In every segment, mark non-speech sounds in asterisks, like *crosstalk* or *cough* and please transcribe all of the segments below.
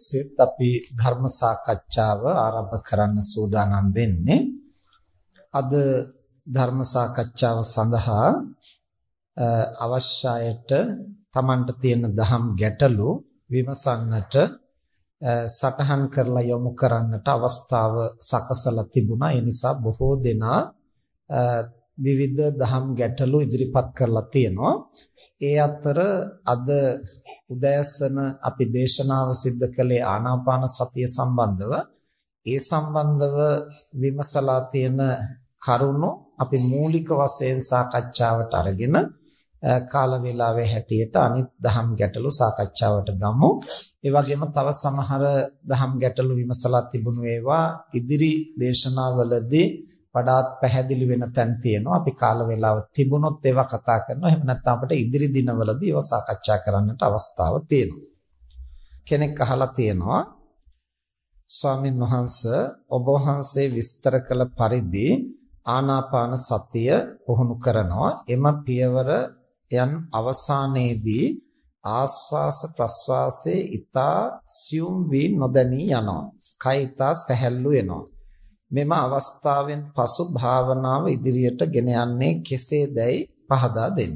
සිත් අපි ධර්ම සාකච්ඡාව ආරම්භ කරන්න සූදානම් වෙන්නේ අද ධර්ම සාකච්ඡාව සඳහා අවශ්‍ය අයට Tamanට තියෙන දහම් ගැටලු විමසන්නට සටහන් කරලා යොමු කරන්නට අවස්ථාව සකසලා තිබුණා. ඒ නිසා බොහෝ දෙනා විවිධ දහම් ගැටලු ඉදිරිපත් කරලා තියෙනවා. ඒ අතර අද උදෑසන අපි දේශනාව සිද්ධ කළේ ආනාපාන සතිය සම්බන්ධව ඒ සම්බන්ධව විමසලා තියෙන කරුණු අපි මූලික වශයෙන් සාකච්ඡාවට අරගෙන කාල වේලාවේ හැටියට අනිත් දහම් ගැටලු සාකච්ඡාවට ගමු. ඒ වගේම තව සමහර දහම් ගැටලු විමසලා තිබුණු ඒවා ඉදිරි දේශනාවලදී වඩාත් පැහැදිලි වෙන තැන් තියෙනවා. අපි කාල වේලාව තිබුණොත් ඒවා කතා කරනවා. එහෙම නැත්නම් අපිට ඉදිරි දිනවලදී ඒවා සාකච්ඡා කරන්නට අවස්ථාව තියෙනවා. කෙනෙක් අහලා තියෙනවා ස්වාමින් වහන්සේ ඔබ වහන්සේ විස්තර කළ පරිදි ආනාපාන සතිය පුහුණු කරනවා. එම පියවර යන් අවසානයේදී ආස්වාස ප්‍රස්වාසයේ ඊතා සියුම් වී නොදැනී යනවා. කය ඊතා සැහැල්ලු වෙනවා. මෙම අවස්ථාවෙන් පසු භාවනාව ඉදිරියට ගෙන යන්නේ කෙසේදයි පහදා දෙන්න.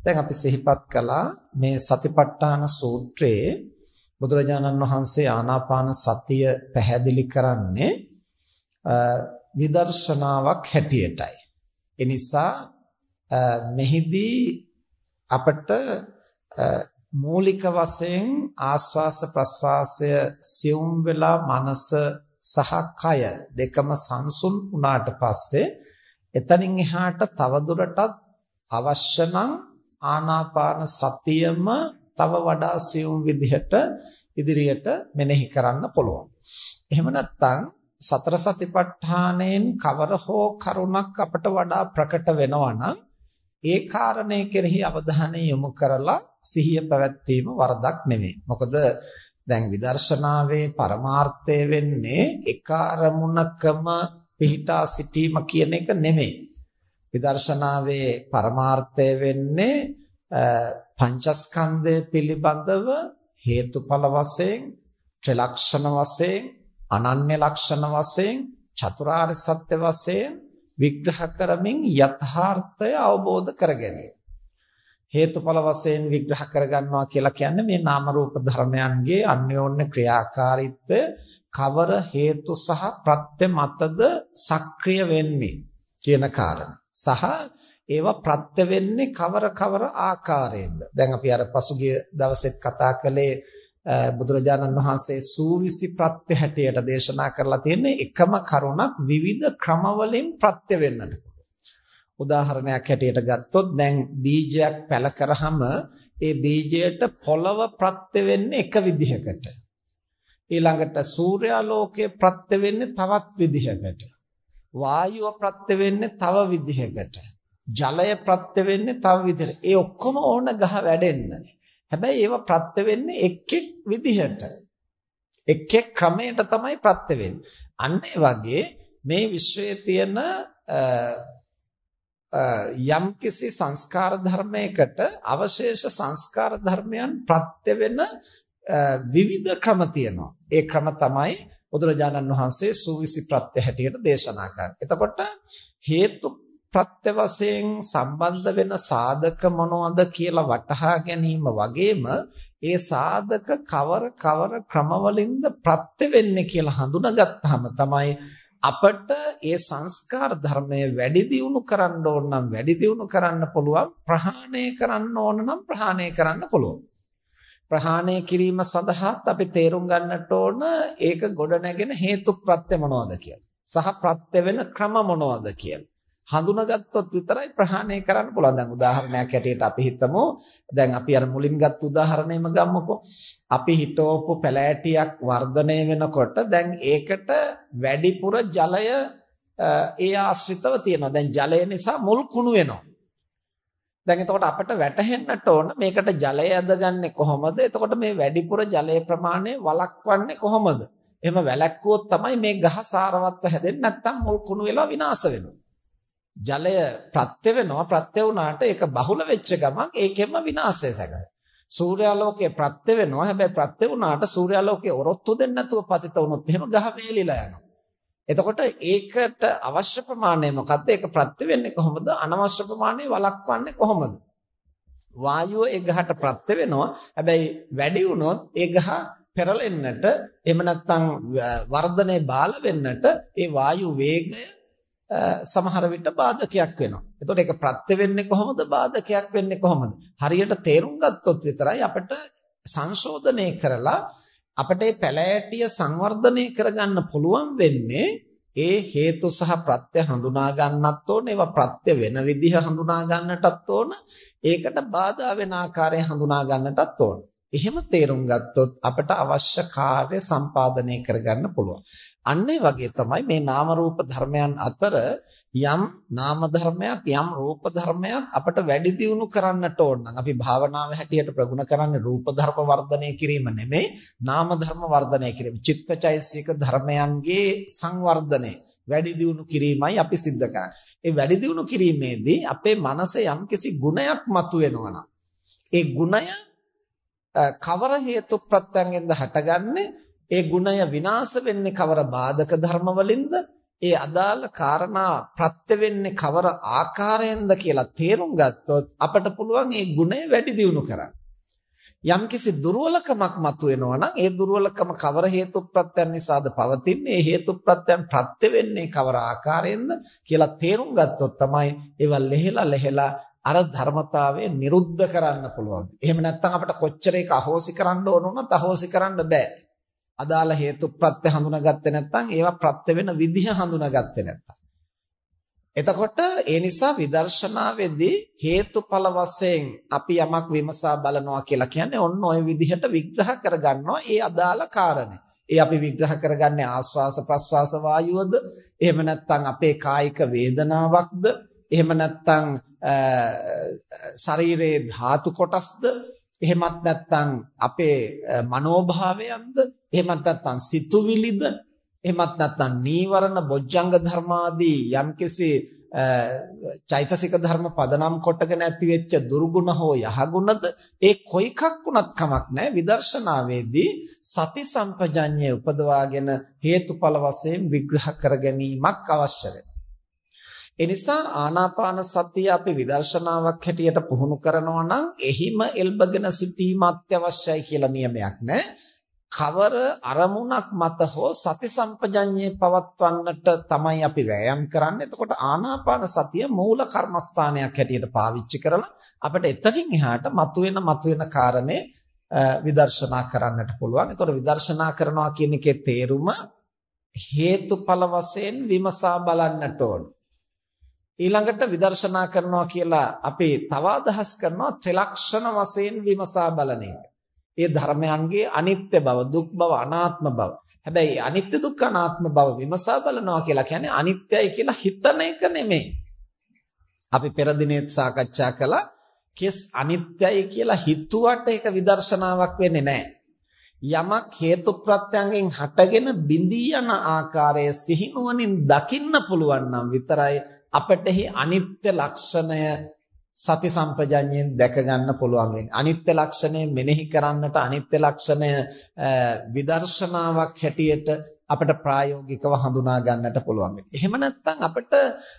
දැන් අපි සිහිපත් කළා මේ සතිපට්ඨාන සූත්‍රයේ බුදුරජාණන් වහන්සේ ආනාපාන සතිය පැහැදිලි කරන්නේ විදර්ශනාවක් හැටියටයි. ඒ නිසා මෙහිදී අපට මූලික වශයෙන් ආස්වාස ප්‍රස්වාසය සියුම් වෙලා මනස සහ කය දෙකම සංසුන් වුණාට පස්සේ එතනින් එහාට තවදුරටත් අවශ්‍ය නම් ආනාපාන සතියම තව වඩා සියුම් විදිහට ඉදිරියට මෙනෙහි කරන්න පුළුවන්. එහෙම නැත්නම් සතර සතිපට්ඨානයෙන් කවර හෝ කරුණක් අපට වඩා ප්‍රකට වෙනවා නම් ඒ කාරණේ කෙරෙහි අවධානය යොමු කරලා සිහිය පැවැත්වීම වරදක් නෙවෙයි. මොකද දැන් විදර්ශනාවේ පරමාර්ථය වෙන්නේ එක අරමුණකම පිහිටා සිටීම කියන එක නෙමෙයි. විදර්ශනාවේ පරමාර්ථය වෙන්නේ පංචස්කන්ධය පිළිබඳව හේතුඵල වශයෙන්, ත්‍රිලක්ෂණ වශයෙන්, අනන්‍ය ලක්ෂණ වශයෙන්, චතුරාර්ය සත්‍ය වශයෙන් විග්‍රහ කරමින් යථාර්ථය අවබෝධ කර ගැනීම. හේතුඵල වශයෙන් විග්‍රහ කරගන්නවා කියලා කියන්නේ මේ නාම රූප ධර්මයන්ගේ අන්‍යෝන්‍ය ක්‍රියාකාරීත්වය කවර හේතු සහ ප්‍රත්‍ය මතද සක්‍රිය වෙන්නේ කියන කාරණා. සහ ඒවා ප්‍රත්‍ය වෙන්නේ කවර කවර ආකාරයෙන්ද? දැන් අපි අර පසුගිය දවසෙත් කතා කළේ බුදුරජාණන් වහන්සේ සූවිසි ප්‍රත්‍ය හැටියට දේශනා කරලා තියෙන්නේ එකම කරුණක් විවිධ ක්‍රමවලින් ප්‍රත්‍ය වෙන්නට. උදාහරණයක් හැටියට ගත්තොත් දැන් බීජයක් පැල කරාම ඒ බීජයට පොළව ප්‍රත්‍ය වෙන්නේ එක විදිහකට. ඊළඟට සූර්යාලෝකයේ ප්‍රත්‍ය වෙන්නේ තවත් විදිහකට. වායුව ප්‍රත්‍ය වෙන්නේ තව විදිහකට. ජලය ප්‍රත්‍ය වෙන්නේ තව විදිහකට. ඒ ඔක්කොම ඕන ගහ වැඩෙන්න. හැබැයි ඒව ප්‍රත්‍ය වෙන්නේ එක් එක් විදිහට. එක් එක් ක්‍රමයට තමයි ප්‍රත්‍ය වෙන්නේ. අන්න වගේ මේ විශ්වයේ තියෙන යම්කිසි සංස්කාර ධර්මයකට අවශේෂ සංස්කාර ධර්මයන් ප්‍රත්‍ය වෙන විවිධ ක්‍රම තියෙනවා. ඒ ක්‍රම තමයි බුදුරජාණන් වහන්සේ සූවිසි ප්‍රත්‍ය හැටියට දේශනා කරන්නේ. එතකොට හේතු ප්‍රත්‍ය වශයෙන් සම්බන්ධ වෙන සාධක මොනවද කියලා වටහා ගැනීම වගේම ඒ සාධක කවර කවර ක්‍රමවලින්ද ප්‍රත්‍ය වෙන්නේ කියලා හඳුනාගත්තාම තමයි අපට ඒ සංස්කාර ධර්මය වැඩි දියුණු කරන්න ඕන නම් වැඩි දියුණු කරන්න පුළුවන් ප්‍රහාණය කරන්න ඕන නම් ප්‍රහාණය කරන්න පුළුවන් ප්‍රහාණය කිරීම සඳහාත් අපි තේරුම් ගන්නට ඕන ඒක ගොඩ නැගෙන හේතු ප්‍රත්‍ය මොනවද කියලා සහ ප්‍රත්‍ය වෙන ක්‍රම මොනවද කියලා හඳුනාගත්තොත් විතරයි ප්‍රහාණය කරන්න පුළුවන්. දැන් උදාහරණයක් ඇටියට අපි හිතමු දැන් අපි අර මුලින් ගත්ත උදාහරණයම ගමුකෝ. අපි හිතවපු පැලෑටියක් වර්ධනය වෙනකොට දැන් ඒකට වැඩිපුර ජලය ඒ ආශ්‍රිතව තියෙනවා. දැන් ජලය නිසා මුල් කුණු වෙනවා. දැන් එතකොට අපිට වැටහෙන්නට ඕන මේකට ජලය ඇදගන්නේ කොහොමද? එතකොට මේ වැඩිපුර ජලයේ ප්‍රමාණය වළක්වන්නේ කොහොමද? එහෙම වැළැක්වුවොත් තමයි මේ ගහ සාරවත්ව හැදෙන්නේ නැත්නම් මුල් කුණු වෙලා විනාශ වෙනවා. ජලය ප්‍රත්‍ය වෙනවා ප්‍රත්‍ය වුණාට ඒක බහුල වෙච්ච ගමන් ඒකෙම විනාශය සැකයි. සූර්යාලෝකයේ ප්‍රත්‍ය වෙනවා. හැබැයි ප්‍රත්‍ය වුණාට සූර්යාලෝකයේ ඔරොත්තු දෙන්න නැතුව පතිත වුණොත් එහෙම ගහ වේලිලා යනවා. එතකොට ඒකට අවශ්‍ය ප්‍රමාණය මොකද්ද? ඒක ප්‍රත්‍ය වෙන්නේ කොහොමද? අනවශ්‍ය ප්‍රමාණය වළක්වන්නේ කොහොමද? වායුව ඒ ගහට ප්‍රත්‍ය වෙනවා. හැබැයි වැඩි වුණොත් ඒ ගහ පෙරලෙන්නට එහෙම නැත්නම් වර්ධනයේ බාල වෙන්නට ඒ වායු වේගය සමහර විට බාධකයක් වෙනවා. එතකොට ඒක ප්‍රත්‍ය වෙන්නේ කොහොමද? බාධකයක් වෙන්නේ කොහොමද? හරියට තේරුම් ගත්තොත් විතරයි අපිට සංශෝධනය කරලා අපිට මේ පැලෑටිය සංවර්ධනය කරගන්න පුළුවන් වෙන්නේ ඒ හේතු සහ ප්‍රත්‍ය හඳුනා ගන්නත් ඕන ඒවා ප්‍රත්‍ය වෙන විදිහ හඳුනා ගන්නටත් ඕන ඒකට බාධා වෙන ආකාරය හඳුනා ගන්නටත් ඕන එහෙම තේරුම් ගත්තොත් අපට අවශ්‍ය කාර්ය සම්පාදනය කරගන්න පුළුවන්. අන්න වගේ තමයි මේ නාම රූප ධර්මයන් අතර යම් නාම ධර්මයක් යම් රූප ධර්මයක් අපට වැඩි දියුණු කරන්නට ඕන නම් අපි භාවනාව හැටියට ප්‍රගුණ කරන්නේ රූප ධර්ම වර්ධනය කිරීම නෙමෙයි නාම ධර්ම වර්ධනය කිරීම. චිත්තචෛසික ධර්මයන්ගේ සංවර්ධනය වැඩි දියුණු කිරීමයි අපි සිද්ධ කරන්නේ. ඒ වැඩි දියුණු කිරීමේදී අපේ මනසේ යම්කිසි ගුණයක් මතුවෙනවා නම් ඒ ගුණය කවර හේතු ප්‍රත්‍යයෙන්ද හටගන්නේ ඒ ගුණය විනාශ වෙන්නේ කවර බාධක ධර්ම වලින්ද ඒ අදාළ කාරණා ප්‍රත්‍ය වෙන්නේ කවර ආකාරයෙන්ද කියලා තේරුම් ගත්තොත් අපට පුළුවන් ඒ ගුණය වැඩි දියුණු කරන්න. යම්කිසි දුර්වලකමක් මතුවෙනවා නම් ඒ දුර්වලකම කවර හේතු ප්‍රත්‍යයන් නිසාද පවතින්නේ? ඒ හේතු ප්‍රත්‍යයන් ප්‍රත්‍ය වෙන්නේ කවර ආකාරයෙන්ද කියලා තේරුම් ගත්තොත් තමයි ඒවා ලෙහෙලා ලෙහෙලා අර ධර්මතාවය නිරුද්ධ කරන්න පුළුවන්. එහෙම නැත්නම් අපිට කොච්චර ඒක අහෝසි කරන්න ඕන වුණත් අහෝසි කරන්න බෑ. අදාළ හේතු ප්‍රත්‍ය හඳුනාගත්තේ නැත්නම් ඒවා ප්‍රත්‍ය වෙන විදිහ හඳුනාගත්තේ නැත්නම්. එතකොට ඒ නිසා විදර්ශනාවේදී හේතුඵල වශයෙන් අපි යමක් විමසා බලනවා කියලා කියන්නේ ඔන්න ඔය විදිහට විග්‍රහ කරගන්නවා ඒ අදාළ කාරණේ. ඒ අපි විග්‍රහ කරගන්නේ ආස්වාස ප්‍රස්වාස වායුවද එහෙම නැත්නම් අපේ කායික වේදනාවක්ද එහෙම නැත්නම් ශරීරයේ ධාතු කොටස්ද? එහෙමත් නැත්නම් අපේ මනෝභාවයන්ද? එහෙමත් නැත්නම් සිතුවිලිද? එහෙමත් නැත්නම් නීවරණ බොජ්ජංග ධර්මාදී යම්කිසි චෛතසික ධර්ම පදනම් කොටගෙන ඇති වෙච්ච දුර්ගුණ හෝ යහගුණද? ඒ කොයි එකක් වුණත් කමක් නැහැ. විදර්ශනාවේදී සති සම්පජඤ්ඤය උපදවාගෙන හේතුඵල වශයෙන් විග්‍රහ කර ගැනීමක් අවශ්‍ය වෙනවා. ඒ නිසා ආනාපාන සතිය අපි විදර්ශනාවක් හැටියට පුහුණු කරනවා නම් එහිම එල්බගෙන සිටීම අත්‍යවශ්‍යයි කියලා නියමයක් නැහැ. කවර අරමුණක් මත හෝ සති සම්පජඤ්ඤේ පවත්වන්නට තමයි අපි වෑයම් කරන්නේ. එතකොට ආනාපාන සතිය මූල කර්මස්ථානයක් හැටියට පාවිච්චි කරලා අපිට එතකින් එහාට මතුවෙන මතුවෙන කාරණේ විදර්ශනා කරන්නට පුළුවන්. එතකොට විදර්ශනා කරනවා කියන එකේ තේරුම හේතුඵල වශයෙන් විමසා බලන්නට ඕනේ. ඊළඟට විදර්ශනා කරනවා කියලා අපි තව අදහස් කරනවා ත්‍රිලක්ෂණ වශයෙන් විමසා බලන එක. ඒ ධර්මයන්ගේ අනිත්‍ය බව, දුක් බව, අනාත්ම බව. හැබැයි අනිත්‍ය දුක්ඛ අනාත්ම බව විමසා බලනවා කියලා කියන්නේ අනිත්‍යයි කියලා හිතන එක නෙමෙයි. අපි පෙර දිනෙත් සාකච්ඡා කළා කෙස් අනිත්‍යයි කියලා හිතුවට ඒක විදර්ශනාවක් වෙන්නේ නැහැ. යමක් හේතු ප්‍රත්‍යයෙන් හටගෙන බිඳී යන ආකාරය සිහිනුවණින් දකින්න පුළුවන් නම් විතරයි අපටෙහි අනිත්‍ය ලක්ෂණය සති සම්පජඤ්ඤයෙන් දැක ගන්න පුළුවන් වෙන්නේ. අනිත්‍ය ලක්ෂණය මෙනෙහි කරන්නට අනිත්‍ය ලක්ෂණය විදර්ශනාවක් හැටියට අපිට ප්‍රායෝගිකව හඳුනා ගන්නට පුළුවන් වෙන්නේ. එහෙම නැත්නම් අපිට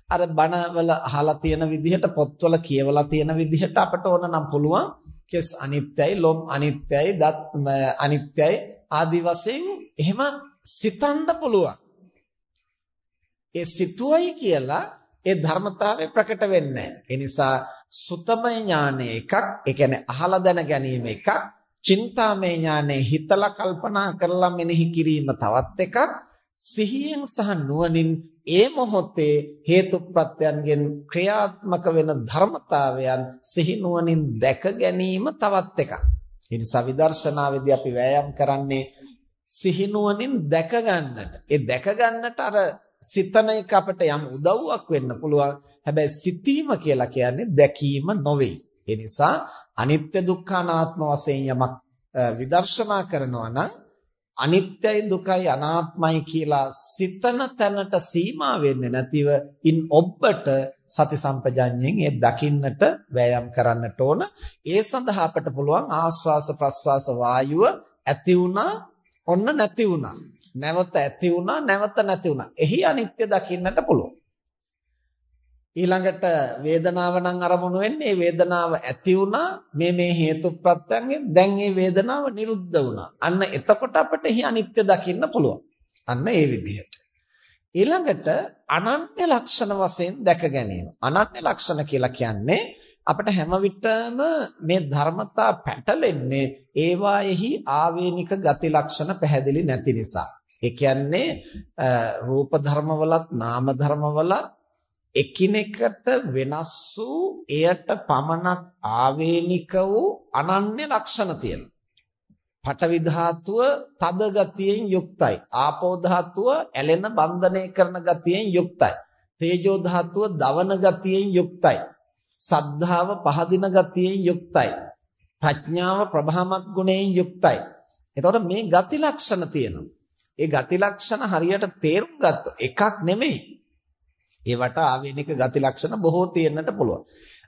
අර බණවල අහලා තියෙන විදිහට පොත්වල කියවලා තියෙන විදිහට අපිට ඕන නම් පුළුවන් කෙස් අනිත්‍යයි, ලොම් අනිත්‍යයි, දත් අනිත්‍යයි ආදි වශයෙන් එහෙම සිතන්න පුළුවන්. ඒ සිතුවයි කියලා ඒ ධර්මතාවය ප්‍රකට වෙන්නේ ඒ නිසා සුතමය ඥානය එකක්, ඒ කියන්නේ අහලා දැන ගැනීම එකක්, චින්තාමය ඥානය හිතලා කල්පනා කරලා මෙනෙහි කිරීම තවත් එකක්, සිහියෙන් සහ නුවණින් ඒ මොහොතේ හේතු ප්‍රත්‍යයන්ගෙන් ක්‍රියාත්මක වෙන ධර්මතාවයන් සිහි නුවණින් දැක ගැනීම තවත් එකක්. ඒ නිසා විදර්ශනාවේදී අපි වෑයම් කරන්නේ සිහි නුවණින් දැක ගන්නට. ඒ දැක ගන්නට අර සිතන එක අපිට යම් උදව්වක් වෙන්න පුළුවන්. හැබැයි සිතීම කියලා කියන්නේ දැකීම නොවේ. ඒ නිසා අනිත්‍ය දුක්ඛ අනාත්ම වශයෙන් යමක් විදර්ශනා කරනවා නම් අනිත්‍යයි දුකයි අනාත්මයි කියලා සිතන තැනට සීමා වෙන්නේ නැතිව ඉන් ඔබට සති සම්පජඤ්ඤයෙන් ඒ දකින්නට වෑයම් කරන්නට ඕන. ඒ සඳහා අපට පුළුවන් ආස්වාස ප්‍රස්වාස වායුව ඇති වුණා ඔන්න නැති වුණා. නැවත ඇති වුණා නැවත නැති වුණා. එහි අනිත්‍ය දකින්නට පුළුවන්. ඊළඟට වේදනාව නම් අරමුණු වෙන්නේ වේදනාව ඇති වුණා මේ මේ හේතු ප්‍රත්‍යයෙන් දැන් මේ වේදනාව නිරුද්ධ වුණා. අන්න එතකොට අපිට එහි අනිත්‍ය දකින්න පුළුවන්. අන්න ඒ විදිහට. ඊළඟට අනන්‍ය ලක්ෂණ වශයෙන් දැක ගැනීම. අනන්‍ය ලක්ෂණ කියලා කියන්නේ අපිට හැම විටම මේ ධර්මතා පැටලෙන්නේ ඒවාෙහි ආවේනික ගති ලක්ෂණ පැහැදිලි නැති නිසා. ඒ කියන්නේ රූප ධර්මවලත් නාම ධර්මවලත් එකිනෙකට වෙනස් වූ එයට පමණක් ආවේනික වූ අනන්‍ය ලක්ෂණ තියෙනවා. පඨවි ධාතුව තද ගතියෙන් යුක්තයි. ආපෝ ධාතුව ඇලෙන බන්ධනය කරන ගතියෙන් යුක්තයි. තේජෝ ධාතුව දවන ගතියෙන් යුක්තයි. සද්ධාව පහදින ගතියෙන් යුක්තයි. ප්‍රඥාව ප්‍රභාමත් ගුණයෙන් යුක්තයි. එතකොට මේ ගති ලක්ෂණ තියෙනවා. ඒ ගති ලක්ෂණ හරියට තේරුම් ගත්තොත් එකක් නෙමෙයි. ඒවට ආවේනික ගති ලක්ෂණ බොහෝ තියෙන්නට පුළුවන්.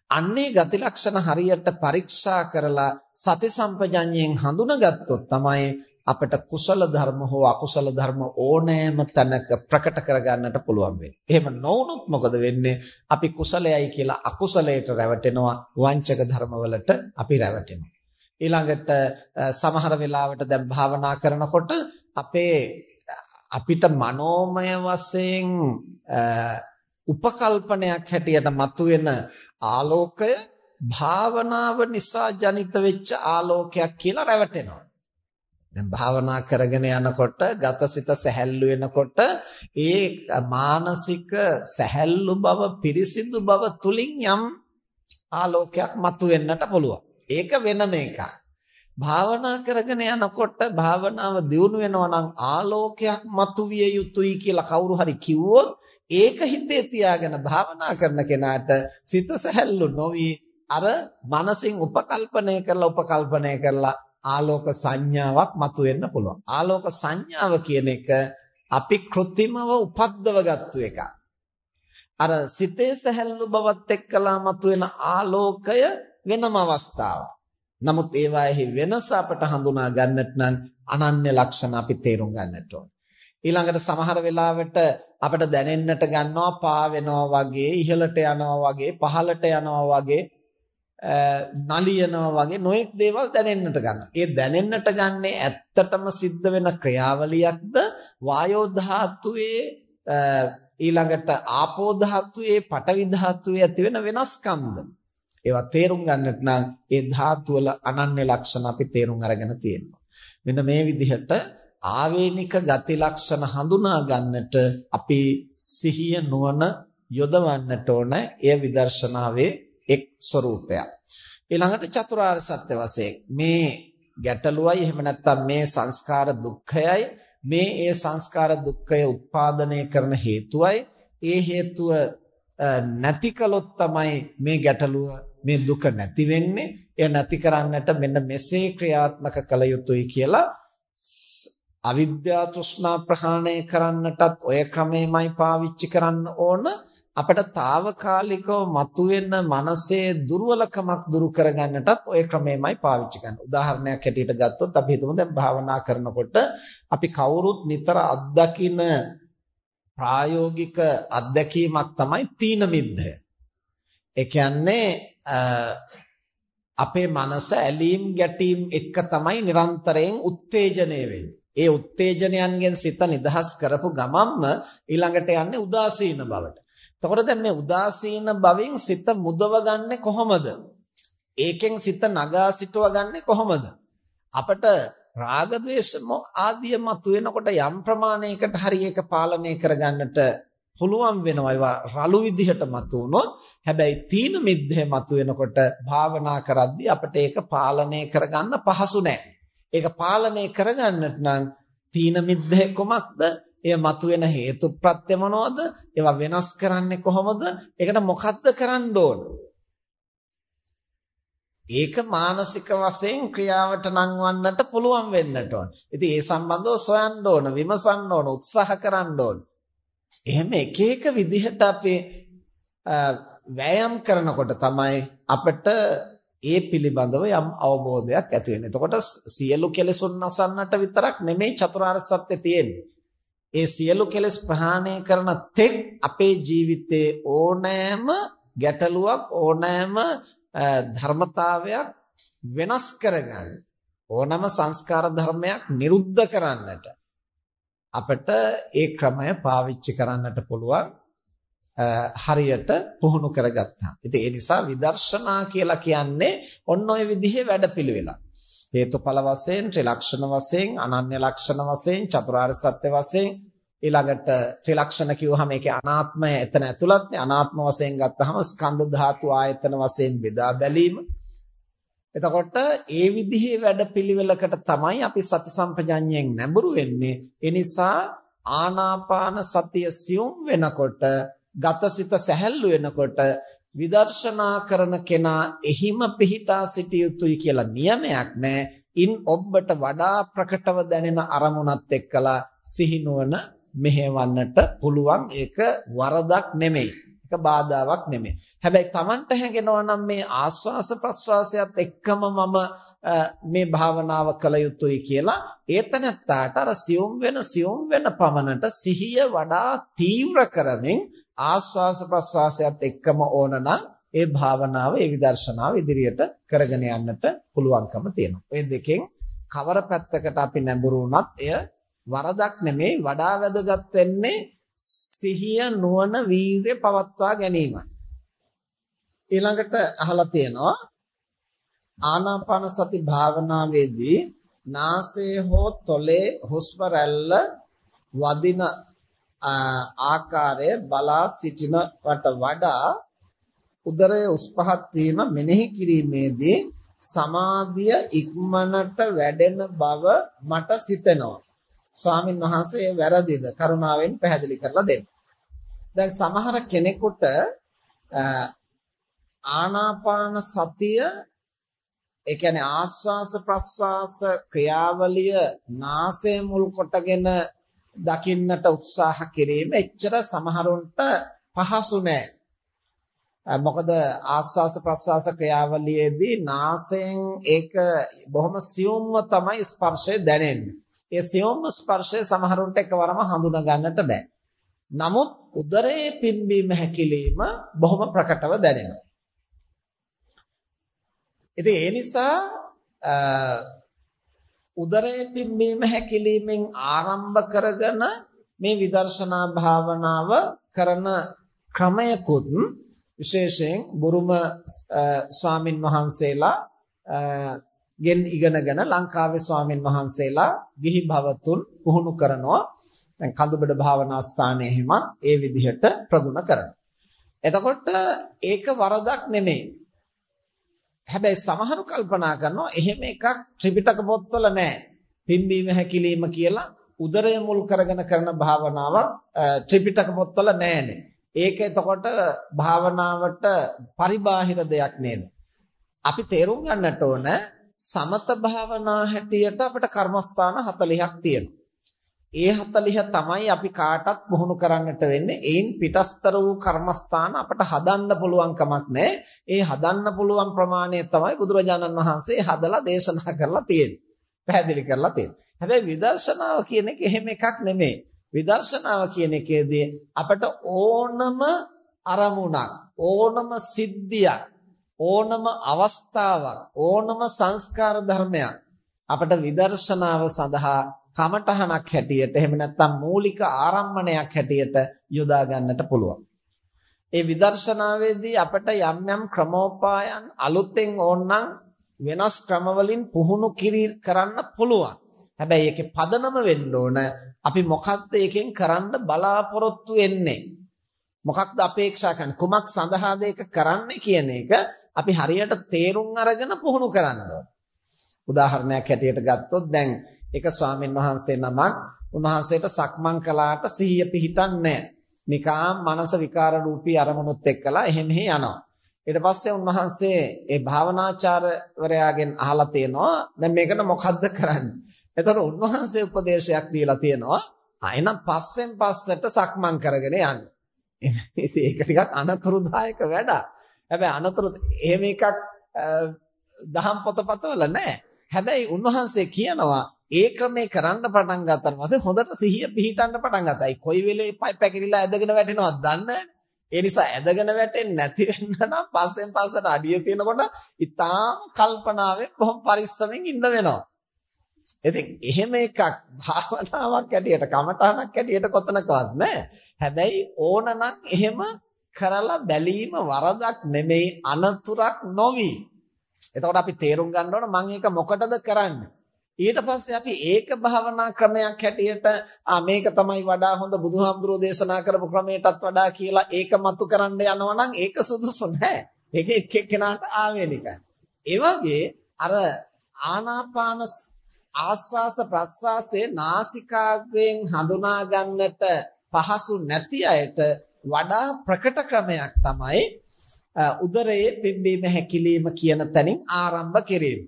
අන්නේ ගති ලක්ෂණ හරියට පරීක්ෂා කරලා සති සම්පජඤ්ඤයෙන් හඳුනාගත්තොත් තමයි අපිට කුසල ධර්ම හෝ අකුසල ධර්ම ඕනෑම තැනක ප්‍රකට කරගන්නට පුළුවන් වෙන්නේ. එහෙම නොවුනොත් මොකද වෙන්නේ? අපි කුසලයයි කියලා අකුසලයට රැවටෙනවා, වංචක ධර්මවලට අපි රැවටෙනවා. ඊළඟට සමහර වෙලාවට දැන් භාවනා කරනකොට අපේ අපිට මනෝමය වශයෙන් උපකල්පනයක් හැටියට මතුවෙන ආලෝකය භාවනාව නිසා ජනිත වෙච්ච ආලෝකයක් කියලා රැවටෙනවා. දැන් භාවනා කරගෙන යනකොට ගතසිත සැහැල්ලු වෙනකොට ඒ මානසික සැහැල්ලු බව පිරිසිදු බව තුලින් යම් ආලෝකයක් මතුවෙන්නට පුළුවන්. ඒක වෙනම එකක්. භාවනා කරගෙන යනකොට භාවනාව දියුණු වෙනවා නම් ආලෝකයක් මතුවිය යුතුයි කියලා කවුරු හරි කිව්වොත් ඒක හිතේ තියාගෙන භාවනා කරන කෙනාට සිත සැහැල්ලු නොවි අර මනසින් උපකල්පනය කරලා උපකල්පනය කරලා ආලෝක සංඥාවක් මතුවෙන්න පුළුවන්. ආලෝක සංඥාව කියන එක අපි કૃත්‍රිමව උපද්දව ගත්තු එකක්. අර සිතේ සැහැල්ලු බවත් එක්කලා මතුවෙන ආලෝකය වෙනම අවස්ථාවක්. නමුත් ඒවාෙහි වෙනස අපට හඳුනා ගන්නට නම් අනන්‍ය ලක්ෂණ අපි තේරුම් ගන්නට ඕන. ඊළඟට සමහර වෙලාවට අපිට දැනෙන්නට ගන්නවා පා වෙනවා වගේ ඉහළට යනවා වගේ පහළට යනවා වගේ නලියනවා වගේ නොඑක් දේවල් දැනෙන්නට ගන්නවා. ඒ දැනෙන්නට ගන්නේ ඇත්තටම සිද්ධ වෙන ක්‍රියාවලියක්ද වායෝ ධාතුවේ ඊළඟට ආපෝ ධාතුවේ පඨවි ධාතුවේ ඇති වෙන වෙනස්කම්ද ඒවා තේරුම් ගන්නට නම් ඒ ධාතු වල අනන්‍ය ලක්ෂණ අපි තේරුම් අරගෙන තියෙනවා. මෙන්න මේ විදිහට ආවේනික ගති ලක්ෂණ හඳුනා ගන්නට අපි සිහිය නුවණ යොදවන්නට ඕන එය විදර්ශනාවේ එක් ස්වરૂපයක් ඊළඟට චතුරාර්ය සත්‍ය වශයෙන් මේ ගැටලුවයි එහෙම නැත්නම් මේ සංස්කාර දුක්ඛයයි මේ ඒ සංස්කාර දුක්ඛය උත්පාදනය කරන හේතුවයි ඒ හේතුව නැති කළොත් තමයි මේ ගැටලුව මේ දුක නැති වෙන්නේ එය නැති කරන්නට මෙන්න මෙසේ ක්‍රියාත්මක කළ යුතුයි කියලා අවිද්‍යා තෘෂ්ණා ප්‍රහාණය කරන්නටත් ඔය ක්‍රමෙමයි පාවිච්චි කරන්න ඕන අපිට తాවකාලිකව මතුවෙන මනසේ දුර්වලකමක් දුරු කරගන්නටත් ඔය ක්‍රමෙමයි පාවිච්චි කරන්න. උදාහරණයක් හැටියට ගත්තොත් අපි හිතමු දැන් භාවනා කරනකොට අපි කවුරුත් නිතර අත්දකින ප්‍රායෝගික අත්දැකීමක් තමයි තීන මිද්දය. ඒ කියන්නේ අපේ මනස ඇලීම් ගැටීම් එක්ක තමයි නිරන්තරයෙන් උත්තේජනය වෙන්නේ. ඒ උත්තේජනයන්ගෙන් සිත නිදහස් කරපු ගමන්ම ඊළඟට යන්නේ උදාසීන බවට. එතකොට දැන් මේ උදාසීන භවෙන් සිත මුදවගන්නේ කොහොමද? ඒකෙන් සිත නගා සිටවගන්නේ කොහොමද? අපට රාග ద్వේෂ ආදිය මතුවෙනකොට යම් ප්‍රමාණයකට හරි ඒක පාලනය කරගන්නට පුළුවන් වෙනවා ඒවා රළු විදිහට මතුවුනොත් හැබැයි තීන මිද්දේ මතුවෙනකොට භාවනා කරද්දී අපිට ඒක පාලනය කරගන්න පහසු නෑ ඒක පාලනය කරගන්නට නම් තීන මිද්දේ කොමක්ද? එය මතුවෙන හේතු ප්‍රත්‍ය මොනවද? ඒවා වෙනස් කරන්නේ කොහොමද? ඒකට මොකද්ද කරන්න ඕන? ඒක මානසික වශයෙන් ක්‍රියාවට නංවන්නට පුළුවන් වෙන්නට ඕන. ඉතින් ඒ සම්බන්ධව සොයන්න ඕන, විමසන්න ඕන, උත්සාහ කරන්න ඕන. එහෙම එක එක විදිහට අපි වෑයම් කරනකොට තමයි අපිට ඒ පිළිබඳව යම් අවබෝධයක් ඇති වෙන්නේ. එතකොට සියලු කෙලෙසුන් නසන්නට විතරක් නෙමෙයි චතුරාර්ය සත්‍ය තියෙන්නේ. ඒ සියලු කෙලෙස් ප්‍රහාණය කරන තෙක් අපේ ජීවිතයේ ඕනෑම ගැටලුවක් ඕනෑම ධර්මතාවයක් වෙනස් කරගන්න ඕනම සංස්කාර ධර්මයක් නිරුද්ධ කරන්නට අපිට ඒ ක්‍රමය පාවිච්චි කරන්නට පුළුවන් හරියට පුහුණු කරගත්තා. ඉතින් ඒ නිසා විදර්ශනා කියලා කියන්නේ ඔන්න ඔය විදිහේ වැඩපිළිවෙලක්. හේතුඵල වශයෙන්, ත්‍රිලක්ෂණ වශයෙන්, අනන්‍ය ලක්ෂණ වශයෙන්, චතුරාර්ය සත්‍ය වශයෙන් ඊළඟට ත්‍රිලක්ෂණ කිව්වහම ඒකේ අනාත්මය එතන ඇතුළත්නේ. අනාත්ම වශයෙන් ගත්තහම ස්කන්ධ ධාතු ආයතන වශයෙන් බෙදා බැලීම. එතකොට ඒ විදිහේ වැඩපිළිවෙලකට තමයි අපි සති සම්පජඤ්ඤයෙන් නැඹුරු වෙන්නේ. ඒ නිසා ආනාපාන සතිය සියුම් වෙනකොට ගතසිත සැහැල්ලු වෙනකොට විදර්ශනා කරන කෙනා එහිම පිහිටා සිටිය යුතුයි කියලා නියමයක් නැහැ. ඉන් ඔබට වඩා ප්‍රකටව දැනෙන අරමුණත් එක්කලා සිහිනුවන මෙහෙවන්නට පුළුවන් ඒක වරදක් නෙමෙයි. ඒක බාධාවක් නෙමෙයි. හැබැයි Tamanට හැඟෙනවා නම් මේ ආස්වාස ප්‍රස්වාසයත් එක්කම මම මේ භාවනාව කළ යුතුයි කියලා ඒතනත්තාට අර සියුම් වෙන සියුම් වෙන පමණට සිහිය වඩා තීව්‍ර කරමින් ආස්වාස ප්‍රස්වාසයත් එක්කම ඕනනම් ඒ භාවනාව ඒ විදර්ශනාව ඉදිරියට කරගෙන යන්නට පුළුවන්කම තියෙනවා. ඔය දෙකෙන් කවර පැත්තකට අපි නැඹුරු වුණත් එය වරදක් නෙමෙයි වඩා වැදගත් වෙන්නේ සිහිය නුවණ වීරිය පවත්වා ගැනීමයි. ඊළඟට අහලා තියෙනවා ආනාපාන සති භාවනාවේදී නාසයේ හෝ තොලේ හුස්ම රැල්ල වදින ආකාරය බලා සිටිනවට වඩා උදරයේ උස් පහත් වීම මෙනෙහි කිරීමේදී සමාධිය ඉක්මනට වැඩෙන බව මට සිතෙනවා. ස්වාමින් වහන්සේ වැරදිද කරුණාවෙන් පැහැදිලි කරලා දෙන්න. දැන් සමහර කෙනෙකුට ආනාපාන සතිය ඒ කියන්නේ ආස්වාස ප්‍රස්වාස ක්‍රියාවලිය නාසය මුල් කොටගෙන දකින්නට උත්සාහ කිරීම එච්චර සමහරුන්ට පහසු නෑ. මොකද ආස්වාස ප්‍රස්වාස ක්‍රියාවලියේදී නාසයෙන් ඒක බොහොම සියුම්ව තමයි ස්පර්ශය දැනෙන්නේ. ඒ සියුම් ස්පර්ශය සමහරුන්ට එකවරම හඳුනා ගන්නට බෑ. නමුත් උදරයේ පිම්බීම හැකිලිම බොහොම ප්‍රකටව දැනෙනවා. ඉතින් ඒ නිසා උදරයේ පිම්බීම හැකිලීමෙන් ආරම්භ කරගෙන මේ විදර්ශනා භාවනාව කරන ක්‍රමයකුත් විශේෂයෙන් බුරුම ස්වාමින් වහන්සේලා ගෙන් ඉගෙනගෙන ලංකාවේ ස්වාමින් වහන්සේලා ගිහි භවතුන් පුහුණු කරනවා දැන් කඳුබඩ භාවනා ස්ථානයේ හිමත් ඒ විදිහට ප්‍රගුණ කරනවා එතකොට ඒක වරදක් නෙමෙයි හැබැයි සමහරු කල්පනා කරනවා එහෙම එකක් ත්‍රිපිටක පොත්වල නැහැ. පිම්බීම හැකිලිම කියලා උදරය මුල් කරගෙන කරන භාවනාවක් ත්‍රිපිටක පොත්වල නැහැනේ. ඒක එතකොට භාවනාවට පරිබාහිර දෙයක් නේද? අපි තේරුම් ගන්නට ඕන සමත භාවනා හැටියට අපිට කර්මස්ථාන 40ක් තියෙනවා. ඒ 40 තමයි අපි කාටත් පුහුණු කරන්නට වෙන්නේ. ඒන් පිටස්තර වූ කර්මස්ථාන අපට හදන්න පුළුවන් කමක් නැහැ. ඒ හදන්න පුළුවන් ප්‍රමාණය තමයි බුදුරජාණන් වහන්සේ හදලා දේශනා කරලා තියෙන්නේ. පැහැදිලි කරලා තියෙන්නේ. හැබැයි විදර්ශනාව කියන එක එහෙම එකක් නෙමෙයි. විදර්ශනාව කියන එකේදී අපට ඕනම අරමුණක්, ඕනම සිද්ධියක්, ඕනම අවස්ථාවක්, ඕනම සංස්කාර ධර්මයක් අපට විදර්ශනාව සඳහා කමඨහනක් හැටියට එහෙම නැත්නම් මූලික ආරම්මණයක් හැටියට යොදා ගන්නට පුළුවන්. ඒ විදර්ශනාවේදී අපට යම් යම් ක්‍රමෝපායන් අලුතෙන් ඕනනම් වෙනස් ක්‍රමවලින් පුහුණු කරන්න පුළුවන්. හැබැයි ඒකේ පදනම වෙන්න ඕන අපි මොකක්ද එකෙන් කරන්න බලාපොරොත්තු වෙන්නේ? මොකක්ද අපේක්ෂා කරන්නේ? කුමක් සඳහාද ඒක කරන්නේ කියන එක අපි හරියට තේරුම් අරගෙන පුහුණු කරන්න ඕන. උදාහරණයක් හැටියට ගත්තොත් දැන් එක ස්වාමීන් වහන්සේ නමක් උන්වහන්සේට සක්මන් කළාට සිහිය පිහිටන්නේ නිකාම් මනස විකාර රූපී අරමුණුත් එක්කලා එහෙ මෙහෙ යනවා. ඊට පස්සේ උන්වහන්සේ ඒ භාවනාචාර්යවරයාගෙන් අහලා තියෙනවා දැන් මේකට මොකද්ද කරන්නේ? එතකොට උන්වහන්සේ උපදේශයක් දීලා තියෙනවා ආ එහෙනම් පස්සෙන් පස්සට සක්මන් කරගෙන යන්න. ඉතින් ඒක ටිකක් අනතුරුදායක වැඩක්. හැබැයි අනතුරු එහෙම එකක් දහම් පොතපතවල නැහැ. හැබැයි උන්වහන්සේ කියනවා ඒ ක්‍රමේ කරන්න පටන් ගත්තාම පස්සේ හොඳට සිහිය පිහිටන්න පටන් ගත්තයි. කොයි වෙලේ පැකිලිලා ඇදගෙන වැටෙනවද දන්නේ ඒ නිසා ඇදගෙන වැටෙන්නේ නැති වෙන්න නම් පස්සෙන් පස්සට අඩිය තියෙනකොට ඊටාම කල්පනාවෙන් බොහොම පරිස්සමෙන් ඉන්න වෙනවා. ඉතින් එහෙම එකක් භාවනාවක් ඇටියට කමඨාණක් ඇටියට කොතනකවත් නැහැ. හැබැයි ඕනනම් එහෙම කරලා බැලීම වරදක් නෙමෙයි අනතුරක් නොවි. එතකොට අපි තේරුම් ගන්න ඕන මම ඒක මොකටද කරන්නේ? ඊට පස්සේ අපි ඒක භාවනා ක්‍රමයක් හැටියට ආ මේක තමයි වඩා හොඳ බුදුහාමුදුරෝ දේශනා කරපු ක්‍රමයටත් වඩා කියලා ඒක මතු කරන්න යනවා නම් ඒක සුදුසු නැහැ. ඒක එක් එක්කෙනාට ආවේනිකයි. ඒ වගේ අර ආනාපාන ආස්වාස ප්‍රස්වාසයේ නාසිකාග්‍රයෙන් හඳුනා ගන්නට පහසු නැති අයට වඩා ප්‍රකට ක්‍රමයක් තමයි උදරයේ පිම්බීම හැකිලිම කියන තැනින් ආරම්භ කිරීම.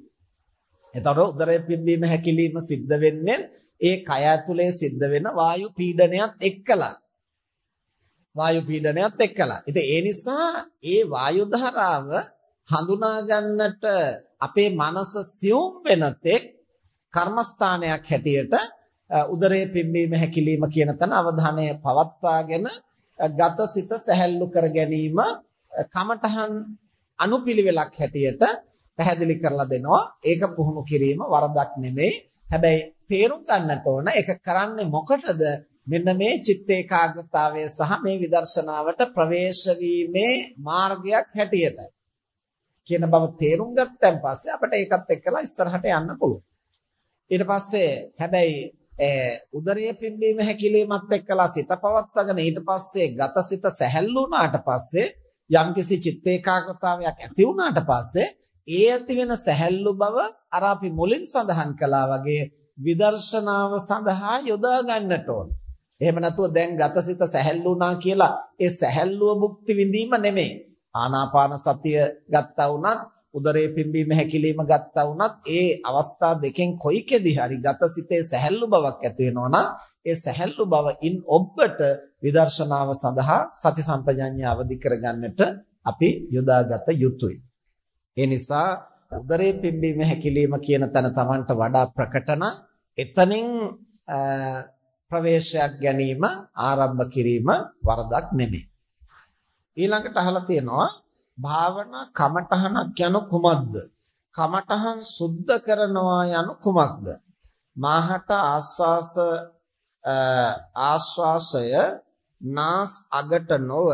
එතකොට උදරයේ පිම්බීම හැකිලිම සිද්ධ වෙන්නේ ඒ කය ඇතුලේ සිද්ධ වෙන වායු පීඩනයත් එක්කලා. වායු පීඩනයත් එක්කලා. ඉතින් ඒ නිසා ඒ වායු ධාරාව හඳුනා ගන්නට අපේ මනස සියුම් වෙන තෙක් කර්මස්ථානයක් හැටියට උදරයේ පිම්බීම හැකිලිම කියන තැන අවධානය පවත්වාගෙන ගතසිත සැහැල්ලු කර ගැනීම කමඨහන් අනුපිළිවෙලක් හැටියට පැහැදිලි කරලා දෙනවා. ඒක පුහුණු කිරීම වරදක් නෙමෙයි. හැබැයි තේරුම් ගන්නට ඕන ඒක කරන්නේ මොකටද? මෙන්න මේ චිත්ත ඒකාග්‍රතාවය සහ මේ විදර්ශනාවට ප්‍රවේශ වීමේ මාර්ගයක් හැටියට කියන බව තේරුම් ගත්තන් පස්සේ අපිට ඒකත් එක්කලා ඉස්සරහට යන්න පුළුවන්. ඊට පස්සේ හැබැයි උදරයේ පිම්බීම හැකිලීමත් එක්කලා සිත පවත්වාගෙන ඊට පස්සේ ගතසිත සැහැල්ලු වුණාට පස්සේ යම්කිසි චිත්ත ඒකාග්‍රතාවයක් ඇති වුණාට පස්සේ ඒ ඇති වෙන සැහැල්ලු බව අර අපි මුලින් සඳහන් කළා වගේ විදර්ශනාව සඳහා යොදා ගන්නට ඕන. එහෙම නැතුව දැන් ගතසිත සැහැල්ලු වුණා කියලා ඒ සැහැල්ලුව භුක්ති විඳීම නෙමෙයි. ආනාපාන සතිය ගත්තා වුණත් උදරයේ පිම්බීම හැකිලිම ගත්තා වුණත් ඒ අවස්ථා දෙකෙන් කොයිකෙදි හරි ගතසිතේ සැහැල්ලු බවක් ඇති වෙනවා නම් ඒ සැහැල්ලු බව ඉන් ඔබට විදර්ශනාව සඳහා සති සම්පජඤ්ඤය අවදි කරගන්නට අපි යොදාගත යුතුයි. ඒ නිසා උදරයේ පිම්බීම හැකිලිම කියන තැන Tamanට වඩා ප්‍රකටන එතනින් ප්‍රවේශයක් ගැනීම ආරම්භ කිරීම වරදක් නෙමෙයි. ඊළඟට අහලා තියෙනවා භාවනා කමඨහනක් යන කුමක්ද? කමඨහන් සුද්ධ කරනවා යන කුමක්ද? මාහට ආස්වාස ආස්වාසය නාස් අගට නොව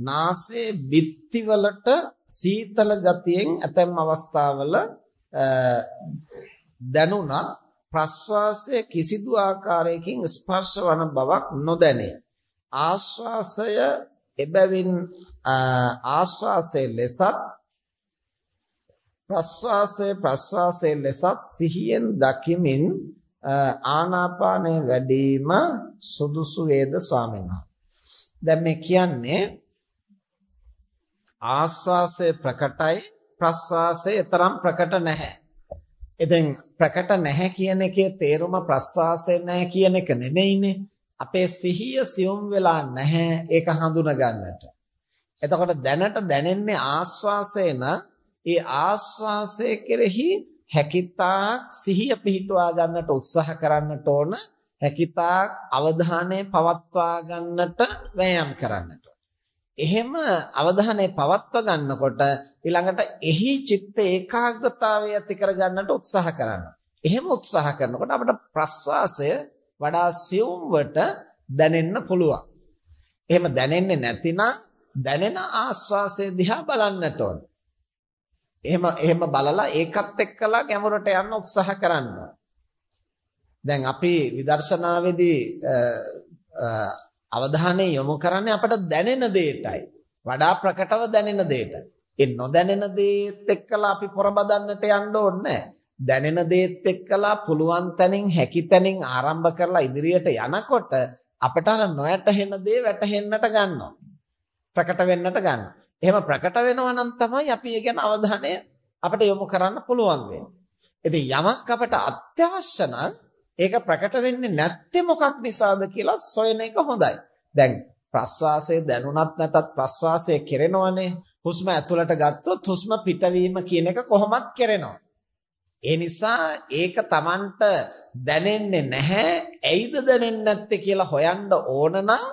නාසයේ බිත්තිවලට සීතල ගතියෙන් ඇතැම් අවස්ථාවල දැනුණා ප්‍රස්වාසයේ කිසිදු ආකාරයකින් ස්පර්ශ වන බවක් නොදැනේ ආශ්වාසය එබැවින් ආශ්වාසයේ ලෙසත් ප්‍රස්වාසයේ ප්‍රස්වාසයේ ලෙසත් සිහියෙන් දකිමින් ආනාපානය වැඩිම සුදුසු වේද ස්වාමීන් දැන් මේ කියන්නේ ආස්වාසය ප්‍රකටයි ප්‍රස්වාසය තරම් ප්‍රකට නැහැ. ඉතින් ප්‍රකට නැහැ කියන එකේ තේරුම ප්‍රස්වාසය නැහැ කියන එක නෙමෙයිනේ. අපේ සිහිය සියුම් වෙලා නැහැ ඒක හඳුනා ගන්නට. එතකොට දැනට දැනෙන්නේ ආස්වාසය නම් ඒ ආස්වාසය කෙරෙහි හැකිතාක් සිහිය පිහිටුවා ගන්නට උත්සාහ කරන්නට ඕන හැකිතාක් අවධානය පවත්වා ගන්නට වෑයම් කරන්නට එහෙම අවධානය පවත්වා ගන්නකොට ඊළඟට එහි චිත්ත ඒකාග්‍රතාවය ඇති කර ගන්නට උත්සාහ කරනවා. එහෙම උත්සාහ කරනකොට අපිට ප්‍රස්වාසය වඩා සියුම්වට දැනෙන්න පුළුවන්. එහෙම දැනෙන්නේ නැතිනම් දැනෙන ආස්වාසය දිහා බලන්නට ඕන. එහෙම එහෙම බලලා ඒකත් එක්කලා ගැඹුරට යන්න උත්සාහ කරන්න. දැන් අපි විදර්ශනාවේදී අවධානය යොමු කරන්නේ අපට දැනෙන දෙයටයි. වඩා ප්‍රකටව දැනෙන දෙයට. ඒ නොදැනෙන දේත් එක්කලා අපි පොරබදන්නට යන්න ඕනේ දැනෙන දේත් එක්කලා පුළුවන් තැනින් හැකි තැනින් ආරම්භ කරලා ඉදිරියට යනකොට අපට අර නොයැටහෙන දේ වැටහෙන්නට ගන්නවා. ප්‍රකට වෙන්නට ගන්නවා. එහෙම ප්‍රකට වෙනවා නම් තමයි අපි ඒ ගැන අවධානය අපිට යොමු කරන්න පුළුවන් වෙන්නේ. ඉතින් යමක් අපට අත්‍යවශ්‍ය නම් ඒක ප්‍රකට වෙන්නේ නැත්තේ මොකක් නිසාද කියලා සොයන එක හොඳයි. දැන් ප්‍රස්වාසය දැනුණත් නැතත් ප්‍රස්වාසය කෙරෙනවනේ. හුස්ම ඇතුළට ගත්තොත් හුස්ම පිටවීම කියන එක කොහොමත් කෙරෙනවා. ඒ නිසා ඒක Tamanට දැනෙන්නේ නැහැ. ඇයිද දැනෙන්නේ නැත්තේ කියලා හොයන්න ඕන නම්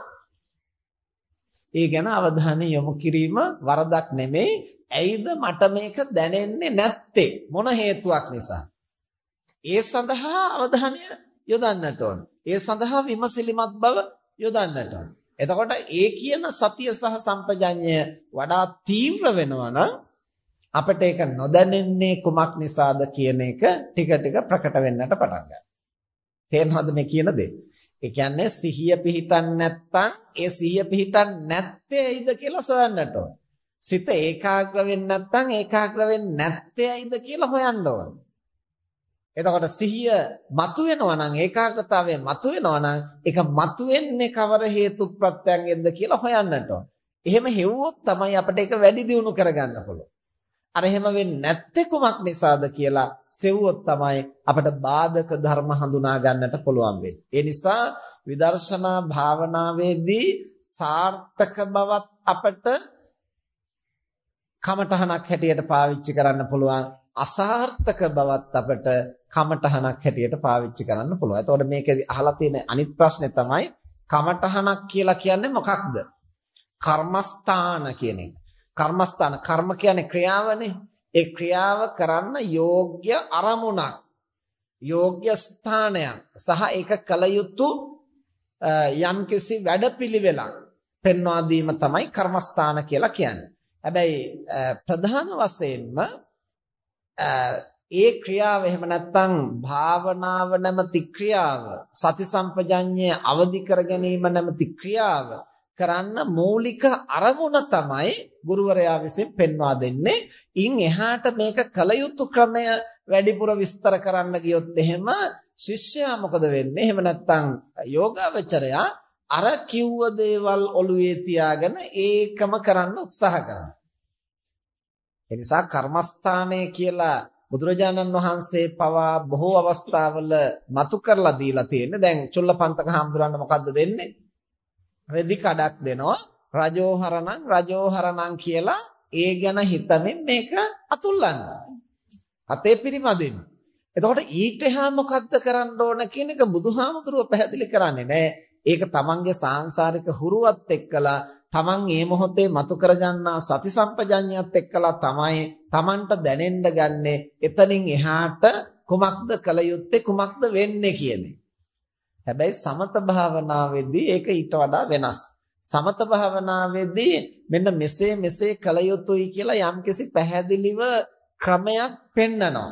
ඒ ගැන අවධානය යොමු කිරීම වරදක් නෙමෙයි. ඇයිද මට මේක දැනෙන්නේ නැත්තේ? මොන හේතුවක් නිසා? ඒ සඳහා අවධානය යොදන්නට ඕන. ඒ සඳහා විමසිලිමත් බව යොදන්නට ඕන. එතකොට ඒ කියන සතිය සහ සම්පජඤ්ඤය වඩා තීව්‍ර වෙනවා නම් අපිට ඒක නොදැනෙන්නේ කුමක් නිසාද කියන එක ටික ටික ප්‍රකට වෙන්නට පටන් ගන්නවා. තේරෙනවද මේ කියන දේ? ඒ කියන්නේ සිහිය පිහිටන්නේ නැත්නම් ඒ සිහිය පිහිටන්නේ නැත්තේ ඇයිද කියලා සොයන්නට ඕන. සිත ඒකාග්‍ර වෙන්නේ නැත්නම් ඒකාග්‍ර වෙන්නේ නැත්තේ ඇයිද කියලා හොයන්න ඕන. එතකොට සිහිය මතුවෙනවා නම් ඒකාග්‍රතාවය මතුවෙනවා නම් ඒක මතුවෙන්නේ කවර හේතු ප්‍රත්‍යයෙන්ද කියලා හොයන්නට ඕන. එහෙම හෙව්වොත් තමයි අපිට ඒක වැඩි දියුණු කරගන්න පුළුවන්. අර එහෙම වෙන්නේ නැත්තේ කුමක් නිසාද කියලා සෙව්වොත් තමයි අපිට බාධක ධර්ම හඳුනා ගන්නට පුළුවන් වෙන්නේ. ඒ නිසා විදර්ශනා භාවනාවේදී සාර්ථක බවත් අපට කමඨහනක් හැටියට පාවිච්චි කරන්න පුළුවන්. අසාර්ථක බවත් අපට කමඨහනක් හැටියට පාවිච්චි කරන්න පුළුවන්. එතකොට මේකේ අහලා තියෙන අනිත් ප්‍රශ්නේ තමයි කමඨහනක් කියලා කියන්නේ මොකක්ද? කර්මස්ථාන කියන එක. කර්මස්ථාන කර්ම කියන්නේ ක්‍රියාවනේ. ඒ ක්‍රියාව කරන්න යෝග්‍ය අරමුණක්. යෝග්‍ය ස්ථානයක් සහ ඒක කල යුතු යම්කිසි වැඩපිළිවෙලක් පෙන්වා දීම තමයි කර්මස්ථාන කියලා කියන්නේ. හැබැයි ප්‍රධාන වශයෙන්ම ඒ ක්‍රියාව එහෙම නැත්නම් භාවනාව නැමැති ක්‍රියාව සති සම්පජඤ්ඤය අවදි කර ගැනීම නැමැති ක්‍රියාව කරන්න මූලික අරමුණ තමයි ගුරුවරයා විසින් පෙන්වා දෙන්නේ. ඉන් එහාට මේක කල යුතු ක්‍රමය වැඩිපුර විස්තර කරන්න ගියොත් එහෙම ශිෂ්‍යයා මොකද වෙන්නේ? එහෙම නැත්නම් යෝගාවචරයා අර කිව්ව දේවල් ඔළුවේ තියාගෙන ඒකම කරන්න උත්සාහ කරනවා. ඒ නිසා කර්මස්ථානය කියලා බුදුරජාණන් වහන්සේ පවා බොහෝ අවස්ථාවල මතු කරලා දීලා තියෙන්නේ. දැන් චුල්ලපන්තක හාමුදුරන්ට මොකද්ද දෙන්නේ? රෙදි කඩක් දෙනවා. රජෝහරණං රජෝහරණං කියලා ඒ ගැන හිතමින් මේක අතුල්ලන්න. අතේ පිරිමදින්න. එතකොට ඊට එහා මොකද්ද කරන්න ඕන කියන එක බුදුහාමුදුරුව පැහැදිලි කරන්නේ නැහැ. ඒක තමන්ගේ සාංශාරික හුරුවත් එක්කලා තමන් මේ මොහොතේ මතු කරගන්නා සති සම්පජඤ්ඤයත් එක්කලා තමයි තමන්ට දැනෙන්න ගන්නේ එතනින් එහාට කුමක්ද කළ යුත්තේ කුමක්ද වෙන්නේ කියන්නේ. හැබැයි සමත භාවනාවේදී ඒක ඊට වඩා වෙනස්. සමත භාවනාවේදී මෙන්න මෙසේ මෙසේ කළ යුතුයි කියලා යම්කිසි පැහැදිලිව ක්‍රමයක් පෙන්නනවා.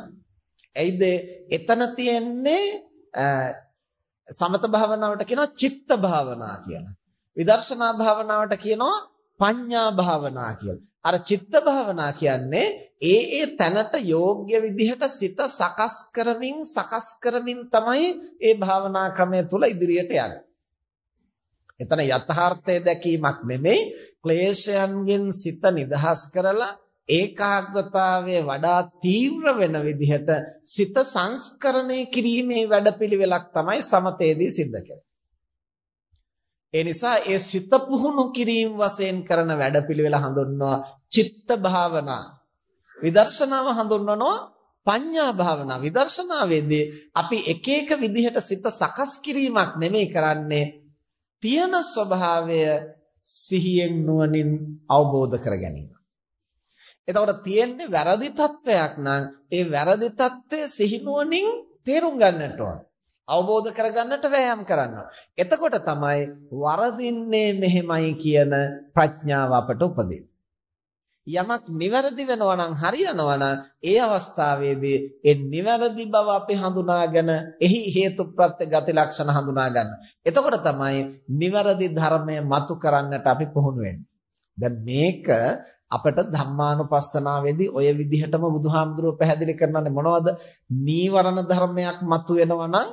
එයිද එතන තියෙන්නේ සමත භාවනාවට කියනවා චිත්ත භාවනා කියලා. විදර්ශනා භාවනාවට කියනවා පඤ්ඤා භාවනා කියලා. අර චිත්ත භාවනා කියන්නේ ඒ ඒ තැනට යෝග්‍ය විදිහට සිත සකස් කරමින් සකස් කරමින් තමයි ඒ භාවනා ක්‍රමය තුල ඉදිරියට යන්නේ. එතන යථාර්ථය දැකීමක් නෙමෙයි ක්ලේශයන්ගෙන් සිත නිදහස් කරලා ඒකාග්‍රතාවය වඩා තීව්‍ර වෙන විදිහට සිත සංස්කරණය කිරීමේ වැඩපිළිවෙලක් තමයි සමතේදී සිද්ධ කරන්නේ. ඒ නිසා ඒ සිත පුහුණු කිරීම වශයෙන් කරන වැඩපිළිවෙල හඳුන්වනවා චිත්ත භාවනා. විදර්ශනාව හඳුන්වනවා පඤ්ඤා භාවනා. විදර්ශනාවේදී අපි එක එක විදිහට සිත සකස් කිරීමක් නෙමෙයි කරන්නේ තියෙන ස්වභාවය සිහියෙන් නුවණින් අවබෝධ කර ගැනීම. එතකොට තියෙන්නේ වැරදි තත්වයක් නම් ඒ වැරදි తත්වය සිහිනුවණින් තේරුම් ගන්නට ඕන. අවබෝධ කරගන්නට වෑයම් කරන්න. එතකොට තමයි වරදින්නේ මෙහෙමයි කියන ප්‍රඥාව අපට උපදින්නේ. යමක් නිවැරදි වෙනවා නම් හරියනවා නම් ඒ අවස්ථාවේදී ඒ නිවැරදි බව අපි හඳුනාගෙන එහි හේතුප්‍රත්‍ය ගති ලක්ෂණ හඳුනා ගන්න. එතකොට තමයි නිවැරදි ධර්මය මතු කරන්නට අපි පුහුණු වෙන්නේ. දැන් මේක අපට ධම්මානුපස්සනාවේදී ඔය විදිහටම බුදුහාමුදුරුව පැහැදිලි කරනන්නේ මොනවද? නීවරණ ධර්මයක් මතුවෙනවා නම්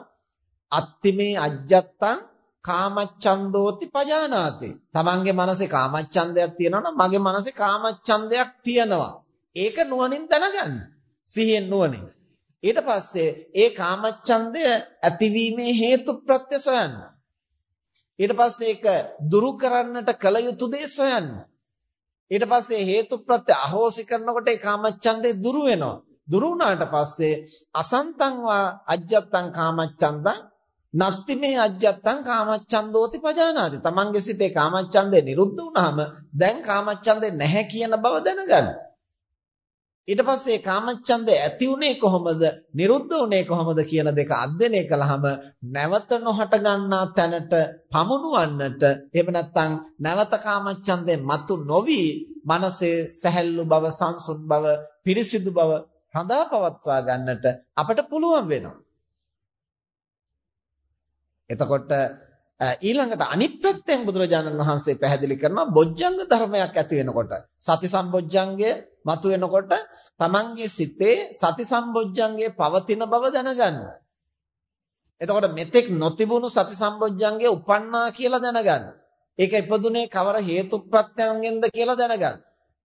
අත්තිමේ අජ්ජත්තං කාමච්ඡන්දෝති පජානාති. තමන්ගේ මනසේ කාමච්ඡන්දයක් තියෙනවා නම් මගේ මනසේ කාමච්ඡන්දයක් තියෙනවා. ඒක නුවණින් දැනගන්න. සිහියෙන් නුවණින්. ඊට පස්සේ ඒ කාමච්ඡන්දය ඇතිවීමේ හේතු ප්‍රත්‍ය සොයන්න. ඊට පස්සේ ඒක දුරු කරන්නට කල යුතු දේ සොයන්න. ඊට පස්සේ හේතු ප්‍රත්‍ය අහෝසි කරනකොට ඒ කාමච්ඡන්දේ දුරු වෙනවා. දුරු වුණාට පස්සේ අසන්තං වා අජ්ජත්තං කාමච්ඡන්දං නත්ති මේ අජ්ජත්තං කාමච්ඡන්දෝති පජානාති. තමන්ගේ සිතේ කාමච්ඡන්දේ නිරුද්ධ වුණාම දැන් කාමච්ඡන්දේ නැහැ කියන බව දැනගන්න. ඊට පස්සේ කාමච්ඡන්දේ ඇති උනේ කොහොමද? නිරුද්ධ උනේ කොහොමද කියන දෙක අධ්‍යයනය කළාම නැවත නොහට ගන්නා තැනට පමුණුවන්නට එහෙම නැත්නම් නැවත කාමච්ඡන්දේ මතු නොවි මනසේ සැහැල්ලු බව, සංසුන් බව, පිරිසිදු බව රඳා පවත්වා ගන්නට අපට පුළුවන් වෙනවා. එතකොට ඊළඟට අනිත් පැත්තෙන් බුදුරජාණන් වහන්සේ පැහැදිලි කරනවා බොජ්ජංග ධර්මයක් ඇති වෙනකොට සති සම්බොජ්ජංගය මතුවෙනකොට තමන්ගේ සිතේ සති සම්බොජ්ජංගයේ පවතින බව දැනගන්න. එතකොට මෙතෙක් නොතිබුණු සති සම්බොජ්ජංගය උපන්නා කියලා දැනගන්න. ඒක ඉපදුනේ කවර හේතු ප්‍රත්‍යයෙන්ද කියලා දැනගන්න.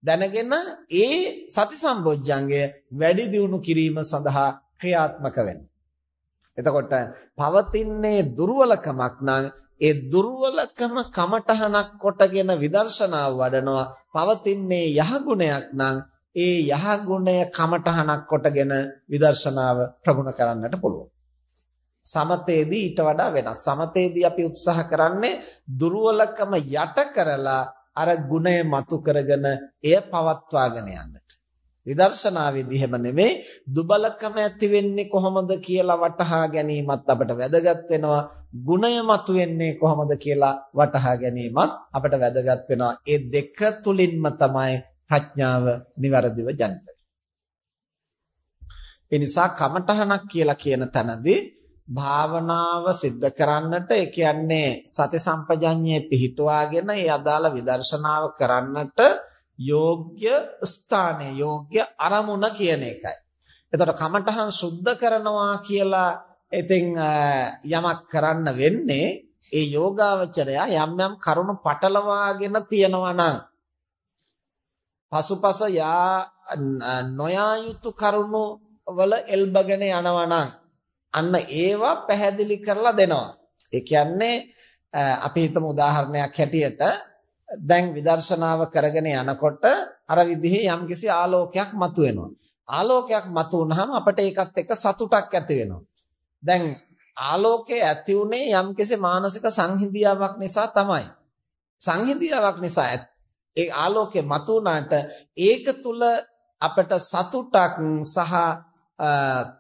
දැනගෙන ඒ සති සම්බොජ්ජංගය වැඩි දියුණු කිරීම සඳහා ක්‍රියාත්මක වෙන්න. එතකොට පවතින්නේ දුර්වලකමක් නම් ඒ දුර්වලකම කමටහනක් කොටගෙන විදර්ශනාව වඩනවා. පවතින්නේ යහගුණයක් නම් ඒ යහගුණය කමටහනක් කොටගෙන විදර්ශනාව ප්‍රගුණ කරන්නට පුළුවන්. සමතේදී ඊට වඩා වෙනස්. සමතේදී අපි උත්සාහ කරන්නේ දුර්වලකම යට කරලා අර ගුණය මතු කරගෙන එය පවත්වාගෙන යන්නට විදර්ශනාවේදී හැම නෙවෙයි දුබලකම ඇති වෙන්නේ කොහොමද කියලා වටහා ගැනීමත් අපට වැදගත් වෙනවා. ගුණය මතුවෙන්නේ කොහොමද කියලා වටහා ගැනීමත් අපට වැදගත් වෙනවා. ඒ දෙක තුලින්ම තමයි ප්‍රඥාව નિවරදිව ජනිත ඒ නිසා කමඨහනක් කියලා කියන තැනදී භාවනාව સિદ્ધ කරන්නට ඒ කියන්නේ සති සම්පජඤ්ඤයේ පිහිටුවාගෙන ඒ අදාළ විදර්ශනාව කරන්නට යෝග්‍ය ස්ථානය යෝග්‍ය අරමුණ කියන එකයි. එතකොට කමඨහන් සුද්ධ කරනවා කියලා ඉතින් යමක් කරන්න වෙන්නේ ඒ යෝගාවචරය යම් යම් කරුණු පටලවාගෙන තියනවා නම් පසුපස යා නොයා යුතු කරුණු වල එල්බගෙන යනවා නම් අන්න ඒවා පැහැදිලි කරලා දෙනවා. ඒ කියන්නේ අපි හිතමු උදාහරණයක් හැටියට දැන් විදර්ශනාව කරගෙන යනකොට අර විදිහේ යම්කිසි ආලෝකයක් මතුවෙනවා. ආලෝකයක් මතුවුනහම අපිට ඒකත් එක්ක සතුටක් ඇති වෙනවා. දැන් ආලෝකය ඇති උනේ යම්කිසි මානසික සංහිඳියාවක් නිසා තමයි. සංහිඳියාවක් නිසා ඒ ආලෝකය මතුවුනාට ඒක තුල අපට සතුටක් සහ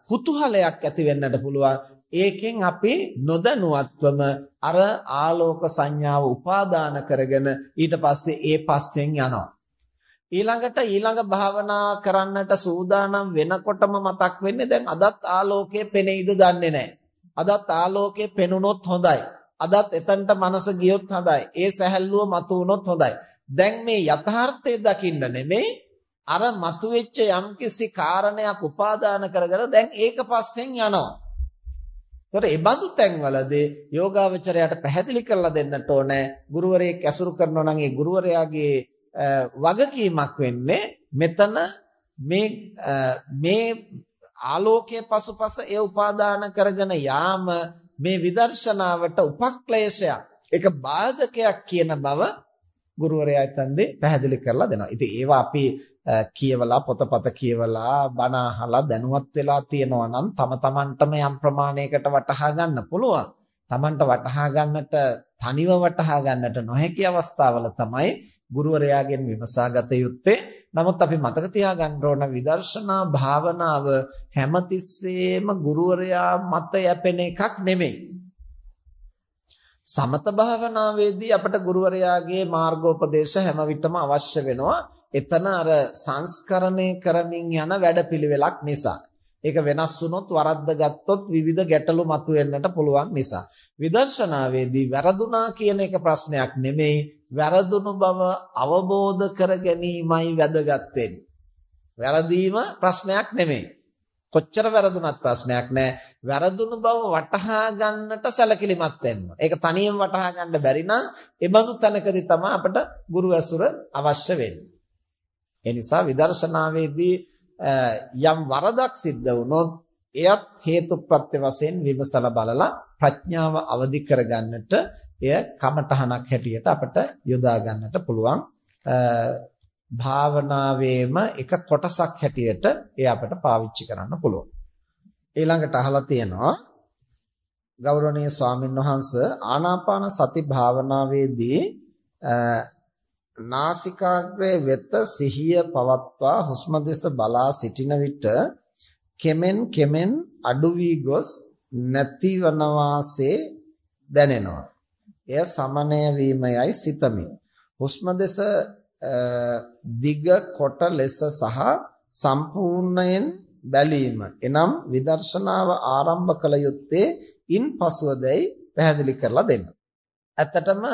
කුතුහලයක් ඇති වෙන්නට පුළුවන්. ඒකෙන් අපි නොදැනුවත්වම අර ආලෝක සංඥාව උපාදාන කරගෙන ඊට පස්සේ ඒ පස්සෙන් යනවා. ඊළඟට ඊළඟ භාවනා කරන්නට සූදානම් වෙනකොටම මතක් වෙන්නේ දැන් අදත් ආලෝකය පෙනෙයිද දන්නේ නැහැ. අදත් ආලෝකය පෙනුනොත් හොඳයි. අදත් එතනට මනස ගියොත් හොඳයි. ඒ සැහැල්ලුව මතු වුනොත් හොඳයි. දැන් මේ යථාර්ථය දකින්න නෙමෙයි අර මතුවෙච්ච යම්කිසි කාරණයක් උපාදාන කරගෙන දැන් ඒක පස්සෙන් යනවා. ඒතර ඒ බඳු තැන්වලදී යෝගාවචරයට පැහැදිලි කරලා දෙන්නට ඕනේ ගුරුවරයෙක් ඇසුරු කරනවා නම් ඒ ගුරුවරයාගේ වගකීමක් වෙන්නේ මෙතන මේ මේ ආලෝකයේ පසුපස ඒ උපාදාන කරගෙන යාම මේ විදර්ශනාවට උපක්ලේශයක් ඒක බාධකයක් කියන බව ගුරුවරයා එතනදී පැහැදිලි කරලා දෙනවා. ඉතින් ඒවා අපි කියවලා පොතපත කියවලා බණ අහලා දැනුවත් වෙලා තියෙනවා නම් තම තමන්ටම යම් ප්‍රමාණයකට වටහා ගන්න පුළුවන්. තමන්ට වටහා ගන්නට තනිව වටහා ගන්නට නොහැකි අවස්ථාවල තමයි ගුරුවරයාගෙන් විමසාගත යුත්තේ. නමුත් අපි මතක තියාගන්න ඕන විදර්ශනා භාවනාව හැමතිස්සෙම ගුරුවරයා මත යැපෙන එකක් නෙමෙයි. සමත භාවනාවේදී අපට ගුරුවරයාගේ මාර්ගෝපදේශ හැම විටම අවශ්‍ය වෙනවා. එතන අර සංස්කරණය කරමින් යන වැඩපිළිවෙලක් නිසා. ඒක වෙනස් වුණොත් වරද්ද ගත්තොත් විවිධ ගැටලු මතුවෙන්නට පුළුවන් නිසා. විදර්ශනාවේදී වැරදුනා කියන එක ප්‍රශ්නයක් නෙමෙයි. වැරදුණු බව අවබෝධ කර ගැනීමයි වැදගත් වෙන්නේ. වැරදීම ප්‍රශ්නයක් නෙමෙයි. කොච්චර වැරදුනත් ප්‍රශ්නයක් නැහැ. වැරදුණු බව වටහා ගන්නට සැලකිලිමත් වෙන්න. ඒක තනියෙන් වටහා ගන්න බැරි නම් ඒ බඳු තැනකදී තමයි අපට ගුරු ඇසුර අවශ්‍ය වෙන්නේ. ඒ නිසා විදර්ශනාවේදී යම් වරදක් සිද්ධ වුණොත් එයත් හේතුප්‍රත්‍ය වශයෙන් විමසලා බලලා ප්‍රඥාව අවදි කරගන්නට එය කමඨහනක් හැටියට අපට යොදා ගන්නට පුළුවන් භාවනාවේම එක කොටසක් හැටියට ඒ අපට පාවිච්චි කරන්න පුළුවන්. ඊළඟට අහලා තියෙනවා ගෞරවනීය ස්වාමීන් වහන්ස ආනාපාන සති භාවනාවේදී නාසිකාග්‍රයේ වෙත සිහිය පවත්වා හුස්ම දෙස බලා සිටින විට කෙමෙන් කෙමෙන් අඩු වී ගොස් නැතිවන වාසේ දැනෙනවා. එය සමනය වීමයයි සිතමි. හුස්ම දෙස දිග කොට ලෙස සහ සම්පූර්ණයෙන් බැලීම. එනම් විදර්ශනාව ආරම්භ කළ යුත්තේ ඉන් පසුවදයි පැහැදිලි කරලා දෙන්න. ඇත්තටම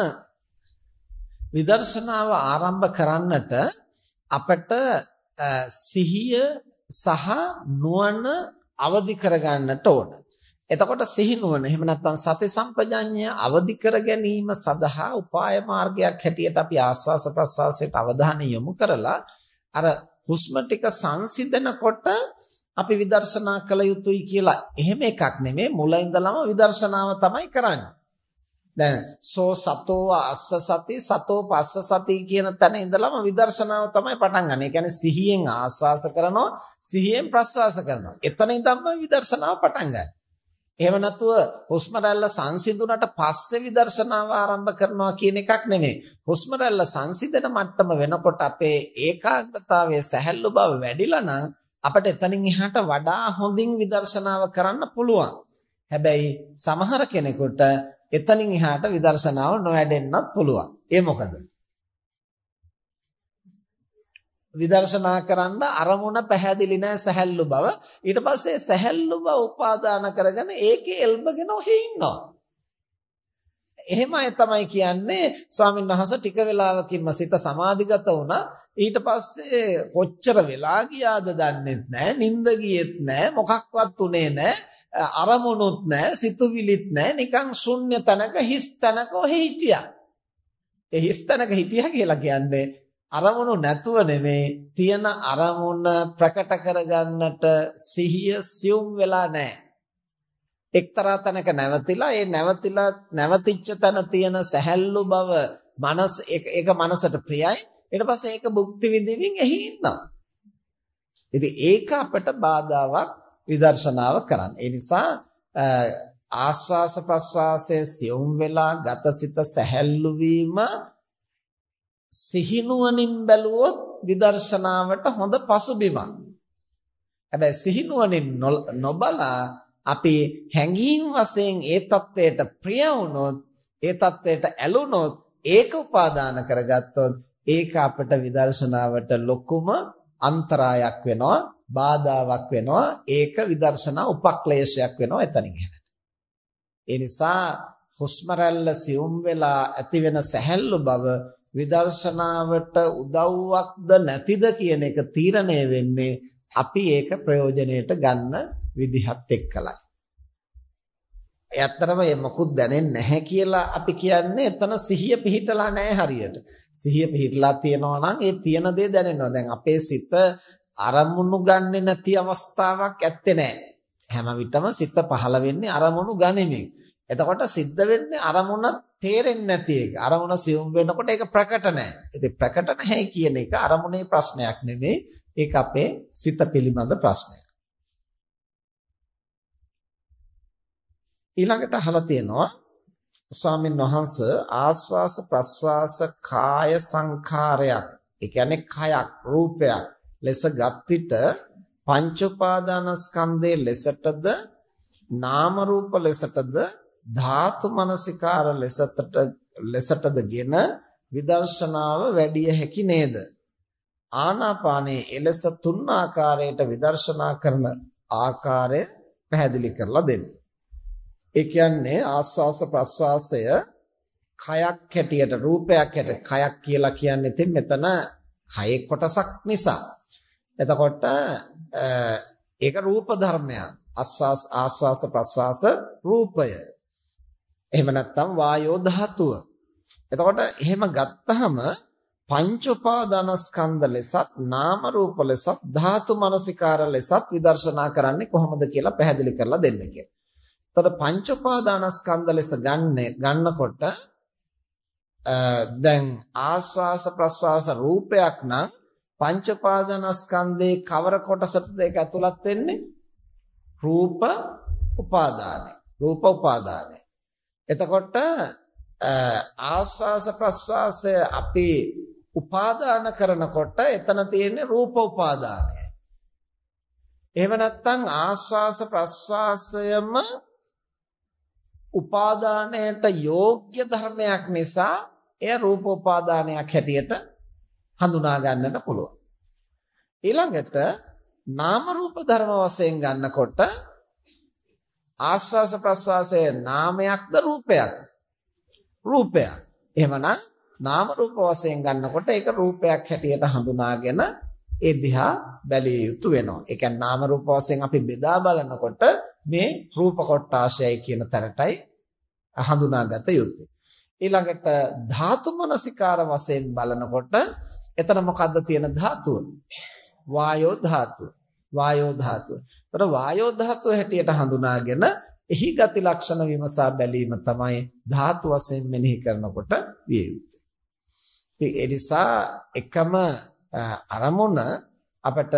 විදර්ශනාව ආරම්භ කරන්නට අපට සිහිය සහ නුවණ අවදි කරගන්නට ඕන. එතකොට සිහි නුවණ එහෙම නැත්නම් සති සම්පජඤ්ඤය අවදි කර ගැනීම සඳහා උපාය මාර්ගයක් හැටියට අපි ආස්වාස ප්‍රස්වාසයට අවධානය යොමු කරලා අර හුස්ම ටික සංසිඳනකොට අපි විදර්ශනා කළ යුතුයි කියලා එහෙම එකක් නෙමෙයි මුල ඉඳලම විදර්ශනාව තමයි කරන්නේ. දැන් සෝ සතෝ අස්ස සති සතෝ පස්ස සති කියන තැන ඉඳලම විදර්ශනාව තමයි පටන් ගන්න. ඒ කියන්නේ සිහියෙන් ආස්වාස කරනවා සිහියෙන් ප්‍රස්වාස කරනවා. එතන ඉඳන්ම විදර්ශනාව පටන් ගන්නවා. එහෙම නැතුව හුස්ම රැල්ල සංසිඳුණට පස්සේ විදර්ශනාව ආරම්භ කරනවා කියන එකක් නෙමෙයි. හුස්ම රැල්ල සංසිඳන මට්ටම වෙනකොට අපේ ඒකාග්‍රතාවයේ සැහැල්ලු බව වැඩිලා නම් අපිට එතනින් එහාට වඩා හොඳින් විදර්ශනාව කරන්න පුළුවන්. හැබැයි සමහර කෙනෙකුට එතනින් එහාට විදර්ශනාව නොවැඩෙන්නත් පුළුවන්. ඒ මොකද? විදර්ශනා කරන්න අරමුණ පැහැදිලි නැහැ සැහැල්ලු බව. ඊට පස්සේ සැහැල්ලු බව උපාදාන කරගෙන ඒකේ එල්බගෙන ඔහේ ඉන්නවා. එහෙම අය තමයි කියන්නේ ස්වාමීන් වහන්සේ ටික වෙලාවකින්ම සිත සමාධිගත වුණා ඊට පස්සේ කොච්චර වෙලා ගියාද දන්නෙත් නැහැ නිින්ද ගියෙත් නැහැ මොකක්වත් උනේ නැහැ අරමුණුත් නැහැ සිතුවිලිත් නැහැ නිකන් ශුන්්‍ය තනක හිස් තනක ඔහේ හිටියා ඒ හිස් තනක හිටියා කියලා කියන්නේ අරමුණු නැතුව නෙමේ තියෙන අරමුණ ප්‍රකට කරගන්නට සිහිය සියුම් වෙලා නැහැ. එක්තරා තැනක නැවතිලා ඒ නැවතිලා නැවතිච්ච තැන තියෙන සැහැල්ලු බව මනස ඒක මනසට ප්‍රියයි. ඊට පස්සේ ඒක භුක්ති විඳින්මින් එහි ඉන්නවා. ඉතින් ඒක අපට බාධාවක් විදර්ශනාව කරන්න. ඒ නිසා ආස්වාස ප්‍රස්වාසයේ සියුම් වෙලා ගතසිත සැහැල්ලු වීම සිහිනුවණින් බැලුවොත් විදර්ශනාවට හොඳ පසුබිමක්. හැබැයි සිහිනුවණින් නොබලා අපි හැඟීම් වශයෙන් ඒ தത്വයට ප්‍රිය වුණොත් ඒ தത്വයට ඇලුනොත් ඒක උපාදාන කරගත්තොත් ඒක අපට විදර්ශනාවට ලොකුම අන්තරායක් වෙනවා බාධාවක් වෙනවා ඒක විදර්ශනා උපක්ලේශයක් වෙනවා එතනින් එහාට ඒ නිසා හුස්ම රැල්ල සියුම් වෙලා ඇති වෙන සැහැල්ලු බව විදර්ශනාවට උදව්වක්ද නැතිද කියන එක තීරණය වෙන්නේ අපි ඒක ප්‍රයෝජනයට ගන්න විදිහත් එක්කලයි. ඇත්තටම මේ මොකුත් දැනෙන්නේ නැහැ කියලා අපි කියන්නේ එතන සිහිය පිහිටලා නැහැ හරියට. සිහිය පිහිටලා තියෙනවා නම් ඒ තියෙන දේ දැනෙනවා. දැන් අපේ සිත අරමුණු ගන්නෙ නැති අවස්ථාවක් ඇත්තේ නැහැ. හැම විටම සිත පහළ වෙන්නේ අරමුණු ගනිමින්. එතකොට සිද්ධ වෙන්නේ අරමුණ තේරෙන්නේ නැති එක. අරමුණ සියුම් වෙනකොට ඒක ප්‍රකට නැහැ. ඉතින් ප්‍රකට නැහැ කියන එක අරමුණේ ප්‍රශ්නයක් නෙමෙයි. ඒක අපේ සිත පිළිබඳ ප්‍රශ්නයක්. ඊළඟට අහලා තියෙනවා ස්වාමීන් වහන්ස ආස්වාස ප්‍රස්වාස කාය සංඛාරයක්. ඒ කියන්නේ කයක් රූපයක් ලෙස ගත් විට පංච උපාදානස්කන්ධයේ ලෙසටද නාම රූප ලෙසටද ධාතු මනසිකාර ලෙසට ලෙසටදගෙන විදර්ශනාව වැඩි හැකි නේද ආනාපානයේ එලෙස තුන් ආකාරයට විදර්ශනා කරන ආකාරය පැහැදිලි කරලා දෙන්න. ඒ කියන්නේ ආස්වාස ප්‍රස්වාසය කයක් හැටියට රූපයක් හැටියට කයක් කියලා කියන්නේ ඉතින් මෙතන කයේ කොටසක් නිසා. එතකොට ඒක රූප ධර්මයක්. ආස්වාස ආස්වාස ප්‍රස්වාස රූපය. එහෙම නැත්නම් වායෝ ධාතුව. එතකොට එහෙම ගත්තහම පංච උපාදානස්කන්ධ ලෙසත් නාම රූප ලෙසත් ධාතු මනසිකාර ලෙසත් විදර්ශනා කරන්නේ කොහොමද කියලා පැහැදිලි කරලා දෙන්න කියලා. එතකොට පංච උපාදානස්කන්ධ ලෙස ගන්න ගන්නකොට දැන් ආස්වාස ප්‍රස්වාස රූපයක් නම් පංච උපාදානස්කන්ධේ කවර කොටසටද ඒක ඇතුළත් වෙන්නේ? රූප උපාදානයි. රූප උපාදානයි. එතකොට ආස්වාස ප්‍රස්වාසය අපි උපාදාන කරනකොට එතන තියෙන්නේ රූප උපාදානය. එහෙම නැත්නම් ආස්වාස ප්‍රස්වාසයම උපාදානයට යෝග්‍ය ධර්මයක් නිසා එය රූප උපාදානයක් හැටියට හඳුනා ගන්නට පුළුවන්. ඊළඟට නාම රූප ධර්ම වශයෙන් ගන්නකොට ආස්වාස ප්‍රස්වාසයේ නාමයක්ද රූපයක්ද? රූපයක්. එහෙමනම් නාම රූප වශයෙන් ගන්නකොට ඒක රූපයක් හැටියට හඳුනාගෙන ඒ දිහා බැලිය යුතු වෙනවා. ඒ කියන්නේ නාම රූප වශයෙන් අපි බෙදා බලනකොට මේ රූප කොටාශයයි කියන තැනටයි හඳුනාගත යුත්තේ. ඊළඟට ධාතු මනසිකාර වශයෙන් බලනකොට එතන මොකද්ද තියෙන ධාතුව? වායෝ ධාතුව. වායෝ ධාතුව. ඒතර වායෝ ධාතුව හැටියට හඳුනාගෙන එහි ගති ලක්ෂණ විමසා බැලීම තමයි ධාතු වශයෙන් මෙනෙහි කරනකොට විය යුත්තේ. ඉතින් ඒ නිසා එකම අරමුණ අපට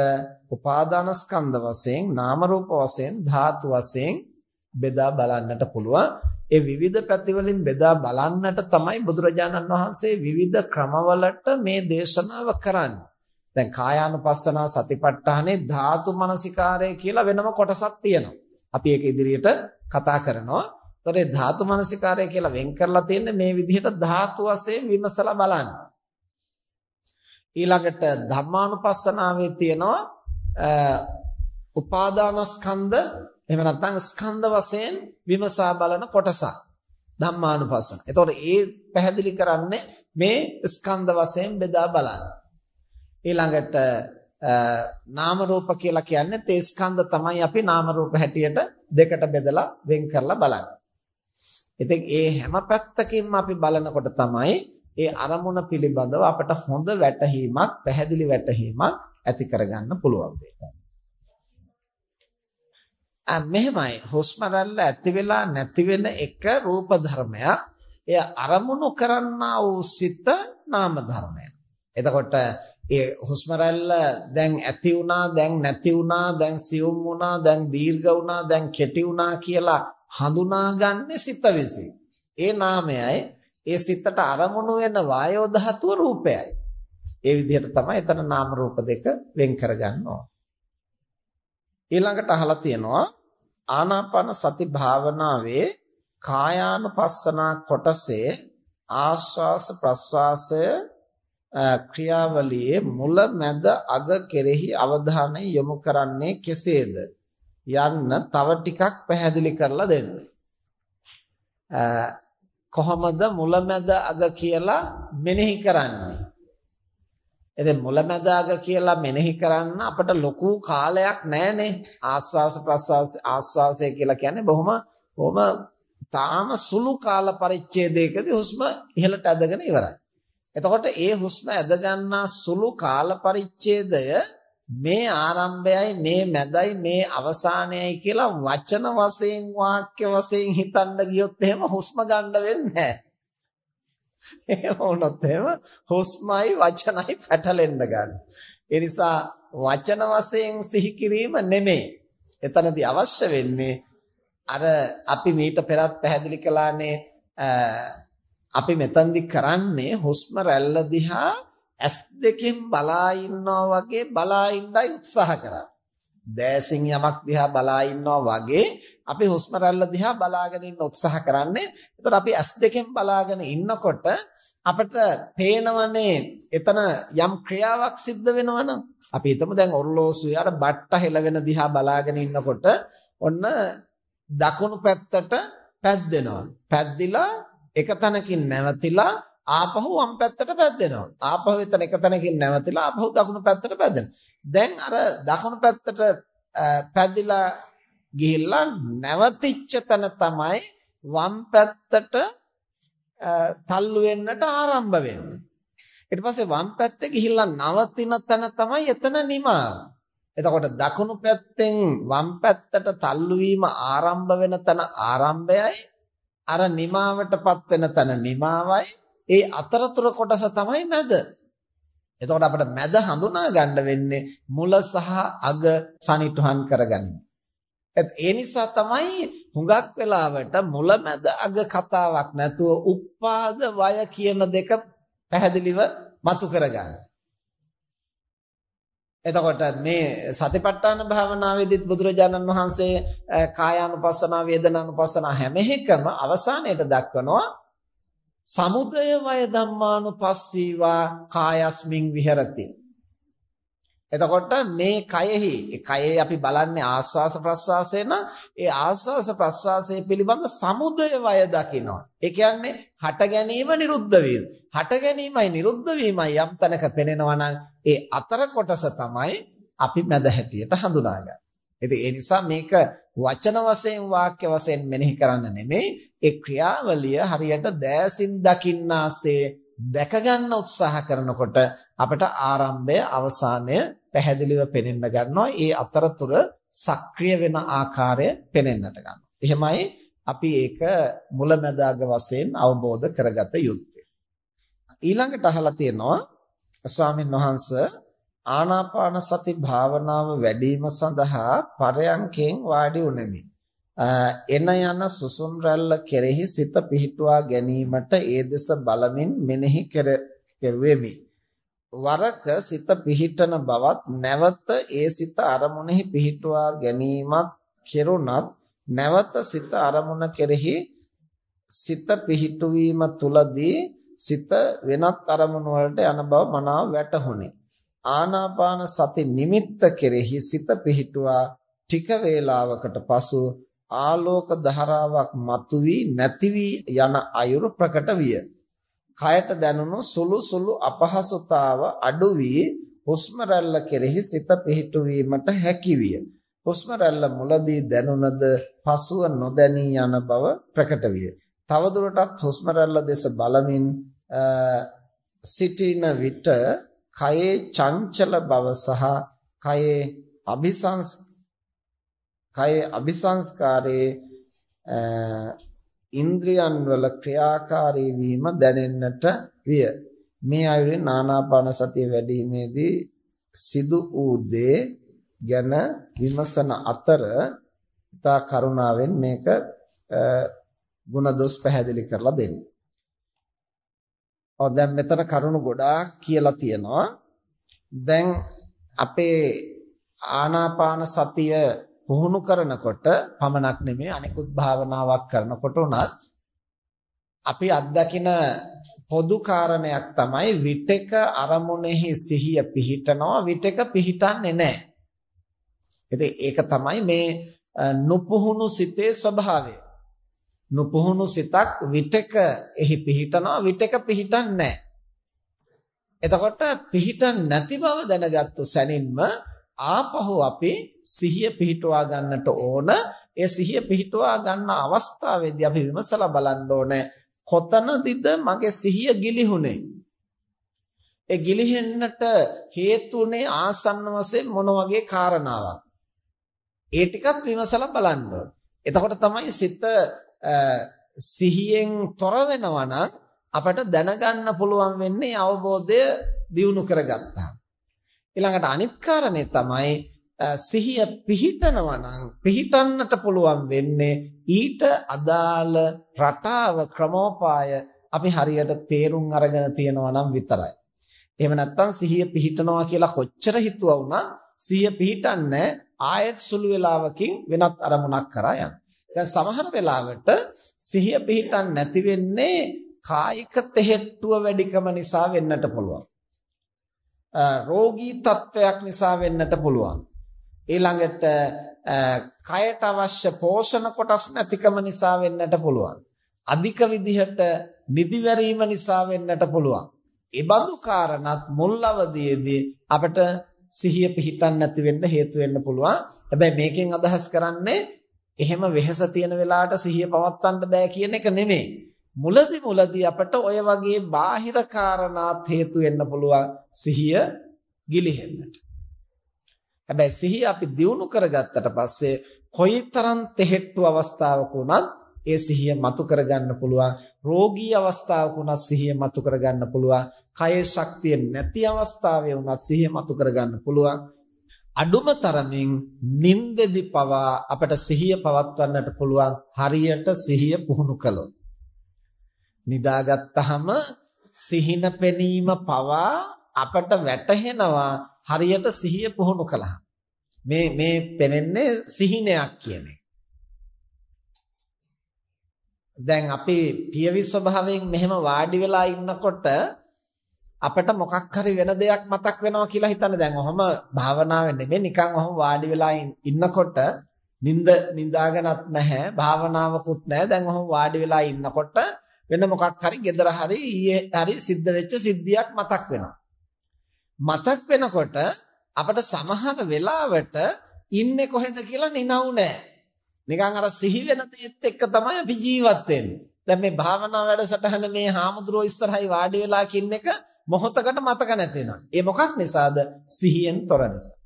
උපාදාන ස්කන්ධ වශයෙන් නාම රූප වශයෙන් ධාතු වශයෙන් බෙදා බලන්නට පුළුවන්. ඒ විවිධ පැතිවලින් බෙදා බලන්නට තමයි බුදුරජාණන් වහන්සේ විවිධ ක්‍රමවලට මේ දේශනාව කරන්නේ. දැන් කායානුපස්සනා සතිපට්ඨානේ ධාතු මනසිකාරය කියලා වෙනම කොටසක් තියෙනවා. අපි ඒක ඉදිරියට කතා කරනවා. ඒතකොට මේ ධාතු මනසිකාරය කියලා වෙන් කරලා තියෙන්නේ මේ විදිහට ධාතු වශයෙන් විමසලා බලන්න. ඊළඟට ධම්මානුපස්සනාවේ තියෙනවා උපාදානස්කන්ධ එහෙම නැත්නම් ස්කන්ධ වශයෙන් විමසා බලන කොටසක් ධම්මානුපස්සන. එතකොට ඒ පැහැදිලි කරන්නේ මේ ස්කන්ධ වශයෙන් බෙදා බලන්න. ඊළඟට නාම රූප කියලා කියන්නේ තේ ස්කන්ධ තමයි අපි නාම රූප හැටියට දෙකට බෙදලා වෙන් කරලා බලන්නේ. ඉතින් ඒ හැම පැත්තකින්ම අපි බලනකොට තමයි ඒ අරමුණ පිළිබඳව අපට හොඳ වැටහීමක්, පැහැදිලි වැටහීමක් ඇති කරගන්න පුළුවන් වෙන්නේ. මෙහෙමයි හුස්ම රැල්ල ඇති වෙලා නැති වෙන එක රූප ධර්මයක්. එය අරමුණු කරන්නා වූ සිත නාම ධර්මයක්. එතකොට ඒ හුස්ම රැල්ල දැන් ඇති වුණා දැන් නැති වුණා දැන් සියුම් වුණා දැන් දීර්ඝ වුණා දැන් කෙටි වුණා කියලා හඳුනාගන්නේ සිත විසින්. ඒ නාමයයි ඒ සිතට අරමුණු වෙන වායෝ ධාතුව රූපයයි. ඒ විදිහට තමයි එතන නාම රූප දෙක වෙන් කරගන්න ඕන. ඊළඟට අහලා තියෙනවා ආනාපාන සති භාවනාවේ කායානුපස්සනා කොටසේ ආශ්වාස ප්‍රශ්වාසය ක්‍රියාවලියේ මුල මැද අග කෙරෙහි අවධානය යොමු කරන්නේ කෙසේද යන්න තව ටිකක් පැහැදිලි කරලා දෙන්න. කොහොමද මුල මැද අග කියලා මෙනෙහි කරන්නේ? එතෙන් මුලැමැදාග කියලා මෙනෙහි කරන්න අපිට ලොකු කාලයක් නැහැනේ ආස්වාස ප්‍රස්වාස ආස්වාසය කියලා කියන්නේ බොහොම බොහොම තාම සුළු කාල පරිච්ඡේදයකදී හුස්ම ඉහළට ඇදගෙන ඉවරයි. එතකොට ඒ හුස්ම ඇද ගන්නා සුළු කාල පරිච්ඡේදය මේ ආරම්භයයි මේ මැදයි මේ අවසානයයි කියලා වචන වශයෙන් වාක්‍ය වශයෙන් හිතන්න ගියොත් එහෙම හුස්ම ගන්න වෙන්නේ නැහැ. එහෙම වුණොත් එහෙම හුස්මයි වචනයි පැටලෙන්න ගන්න. ඒ නිසා වචන වශයෙන් සිහි කිරීම නෙමෙයි. එතනදී අවශ්‍ය වෙන්නේ අර අපි මීට පෙරත් පැහැදිලි කළානේ අපි මෙතනදි කරන්නේ හුස්ම රැල්ල දිහා ඇස් දෙකෙන් බලා ඉන්නවා වගේ බලා ඉන්නයි උත්සාහ කරන්නේ. දෑසින් යමක් දිහා බලා ඉන්නවා වගේ අපි හුස්ම රැල්ල දිහා බලාගෙන ඉන්න උත්සාහ කරන්නේ. එතකොට අපි S2කින් බලාගෙන ඉන්නකොට අපිට පේනවනේ එතන යම් ක්‍රියාවක් සිද්ධ වෙනවනම් අපි හිතමු දැන් ඔර්ලෝසුවේ අර බට්ට හෙලවෙන දිහා බලාගෙන ඉන්නකොට ඔන්න දකුණු පැත්තට පැද්දෙනවා. පැද්දිලා එක තැනකින් නැවතිලා ආපහු වම් පැත්තට පැද්දෙනවා. ආපහු එතන එක තැනකින් නැවතිලා ආපහු දකුණු පැත්තට පැද්දෙනවා. දැන් අර දකුණු පැත්තට පැදිලා ගිහිල්ලා නැවතිච්ච තැන තමයි වම් පැත්තට තල්ලු වෙන්නට ආරම්භ වෙන්නේ. ඊට පස්සේ වම් පැත්තේ ගිහිල්ලා නවතින තැන තමයි එතන නිමාව. එතකොට දකුණු පැත්තෙන් වම් පැත්තට තල්ලු වීම ආරම්භ වෙන තැන ආරම්භයයි අර නිමාවටපත් වෙන තැන නිමාවයි ඒ අතරතුර කොටස තමයි මැද. එතකොට අපිට මැද හඳුනා ගන්න වෙන්නේ මුල සහ අග සනිටුහන් කරගන්න. ඒ නිසා තමයි හුඟක් වෙලාවට මුල මැද අග කතාවක් නැතුව උපාද වය කියන දෙක පැහැදිලිව මතු කරගන්න. එතකොට මේ සතිපට්ඨාන භාවනාවේදීත් බුදුරජාණන් වහන්සේ කායානුපස්සනා වේදනානුපස්සනා හැම එකම අවසානයේට දක්වනවා සමුදය වය ධම්මානුපස්සීවා කායස්මින් විහෙරති එතකොට මේ කයෙහි කයේ අපි බලන්නේ ආස්වාස ප්‍රස්වාසය නම් ඒ ආස්වාස ප්‍රස්වාසය පිළිබඳ සමුදය වය දකිනවා. ඒ කියන්නේ හට ගැනීම නිරුද්ධ වීම. හට ගැනීමයි නිරුද්ධ වීමයි යම් තැනක පෙනෙනවා නම් ඒ අතර කොටස තමයි අපි මැද හැටියට හඳුනාගන්නේ. ඉතින් ඒ නිසා මේක වචන වශයෙන් වාක්‍ය වශයෙන් මෙනෙහි කරන්න නෙමෙයි ඒ ක්‍රියාවලිය හරියට දෑසින් දකින්නාසේ දැක ගන්න උත්සාහ කරනකොට අපට ආරම්භය අවසානය පැහැදිලිව පෙනෙන්න ගන්නවා. ඒ අතරතුර සක්‍රිය වෙන ආකාරය පෙනෙන්නට ගන්නවා. එහෙමයි අපි ඒක මුලැමැදාග වශයෙන් අවබෝධ කරගත යුත්තේ. ඊළඟට අහලා තියෙනවා ස්වාමින් වහන්සේ ආනාපාන සති භාවනාව වැඩිම සඳහා පරයන්කෙන් වාඩි උනේමි. එන යන සුසුම් රැල්ල කෙරෙහි සිත පිහිටුවා ගැනීමට ඒ දෙස බලමින් මෙනෙහි කෙරෙමි. වරක සිත පිහිටන බවත් නැවත ඒ සිත අරමුණෙහි පිහිටුවා ගැනීමත් කෙරුණත් නැවත සිත අරමුණ කෙරෙහි සිත පිහිටුවීම තුලදී සිත වෙනත් අරමුණු වලට යන බව මනාව වැටහුණි. ආනාපාන සති නිමිත්ත කෙරෙහි සිත පිහිටුවා ටික වේලාවකට පසු ආලෝක ධාරාවක් මතුවී නැති වී යන අයුරු ප්‍රකට විය. කයට දැනුණු සුළු සුළු අපහසුතාව අඩු වී හුස්ම රැල්ල කෙරෙහි සිත පිහිටු වීමට හැකි විය. හුස්ම රැල්ල මුලදී දැනුණද පසුව නොදැනී යන බව ප්‍රකට විය. තවදුරටත් හුස්ම රැල්ල දෙස බලමින් සිටින විට කයේ චංචල බව සහ කයේ අபிසංස් කයේ අபிසංස්කාරයේ ඉන්ද්‍රියන් වල ක්‍රියාකාරී වීම දැනෙන්නට විය. මේ අයුරින් ආනාපාන සතිය වැඩිීමේදී සිදු වූ දේ ගැන විමසන අතර ඉතා කරුණාවෙන් මේක ගුණ දොස් පැහැදිලි කරලා දෙන්නේ. ඔව් දැන් මෙතන කරුණු ගොඩාක් කියලා තියෙනවා. දැන් අපේ ආනාපාන සතිය පුහුණු කරනකොට පමණක් නෙමෙයි අනිකුත් භාවනාවක් කරනකොට උනත් අපි අත්දකින පොදු කාරණයක් තමයි විතක අරමුණෙහි සිහිය පිහිටනවා විතක පිහිටන්නේ නැහැ. ඉතින් ඒක තමයි මේ නුපුහුණු සිතේ ස්වභාවය. නුපුහුණු සිතක් විතක එහි පිහිටනවා විතක පිහිටන්නේ නැහැ. එතකොට පිහිටන් නැති බව දැනගත්තු සැනින්ම ආපහු අපි සිහිය පිහිටුවා ගන්නට ඕන. ඒ සිහිය පිහිටුවා ගන්න අවස්ථාවේදී අපි විමසලා බලන්න ඕනේ කොතනදිද මගේ සිහිය ගිලිහුනේ? ඒ ගිලිහෙන්නට හේතුනේ ආසන්න වශයෙන් මොන වගේ කාරණාවක්? ඒ ටිකත් විමසලා බලන්න ඕන. එතකොට තමයි සිත සිහියෙන් තොර වෙනවා නම් අපට දැනගන්න පුළුවන් වෙන්නේ අවබෝධය දියුණු කරගත්තා. ඊළඟට අනිත් කාරණේ තමයි සිහිය පිහිටනවා නම් පිහිටන්නට පුළුවන් වෙන්නේ ඊට අදාළ රටාව ක්‍රමෝපාය අපි හරියට තේරුම් අරගෙන තියෙනවා නම් විතරයි. එහෙම නැත්නම් සිහිය පිහිටනවා කියලා කොච්චර හිතුවා වුණත් සිහිය පිහිටන්නේ ආයෙත් සුළු වේලාවකින් වෙනත් අරමුණක් කරා යනවා. දැන් සමහර වෙලාවට සිහිය පිහිටන් නැති වෙන්නේ කායික තෙහෙට්ටුව වැඩිකම නිසා වෙන්නට පුළුවන්. රෝගී තත්වයක් නිසා වෙන්නට පුළුවන්. ඊළඟට කයට අවශ්‍ය පෝෂණ කොටස් නැතිකම නිසා වෙන්නට පුළුවන්. අධික විදිහට නිදිවැරීම නිසා වෙන්නට පුළුවන්. ඒ බඳු කාරණත් මුල් අවදියේදී අපිට සිහිය පිහිටන්න නැති වෙන්න හේතු වෙන්න පුළුවන්. හැබැයි මේකෙන් අදහස් කරන්නේ එහෙම වෙහස තියෙන වෙලාවට සිහිය පවත්වන්න බෑ කියන එක නෙමෙයි. මුලදි මුලදි අපට ඔය වගේ බාහිර කාරණාත් හේතු වෙන්න පුළුවන් සිහිය ගිලිහෙන්නට. හැබැයි සිහිය අපි දියුණු කරගත්තට පස්සේ කොයිතරම් තෙහෙට්ටු අවස්ථාවක වුණත් ඒ සිහිය මතු කරගන්න පුළුවන්. රෝගී අවස්ථාවක වුණත් සිහිය මතු කරගන්න පුළුවන්. කයේ ශක්තිය නැති අවස්ථාවේ වුණත් සිහිය මතු කරගන්න පුළුවන්. අඩුම තරමින් නින්දෙදි පවා අපට සිහිය පවත්වන්නට පුළුවන් හරියට සිහිය පුහුණු කළොත්. නිදාගත්තාම සිහින පෙනීම පවා අපට වැටහෙනවා හරියට සිහිය පුහුණු කළා. මේ මේ පෙනෙන්නේ සිහිනයක් කියන එක. දැන් අපි පියවි ස්වභාවයෙන් මෙහෙම වාඩි වෙලා ඉන්නකොට අපිට මොකක් හරි වෙන දෙයක් මතක් වෙනවා කියලා හිතන්න. දැන් ඔහම භාවනාවෙන් නෙමෙයි නිකන් ඔහම වාඩි වෙලා ඉන්නකොට නිින්ද නිදාගෙනත් නැහැ භාවනාවකුත් නැහැ. දැන් ඔහම වාඩි වෙලා ඉන්නකොට වෙන මොකක් හරි gedara හරි ඊයේ හරි සිද්ධ වෙච්ච සිද්ධියක් මතක් වෙනවා. මතක් වෙනකොට අපිට සමහර වෙලාවට ඉන්නේ කොහෙද කියලා නිනව් නැහැ. නිකන් අර සිහි වෙන දේත් එක්ක තමයි අපි ජීවත් වෙන්නේ. දැන් මේ භාවනා වැඩසටහන මේ හාමුදුරුවෝ ඉස්සරහයි වාඩි වෙලා කින්න එක මොහොතකට මතක නැති වෙනවා. ඒ මොකක් නිසාද? සිහියෙන් තොර නිසා.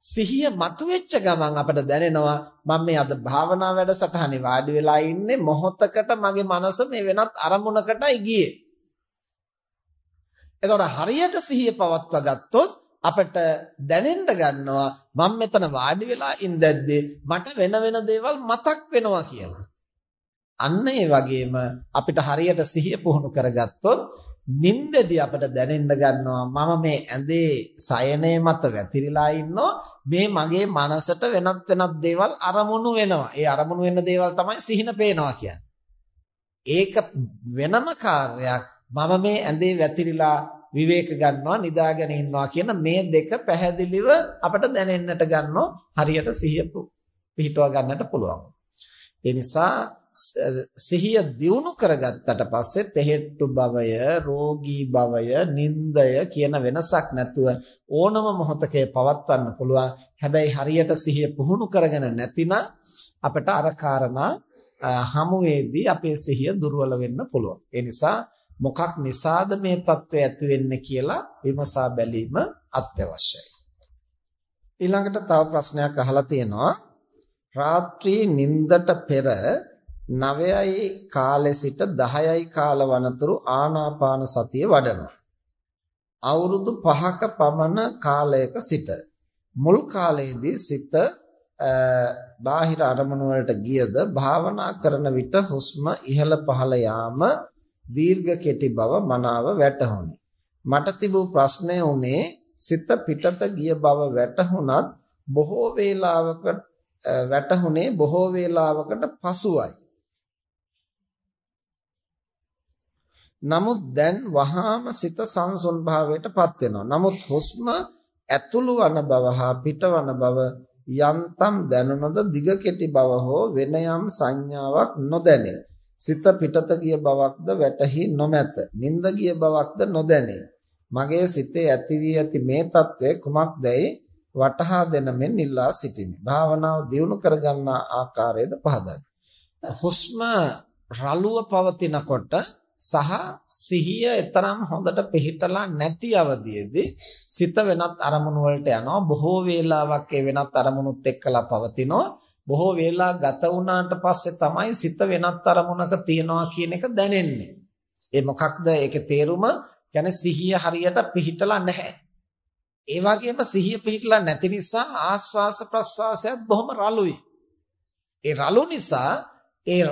සිහිය මතුවෙච්ච ගමන් අපිට දැනෙනවා මම මේ අද භාවනා වැඩසටහනේ වාඩි වෙලා ඉන්නේ මොහොතකට මගේ මනස මේ වෙනත් අරමුණකටයි ගියේ. එතකොට හරියට සිහිය පවත්වා ගත්තොත් අපිට දැනෙන්න ගන්නවා මම මෙතන වාඩි වෙලා ඉඳද්දී මට වෙන වෙන දේවල් මතක් වෙනවා කියලා. අන්න ඒ වගේම අපිට හරියට සිහිය පුහුණු කරගත්තොත් නින්දදී අපිට දැනෙන්න ගන්නවා මම මේ ඇඳේ සයනේ මත වැතිරිලා ඉන්නෝ මේ මගේ මනසට වෙනත් වෙනත් දේවල් අරමුණු වෙනවා. ඒ අරමුණු වෙන දේවල් තමයි සිහින පේනවා කියන්නේ. ඒක වෙනම කාර්යයක්. මම මේ ඇඳේ වැතිරිලා විවේක ගන්නවා නිදාගෙන ඉන්නවා කියන මේ දෙක පැහැදිලිව අපට දැනෙන්නට ගන්නවා හරියට සිහිය පිහිටව ගන්නට පුළුවන්. ඒ නිසා සිහිය දියුණු කරගත්තට පස්සේ තෙහෙට්ටු භවය, රෝගී භවය, නිന്ദය කියන වෙනසක් නැතුව ඕනම මොහොතක පවත්වන්න පුළුවන්. හැබැයි හරියට සිහිය පුහුණු කරගෙන නැතිනම් අපට අර කාරණා හමුවේදී අපේ සිහිය දුර්වල වෙන්න පුළුවන්. ඒ නිසා මොකක් නිසාද මේ தත්ත්වය ඇති වෙන්නේ කියලා විමසා බැලීම අත්‍යවශ්‍යයි. ඊළඟට තව ප්‍රශ්නයක් අහලා තියෙනවා. රාත්‍රී නිින්දට පෙර 9යි කාලේ සිට 10යි කාල වනතුරු ආනාපාන සතිය වඩනවා. අවුරුදු 5ක පමණ කාලයක සිට මුල් කාලයේදී සිත බාහිර අරමුණු වලට ගියද භාවනා කරන විට හුස්ම ඉහළ පහළ යාම දීර්ඝ කෙටි බව මනාව වැටහුණි. මට තිබූ ප්‍රශ්නය උනේ සිත පිටත ගිය බව වැටහුණත් බොහෝ වේලාවකට වැටහුනේ බොහෝ වේලාවකට පසුවයි. නමුත් දැන් වහාම සිත සංසුන් භාවයටපත් වෙනවා. නමුත් හුස්ම ඇතුළු වන බව හා පිටවන බව යන්තම් දැනුණද දිග කෙටි බව හෝ වෙන යම් සංඥාවක් නොදැනේ. සිත පිටත ගිය බවක්ද වැටහි නොමැත. නිින්ද ගිය බවක්ද නොදැනේ. මගේ සිතේ ඇති වී ඇති මේ తත්වය කුමක්දයි වටහා දෙන මෙන් ඉල්ලා සිටිමි. භාවනාව දියුණු කරගන්නා ආකාරයද පහදා හුස්ම රළුව පවතිනකොට සහ සිහිය තරම් හොඳට පිහිටලා නැති අවදියේදී සිත වෙනත් අරමුණු වලට යනවා බොහෝ වේලාවක් ඒ වෙනත් අරමුණුත් එක්කලා පවතිනවා බොහෝ වේලා ගත වුණාට පස්සේ තමයි සිත වෙනත් අරමුණක තියනවා කියන එක දැනෙන්නේ. ඒ මොකක්ද ඒකේ තේරුම? කියන්නේ සිහිය හරියට පිහිටලා නැහැ. ඒ වගේම සිහිය පිහිටලා නැති නිසා ආස්වාස ප්‍රස්වාසයත් බොහොම රළුයි. ඒ රළු නිසා ඒ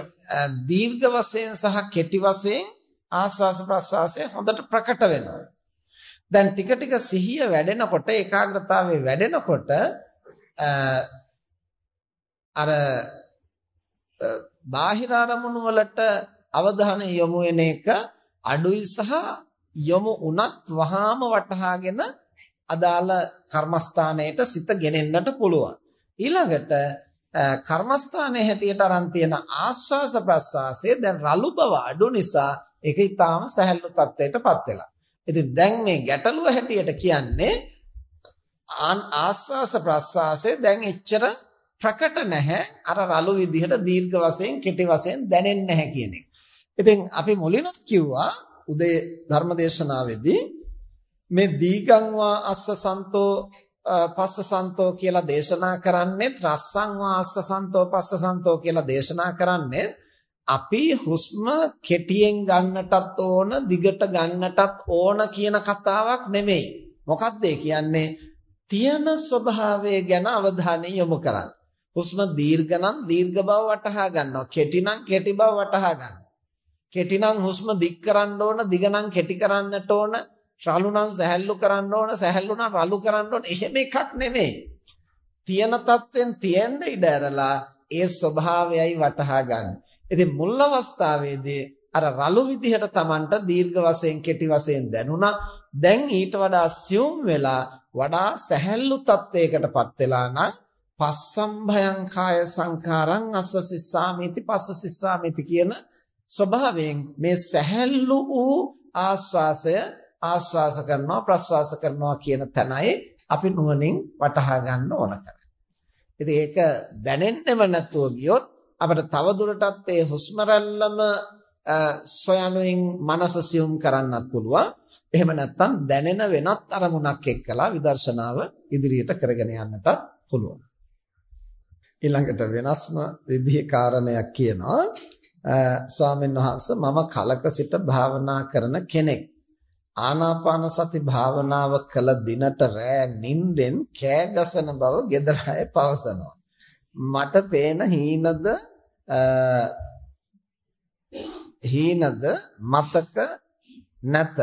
දීර්ඝ වශයෙන් සහ කෙටි වශයෙන් ආස්වාස ප්‍රස්වාසය හොඳට ප්‍රකට වෙනවා. දැන් ටික ටික සිහිය වැඩෙනකොට ඒකාග්‍රතාවය වැඩෙනකොට අර බාහිර අරමුණු වලට අවධානය යොමු වෙන එක අඩුයි සහ යොමු උනත් වහාම වටහාගෙන අදාළ කර්මස්ථානයට සිත ගෙනෙන්නට පුළුවන් ඊළඟට කර්මස්ථානයේ හැටියට අරන් තියෙන ආස්වාස ප්‍රස්වාසයේ දැන් රළු බව අඩු නිසා ඒක ඊටාම සහැල්ලු තත්ත්වයටපත් වෙලා. ඉතින් දැන් මේ ගැටලුව හැටියට කියන්නේ ආස්වාස ප්‍රස්වාසය දැන් එච්චර ප්‍රකට නැහැ අර රළු විදිහට දීර්ඝ වශයෙන් කෙටි වශයෙන් දැනෙන්නේ නැහැ කියන එක. ඉතින් අපි මුලිනුත් කිව්වා උදේ ධර්මදේශනාවේදී මේ දීගංවා අස්ස සන්තෝ පස්ස සන්තෝ කියලා දේශනා කරන්නේ රස්සංවා අස්ස සන්තෝ පස්ස සන්තෝ කියලා දේශනා කරන්නේ අපි හුස්ම කෙටියෙන් ගන්නටත් ඕන දිගට ගන්නටත් ඕන කියන කතාවක් නෙමෙයි. මොකක්ද කියන්නේ තියෙන ස්වභාවය ගැන අවධානය යොමු කරන්න. හුස්ම දීර්ඝ නම් දීර්ඝ බව වටහා ගන්නවා. කෙටි නම් කෙටි බව වටහා ගන්නවා. කෙටි නම් හුස්ම දික් කරන්න ඕන, දිග නම් කෙටි කරන්නට ඕන, රළු නම් සැහැල්ලු කරන්න ඕන, සැහැල්ලු නම් රළු කරන්න ඕන. එහෙම එකක් නෙමෙයි. තියෙන තත්වෙන් තියෙන්න ඉඩ ඇරලා ඒ ස්වභාවයයි වටහා ගන්න. ඉතින් මුල් අවස්ථාවේදී අර රළු විදිහට Tamanට දීර්ඝ වශයෙන් කෙටි වශයෙන් දැනුණා. දැන් ඊට වඩා සියුම් වෙලා වඩා සැහැල්ලු තත්වයකටපත් වෙලා නම් පස්සම්භයං කාය සංඛාරං අස්ස සිස්සාමිති පස්ස සිස්සාමිති කියන ස්වභාවයෙන් මේ සැහැල්ලු වූ ආස්වාසය ආස්වාස කරනවා ප්‍රස්වාස කරනවා කියන තැනයි අපි නුවණින් වටහා ගන්න ඕන කරන්නේ. ඉතින් ඒක දැනෙන්නෙම නැතුව ගියොත් අපිට තව දුරටත් ඒ හුස්ම රැල්ලම සොයනුවෙන් මනස සියුම් කරන්නත් පුළුවන්. එහෙම නැත්නම් දැනෙන වෙනත් අරමුණක් එක්කලා විදර්ශනාව ඉදිරියට කරගෙන යන්නටත් පුළුවන්. ඊළඟට වෙනස්ම විදිහේ කාරණයක් කියනවා ස්වාමීන් වහන්සේ මම කලක සිට භාවනා කරන කෙනෙක්. ආනාපාන සති භාවනාව කළ දිනට රෑ නිින්දෙන් කෑ ගසන බව gedara අය පවසනවා. මට පේන හීනද හීනද මතක නැත.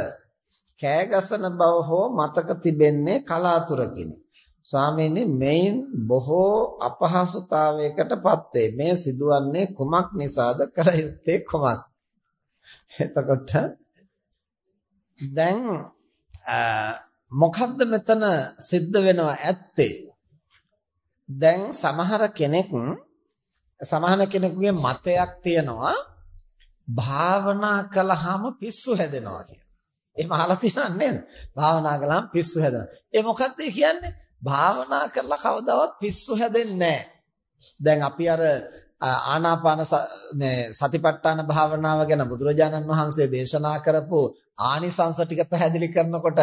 කෑ ගසන බව හෝ මතක තිබෙන්නේ කලාතුරකිනි. ස්වාමීනි මෙයින් බොහෝ අපහසුතාවයකටපත් වේ. මේ සිදුවන්නේ කුමක් නිසාද කල යුත්තේ කුමක්? එතකොට දැන් මොකද්ද මෙතන සිද්ධ වෙනවා ඇත්තේ? දැන් සමහර කෙනෙක් සමහර කෙනෙකුගේ මතයක් තියෙනවා භාවනා කළාම පිස්සු හැදෙනවා කියලා. එහෙම අහලා තියෙනවද නේද? භාවනා කළාම පිස්සු හැදෙනවා. ඒ මොකක්ද කියන්නේ? භාවනා කරලා කවදාවත් පිස්සු හැදෙන්නේ දැන් අපි අර ආනාපාන මේ සතිපට්ඨාන භාවනාව ගැන බුදුරජාණන් වහන්සේ දේශනා කරපු ආනිසංස ටික පැහැදිලි කරනකොට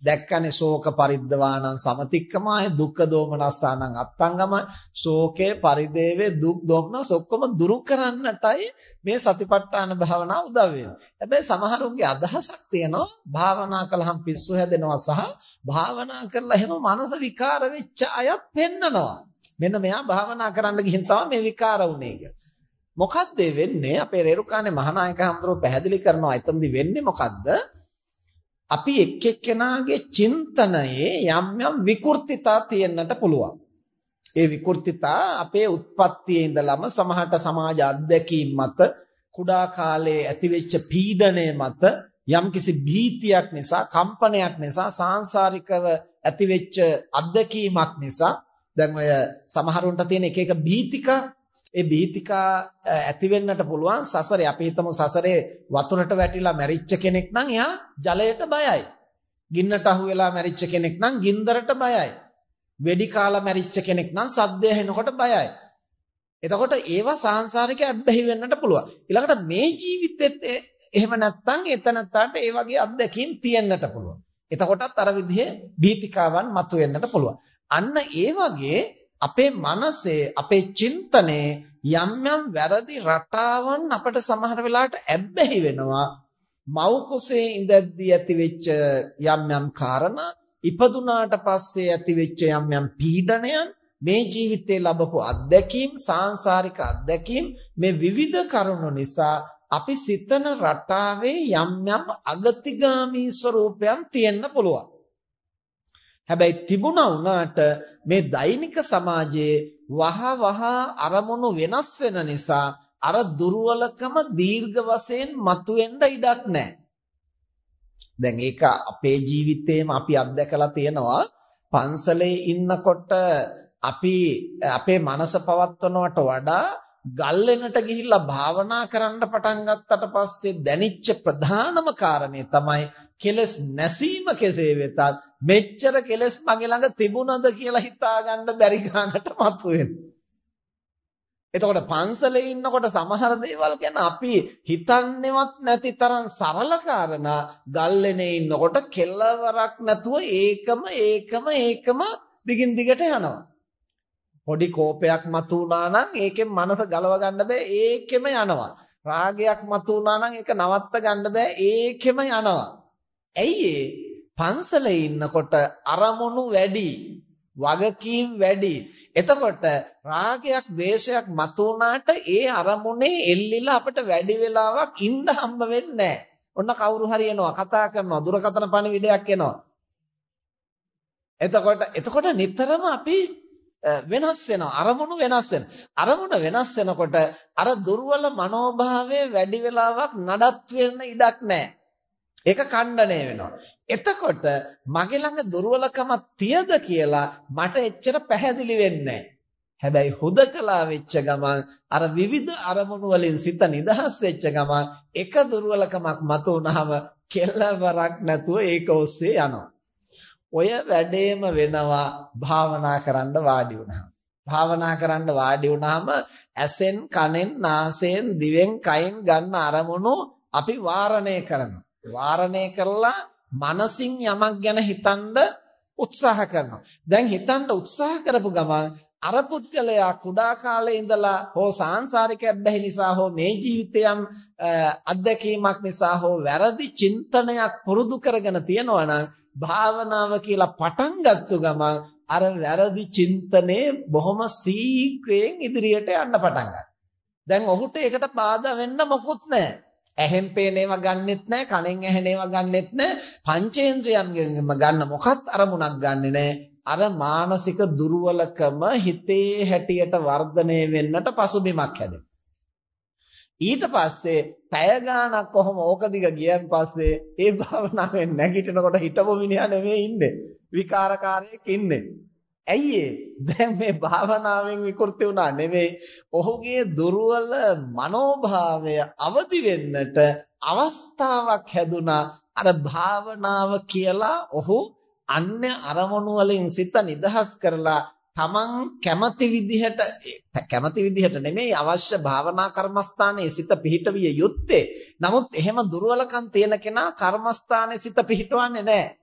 දැක්කනේ ශෝක පරිද්දවානං සමතික්කමාය දුක්ඛ දෝමනස්සානං අත්තංගම ශෝකේ පරිදේවේ දුක් දෝමනස් ඔක්කොම දුරු කරන්නටයි මේ සතිපට්ඨාන භාවනාව උදව් වෙන්නේ. හැබැයි සමහරුන්ගේ අදහසක් තියෙනවා භාවනා කළාම පිස්සු හැදෙනවා සහ භාවනා කරලා එහෙම මනස විකාර වෙච්ච අයත් පෙන්නනවා. මෙන්න මෙයා භාවනා කරන්න ගිහින් තමයි මේ විකාර වුනේ කියලා. මොකද්ද වෙන්නේ? අපේ රේරුකානේ මහානායක හඳුරෝ පැහැදිලි කරනවා එතනදි වෙන්නේ මොකද්ද? අපි එක් එක්කෙනාගේ චින්තනයේ යම් යම් විකෘතිතා තියෙන්නට පුළුවන්. ඒ විකෘතිතා අපේ උත්පත්තියේ ඉඳලම සමහරට සමාජ අත්දැකීම් මත කුඩා කාලයේ ඇතිවෙච්ච පීඩණය මත යම්කිසි භීතියක් නිසා කම්පනයක් නිසා සාංශාරිකව ඇතිවෙච්ච අත්දැකීමක් නිසා දැන් ඔය සමහරුන්ට තියෙන එක එක බීතිකා ඒ බීතිකා ඇති වෙන්නට පුළුවන් සසරේ අපි හිතමු සසරේ වතුරට වැටිලා මැරිච්ච කෙනෙක් නම් එයා ජලයට බයයි. ගින්නට අහු වෙලා මැරිච්ච කෙනෙක් නම් ගින්දරට බයයි. වෙඩි කාලා මැරිච්ච කෙනෙක් නම් සද්දය ඇහෙනකොට බයයි. එතකොට ඒවා සාංශාරික අබ්බැහි වෙන්නට පුළුවන්. ඊළඟට මේ ජීවිතෙත් එහෙම නැත්නම් එතනටට ඒ වගේ අත්දැකීම් තියෙන්නට පුළුවන්. එතකොටත් අර විදිහේ බීතිකාවන් මතුවෙන්නට පුළුවන්. අන්න ඒ වගේ අපේ මනසේ අපේ චින්තනයේ යම් යම් වැරදි රටාවන් අපට සමහර වෙලාවට ඇබ්බැහි වෙනවා. මව් කුසේ ඉඳද්දී ඇතිවෙච්ච යම් යම් කාරණා ඉපදුනාට පස්සේ ඇතිවෙච්ච යම් යම් පීඩනයන් මේ ජීවිතේ ලැබපු අත්දැකීම් සාංශාරික අත්දැකීම් මේ විවිධ කරුණු නිසා අපි සිතන රටාවේ යම් යම් අගතිගාමී ස්වરૂපයන් තියෙන්න පුළුවන්. හැබැයි තිබුණා වුණාට මේ දෛනික සමාජයේ වහ වහ අරමුණු වෙනස් වෙන නිසා අර දුර්වලකම දීර්ඝ වශයෙන් මතුවෙන්න ඉඩක් නැහැ. දැන් ඒක අපේ ජීවිතේම අපි අත්දැකලා තියෙනවා පන්සලේ ඉන්නකොට අපි අපේ මනස පවත්වනවට වඩා ගල්ලෙනට ගිහිල්ලා භාවනා කරන්න පටන් ගත්තට පස්සේ දැනිච්ච ප්‍රධානම කාරණේ තමයි කෙලස් නැසීම කෙසේ වෙතත් මෙච්චර කෙලස් මගේ ළඟ තිබුණද කියලා හිතාගන්න බැරි ගන්නට මතුවෙනවා. එතකොට පන්සලේ ඉන්නකොට සමහර දේවල් ගැන අපි හිතන්නේවත් නැති තරම් සරල කාරණා ගල්ලෙනේ ඉන්නකොට කෙලවරක් නැතුව ඒකම ඒකම ඒකම දිගින් දිගට යනවා. පොඩි කෝපයක් මතු වුණා නම් ඒකෙන් මනස ගලව ගන්න බෑ ඒකෙම යනවා. රාගයක් මතු වුණා නම් ඒක නවත්ත ගන්න බෑ ඒකෙම යනවා. ඇයි පන්සලේ ඉන්නකොට අරමුණු වැඩි, වගකීම් වැඩි. එතකොට රාගයක්, ද්වේෂයක් මතු වුණාට ඒ අරමුණේ එල්ලිලා අපිට වැඩි වෙලාවක් ඉන්න හම්බ වෙන්නේ ඔන්න කවුරු හරි එනවා කතා කරනවා දුරකථන පණිවිඩයක් එනවා. එතකොට එතකොට නිතරම අපි වෙනස් වෙනවා. අරමුණු වෙනස් වෙනවා අරමුණ වෙනස් වෙනකොට අර දුර්වල මනෝභාවය වැඩි වෙලාවක් නඩත් වෙන්න ඉඩක් නැහැ. ඒක ඛණ්ඩණය වෙනවා. එතකොට මගේ ළඟ දුර්වලකමක් තියද කියලා මට එච්චර පැහැදිලි වෙන්නේ හැබැයි හුදකලා වෙච්ච ගමන් අර විවිධ අරමුණු වලින් සිත නිදහස් වෙච්ච ගමන් එක දුර්වලකමක් මතු වුනහම කෙලවරක් නැතුව ඒක ඔස්සේ යනවා. ඔය වැඩේම වෙනවා භාවනා කරන්න වාඩි වුණාම. භාවනා කරන්න වාඩි වුණාම ඇසෙන්, කනෙන්, නාසයෙන්, දිවෙන්, කයින් ගන්න අරමුණු අපි වාරණය කරනවා. වාරණය කරලා මනසින් යමක් ගැන හිතන්න උත්සාහ කරනවා. දැන් හිතන්න උත්සාහ කරපු ගමන් අර පුද්ගලයා කුඩා කාලේ ඉඳලා හෝ සාංශාරික බැහැ නිසා හෝ මේ ජීවිතයම් අත්දැකීමක් නිසා හෝ වැරදි චින්තනයක් පුරුදු කරගෙන තියෙනවා නම් භාවනාව කියලා පටන් ගත්තු ගමන් අර වැරදි චින්තනේ බොහොම සීක්‍රයෙන් ඉදිරියට යන්න පටන් ගන්නවා. දැන් ඔහුට ඒකට බාධා වෙන්න මොකුත් නැහැ. ඇහෙන් පේන ඒවා ගන්නෙත් නැහැ, කනෙන් ඇහෙන ඒවා ගන්නෙත් නැහැ, පංචේන්ද්‍රයන්ගෙන්ම ගන්න මොකත් අරමුණක් ගන්නෙ නැහැ. අර මානසික දුර්වලකම හිතේ හැටියට වර්ධනය වෙන්නට පසුබිමක් හැදෙනවා. ඊට පස්සේ පැය ගාණක් කොහොම ඕක දිග ගියන් පස්සේ ඒ භාවනාවෙන් නැගිටිනකොට හිටපො මිනිහා නෙමෙයි ඉන්නේ. විකාරකාරයෙක් ඉන්නේ. ඇයි දැන් මේ භාවනාවෙන් විකෘති වුණා නෙමෙයි ඔහුගේ දුර්වල මනෝභාවය අවදි වෙන්නට අවස්ථාවක් හැදුනා. අර භාවනාව කියලා ඔහු අන්‍ය අරමුණු වලින් සිත නිදහස් කරලා තමන් කැමති විදිහට කැමති විදිහට නෙමෙයි අවශ්‍ය භාවනා කර්මස්ථානයේ සිත පිහිටවිය යුත්තේ. නමුත් එහෙම දුර්වලකම් තියෙන කෙනා කර්මස්ථානයේ සිත පිහිටවන්නේ නැහැ.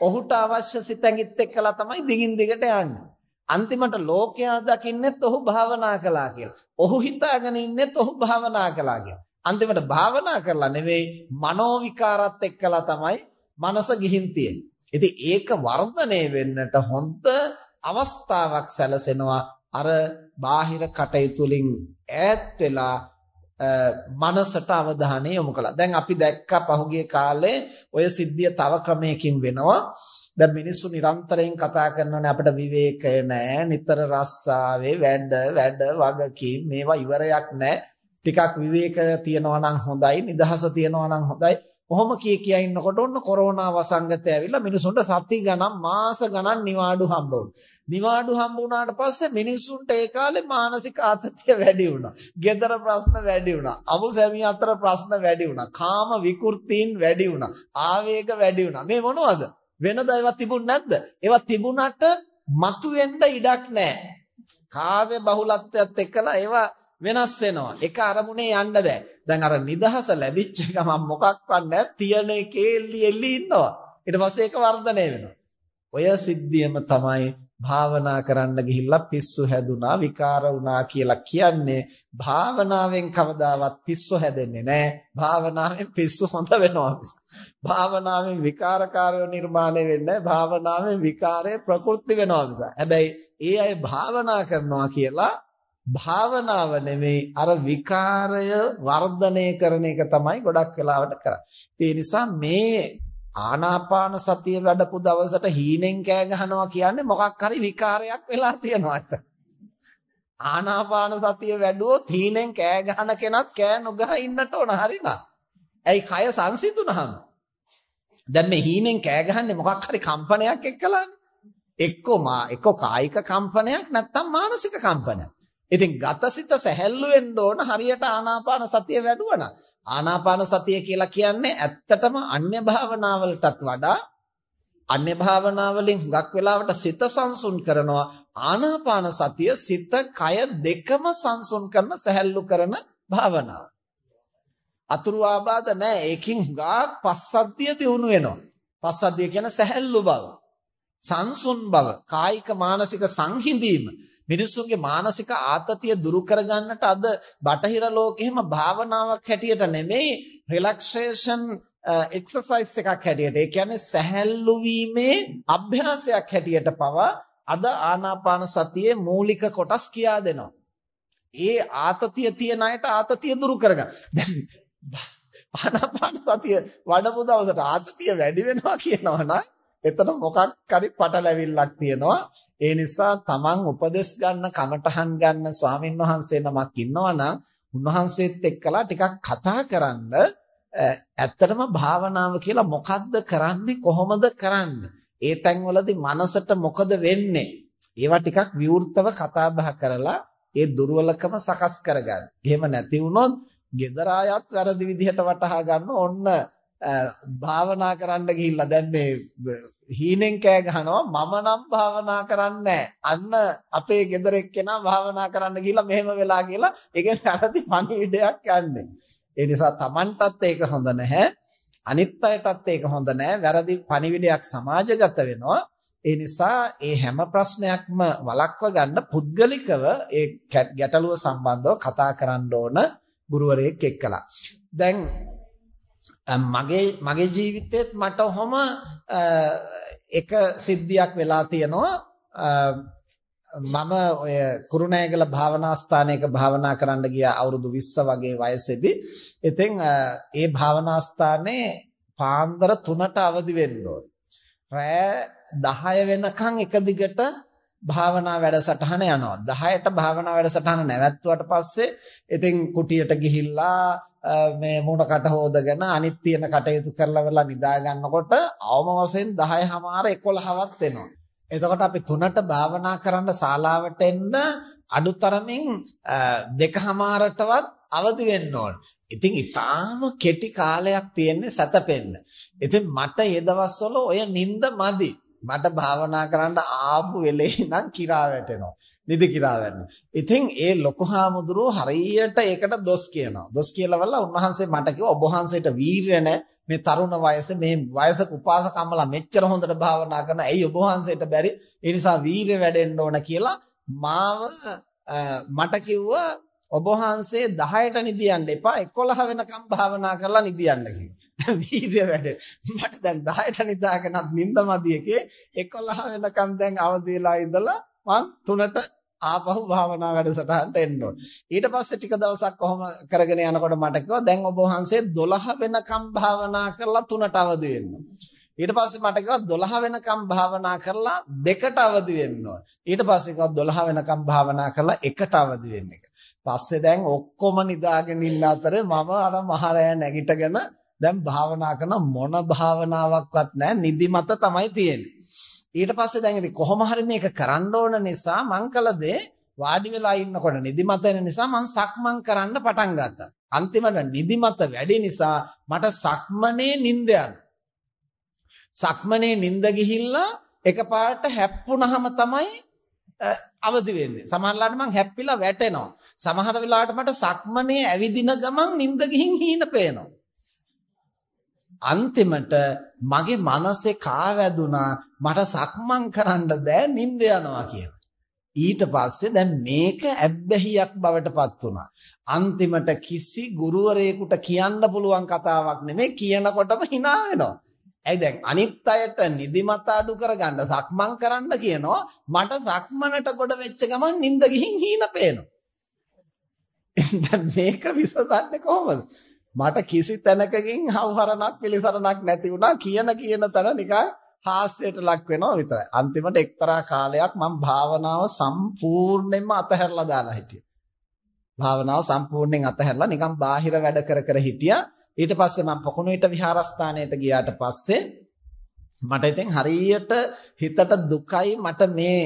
ඔහුට අවශ්‍ය සිතඟිත් එක්කලා තමයි දිගින් දිගට යන්නේ. අන්තිමට ලෝකයා දකින්නෙත් ඔහු භාවනා කළා කියලා. ඔහු හිතාගෙන ඉන්නෙත් ඔහු භාවනා කළා කියලා. අන්තිමට භාවනා කරලා නෙවෙයි මනෝ විකාරات එක්කලා තමයි මනස ගිහින් තියෙන්නේ. ඉතින් ඒක වර්ධනය වෙන්නට හොඳ අවස්ථාවක් සැලසෙනවා අර බාහිර කටයුතු වලින් ඈත් වෙලා මනසට අවධානය යොමු කළා. දැන් අපි දැක්කා පහුගිය කාලේ ඔය සිද්ධිය තව ක්‍රමයකින් වෙනවා. දැන් මිනිස්සු නිරන්තරයෙන් කතා කරනවානේ අපිට විවේකය නැහැ. නිතර රස්සාවේ වැඩ වැඩ වගකීම් මේවා ඉවරයක් නැහැ. ටිකක් විවේක තියනවා නම් හොඳයි, නිදහස තියනවා නම් හොඳයි. කොහොම කී කියා ඉන්නකොට ඔන්න කොරෝනා වසංගතය ඇවිල්ලා මිනිසුන්ට සති ගණන් මාස ගණන් නිවාඩු හම්බ වුණා. නිවාඩු හම්බ වුණාට පස්සේ මිනිසුන්ට ඒ කාලේ මානසික ආතතිය වැඩි වුණා. ගෙදර ප්‍රශ්න වැඩි වුණා. අමු සැමිය අතර ප්‍රශ්න වැඩි වුණා. කාම විකෘතීන් වැඩි වුණා. ආවේග වැඩි වුණා. මේ මොනවද? වෙනදා ඒවා තිබුණ නැද්ද? ඒවා තිබුණට මතුවෙන්න ඉඩක් නැහැ. කාර්ය බහුලත්වයත් එක්කලා ඒවා වෙනස් වෙනවා. එක අරමුණේ යන්න බෑ. දැන් අර නිදහස ලැබිච්ච ගමන් මොකක්වත් නැහැ. තියෙන එකේ එල්ලි එල්ලි ඉන්නවා. ඊට පස්සේ ඒක වර්ධනය වෙනවා. ඔය සිද්ධියම තමයි භාවනා කරන්න ගිහිල්ලා පිස්සු හැදුනා විකාර වුණා කියලා කියන්නේ භාවනාවෙන් කවදාවත් පිස්සු හැදෙන්නේ නැහැ භාවනාවෙන් පිස්සු හොඳ වෙනවා භාවනාවෙන් විකාරකාරය නිර්මාණය වෙන්නේ භාවනාවෙන් විකාරය ප්‍රකෘති වෙනවා නිසා හැබැයි ඒ අය භාවනා කරනවා කියලා භාවනාව නෙමෙයි අර විකාරය වර්ධනය කරන එක තමයි ගොඩක් වෙලාවට කරන්නේ. ඒ නිසා මේ ආනාපාන සතිය වැඩපු දවසට හීනෙන් කෑ ගහනවා කියන්නේ මොකක් හරි විකාරයක් වෙලා තියෙනවා අත. ආනාපාන සතිය වැඩුවොත් හීනෙන් කෑ ගහන කෙනත් කෑ නොගහ ඉන්නට ඕන හරිනා. ඇයි කය සංසිඳුනහම? දැන් මේ හීනෙන් කෑ ගහන්නේ මොකක් හරි කම්පනයක් එක්කලානේ. එක්කෝ මා එක්කෝ කායික කම්පනයක් නැත්නම් මානසික කම්පනයක්. ඉතින් ගතසිත සැහැල්ලු වෙන්න ඕන හරියට ආනාපාන සතිය වැඩුවනම්. ආනාපාන සතිය කියලා කියන්නේ ඇත්තටම අන්‍ය භාවනාවලටත් වඩා අන්‍ය භාවනාවලින් හුඟක් වෙලාවට සිත සංසුන් කරනවා ආනාපාන සතිය සිත කය දෙකම සංසුන් කරන සැහැල්ලු කරන භාවනාව. අතුරු ආබාධ නැහැ. ඒකින් හුඟක් පස්සද්ධිය දිනු වෙනවා. පස්සද්ධිය කියන්නේ සැහැල්ලු බව. සංසුන් බව, කායික මානසික සංහිඳීම මිනිස්සුන්ගේ මානසික ආතතිය දුරු කරගන්නට අද බටහිර ලෝකෙෙම භාවනාවක් හැටියට නෙමෙයි රිලැක්සේෂන් එක්සර්සයිස් එකක් හැටියට ඒ කියන්නේ සැහැල්ලු වීමේ අභ්‍යාසයක් හැටියට පවා අද ආනාපාන සතියේ මූලික කොටස් කියා දෙනවා. ඒ ආතතිය තියෙන අයට ආතතිය දුරු කරගන්න. දැන් ආනාපාන සතිය වඩපු දවසට ආතතිය වැඩි වෙනවා කියනවා නම් එතන මොකක් හරි පටලැවිල්ලක් තියෙනවා. ඒ නිසා තමන් උපදෙස් ගන්න කමටහන් ගන්න ස්වාමින් වහන්සේ නමක් ඉන්නවනම් උන්වහන්සේත් එක්කලා ටිකක් කතා කරන්න ඇත්තටම භාවනාව කියලා මොකද්ද කරන්නේ කොහොමද කරන්නේ? ඒ තැන්වලදී මනසට මොකද වෙන්නේ? ඒවා ටිකක් විවෘතව කතා බහ කරලා ඒ දුර්වලකම සකස් කරගන්න. එහෙම නැති වුණොත් gedara ayat වැරදි විදිහට වටහා ගන්න ඕන්න භාවනා කරන්න ගිහිල්ලා දැන් මේ හීනෙන් කෑ ගහනවා මම නම් භාවනා කරන්නේ අන්න අපේ ගෙදර එක්කෙනා භාවනා කරන්න ගිහිල්ලා මෙහෙම වෙලා කියලා ඒකෙන් වැරදි පණිවිඩයක් යන්නේ. ඒ නිසා Tamanටත් ඒක හොඳ නැහැ. අනිත් අයටත් ඒක හොඳ නැහැ. වැරදි පණිවිඩයක් සමාජගත වෙනවා. ඒ නිසා ඒ හැම ප්‍රශ්නයක්ම වළක්ව ගන්න පුද්ගලිකව ඒ ගැටලුව සම්බන්ධව කතා කරන්න ඕන ගුරුවරයෙක් එක්කලා. දැන් මගේ මගේ ජීවිතේත් මට ඔහොම එක සිද්ධියක් වෙලා තියෙනවා මම ඔය කුරුණෑගල භාවනා ස්ථානයක භාවනා කරන්න ගියා අවුරුදු 20 වගේ වයසේදී. ඉතින් ඒ භාවනා ස්ථානේ පාන්දර 3ට අවදි වෙන්න ඕනේ. රෑ 10 වෙනකන් එක දිගට භාවනා වැඩසටහන යනවා. 10ට භාවනා වැඩසටහන නැවැත්තුවට පස්සේ ඉතින් කුටියට ගිහිල්ලා මේ මූණ කට හොදගෙන අනිත් තියෙන කටයුතු කරලා වෙලා නිදා ගන්නකොට අවම වශයෙන් 10:00මාර 11වත් වෙනවා. එතකොට අපි 3ට භාවනා කරන්න ශාලාවට එන්න අඩුතරමින් දෙකමාරටවත් අවදි වෙන්න ඕන. ඉතින් ඊටාම කෙටි කාලයක් තියෙන්නේ සතපෙන්න. ඉතින් මට ඒ දවස්වල ඔය නිින්ද මදි. මට භාවනා කරන්න ආපු වෙලේ ඉඳන් කිරා වැටෙනවා. නිදි කිරා වැටෙනවා. ඉතින් ඒ ලොකු හාමුදුරුවෝ හරියට ඒකට දොස් කියනවා. දොස් කියලා වල්ලා උන්වහන්සේ මට කිව්වා ඔබ වහන්සේට වීරිය නැහැ. මේ තරුණ වයසේ මේ වයසක උපාසකම්මලා මෙච්චර හොඳට භාවනා කරන ඇයි ඔබ වහන්සේට බැරි? ඒ නිසා වීරිය වැඩෙන්න ඕන කියලා මාව මට කිව්වා ඔබ වහන්සේ 10ට නිදියන්න එපා 11 වෙනකම් භාවනා කරලා නිදියන්න කිව්වා. වීර්ය වැඩ. මට දැන් 10ට නිදාගෙනත් නිින්ද මදි එකේ 11 වෙනකන් දැන් අවදි වෙලා ඉඳලා මං 3ට ආපහු භාවනා වැඩසටහනට එන්න ඕන. ඊට පස්සේ ටික දවසක් කොහොම කරගෙන යනකොට මට කිව්වා දැන් ඔබ වහන්සේ 12 වෙනකම් භාවනා කරලා 3ට අවදි වෙන්න. ඊට පස්සේ මට කිව්වා 12 වෙනකම් භාවනා කරලා දෙකට අවදි වෙන්න ඕන. ඊට පස්සේ කිව්වා 12 වෙනකම් භාවනා කරලා එකට අවදි වෙන්න එක. පස්සේ දැන් ඔක්කොම නිදාගෙන ඉන්න අතරේ මම අර මහරය නැගිටගෙන දැන් භාවනා කරන මොන භාවනාවක්වත් නැහැ නිදිමත තමයි තියෙන්නේ. ඊට පස්සේ දැන් ඉතින් කොහොම හරි මේක කරන්න ඕන නිසා මං කළ දේ වාඩි වෙලා ඉන්නකොට නිදිමත එන නිසා මං සක්මන් කරන්න පටන් ගත්තා. අන්තිමට නිදිමත වැඩි නිසා මට සක්මනේ නිින්ද සක්මනේ නිින්ද ගිහිල්ලා එකපාරට හැප්පුණාම තමයි අවදි වෙන්නේ. සමහරවිට මං හැප්පිලා වැටෙනවා. සමහර වෙලාවට මට සක්මනේ ඇවිදින ගමන් නිින්ද ගිහින් හීන පේනවා. අන්තිමට මගේ මනසේ කාවැදුනා මට සක්මන් කරන්න බෑ නිින්ද යනවා කියලා. ඊට පස්සේ දැන් මේක ඇබ්බැහියක් බවට පත් වුණා. අන්තිමට කිසි ගුරුවරයෙකුට කියන්න පුළුවන් කතාවක් නෙමෙයි කියනකොටම hina වෙනවා. ඇයි දැන් අනිත් අයට නිදිමත අඩු කරගන්න සක්මන් කරන්න කියනවා මට සක්මනට කොට වෙච්ච ගමන් නිින්ද ගිහින් හීන පේනවා. දැන් මේක විසඳන්නේ කොහොමද? මට කිසි තැනකකින් හවුහරණක් පිළිසරණක් නැති වුණා කියන කියන තැන නිකන් හාස්‍යයට ලක් වෙනවා විතරයි. අන්තිමට එක්තරා කාලයක් මම භාවනාව සම්පූර්ණයෙන්ම අතහැරලා දාලා හිටියා. භාවනාව සම්පූර්ණයෙන් අතහැරලා නිකන් බාහිර වැඩ කර කර හිටියා. ඊට පස්සේ මම පොකුණුවිට විහාරස්ථානයට ගියාට පස්සේ මට ඉතින් හරියට හිතට දුකයි මට මේ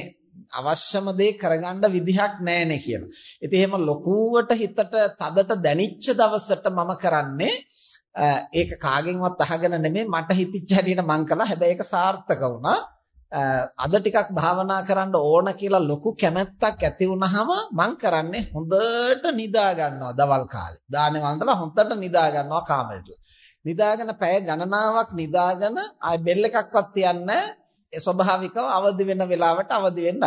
අවශ්‍යම දේ කරගන්න විදිහක් නැහැනේ කියලා. ඉතින් එහෙම ලොකුවට හිතට තදට දැනිච්ච දවසට මම කරන්නේ ඒක කාගෙන්වත් අහගෙන නෙමෙයි මට හිතිච්ච හැටියට මං කළා. හැබැයි ඒක සාර්ථක වුණා. අද ටිකක් භාවනා කරන්න ඕන කියලා ලොකු කැමැත්තක් ඇති වුනහම මං කරන්නේ හොඳට නිදා ගන්නවා දවල් කාලේ. දානේ වන්දලා හොඳට නිදා ගන්නවා කාමරේට. නිදාගෙන පැය ගණනාවක් නිදාගෙන ආය බෙල් එකක්වත් තියන්නේ ස්වභාවිකව අවදි වෙන වෙලාවට අවදි වෙන්න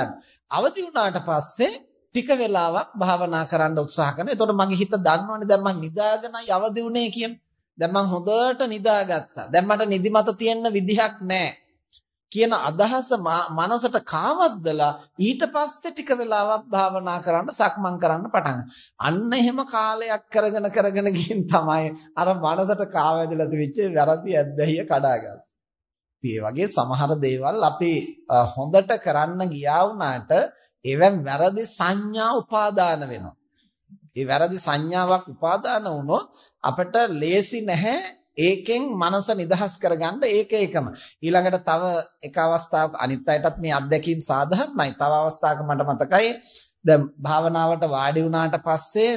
අවදි වුණාට පස්සේ ටික වෙලාවක් භාවනා කරන්න උත්සාහ කරනවා. එතකොට මගේ හිත දන්නවනේ දැන් මම නිදාගෙනයි අවදි වුණේ කියන්නේ. දැන් මම හොඳට නිදාගත්තා. දැන් මට නිදිමත තියෙන්න විදිහක් නැහැ. කියන අදහස මනසට කාවද්දලා ඊට පස්සේ ටික වෙලාවක් භාවනා කරන්න සක්මන් කරන්න පටන් අන්න එහෙම කාලයක් කරගෙන කරගෙන ගින් තමයි අර මනසට කාවැදලා තිබිච්ච වැරදි ඇබ්බැහිය කඩාගන්නේ. ඒ වගේ සමහර දේවල් අපි හොඳට කරන්න ගියා වුණාට ඒවෙන් වැරදි සංඥා උපාදාන වෙනවා. ඒ වැරදි සංඥාවක් උපාදාන වුණොත් අපිට ලේසි නැහැ ඒකෙන් මනස නිදහස් කරගන්න ඒක එකම. ඊළඟට තව එක අවස්ථාවක අනිත් අයටත් මේ අත්දැකීම් සාධාරණයි. තව අවස්ථාවක මට මතකයි දැන් භාවනාවට වාඩි වුණාට පස්සේ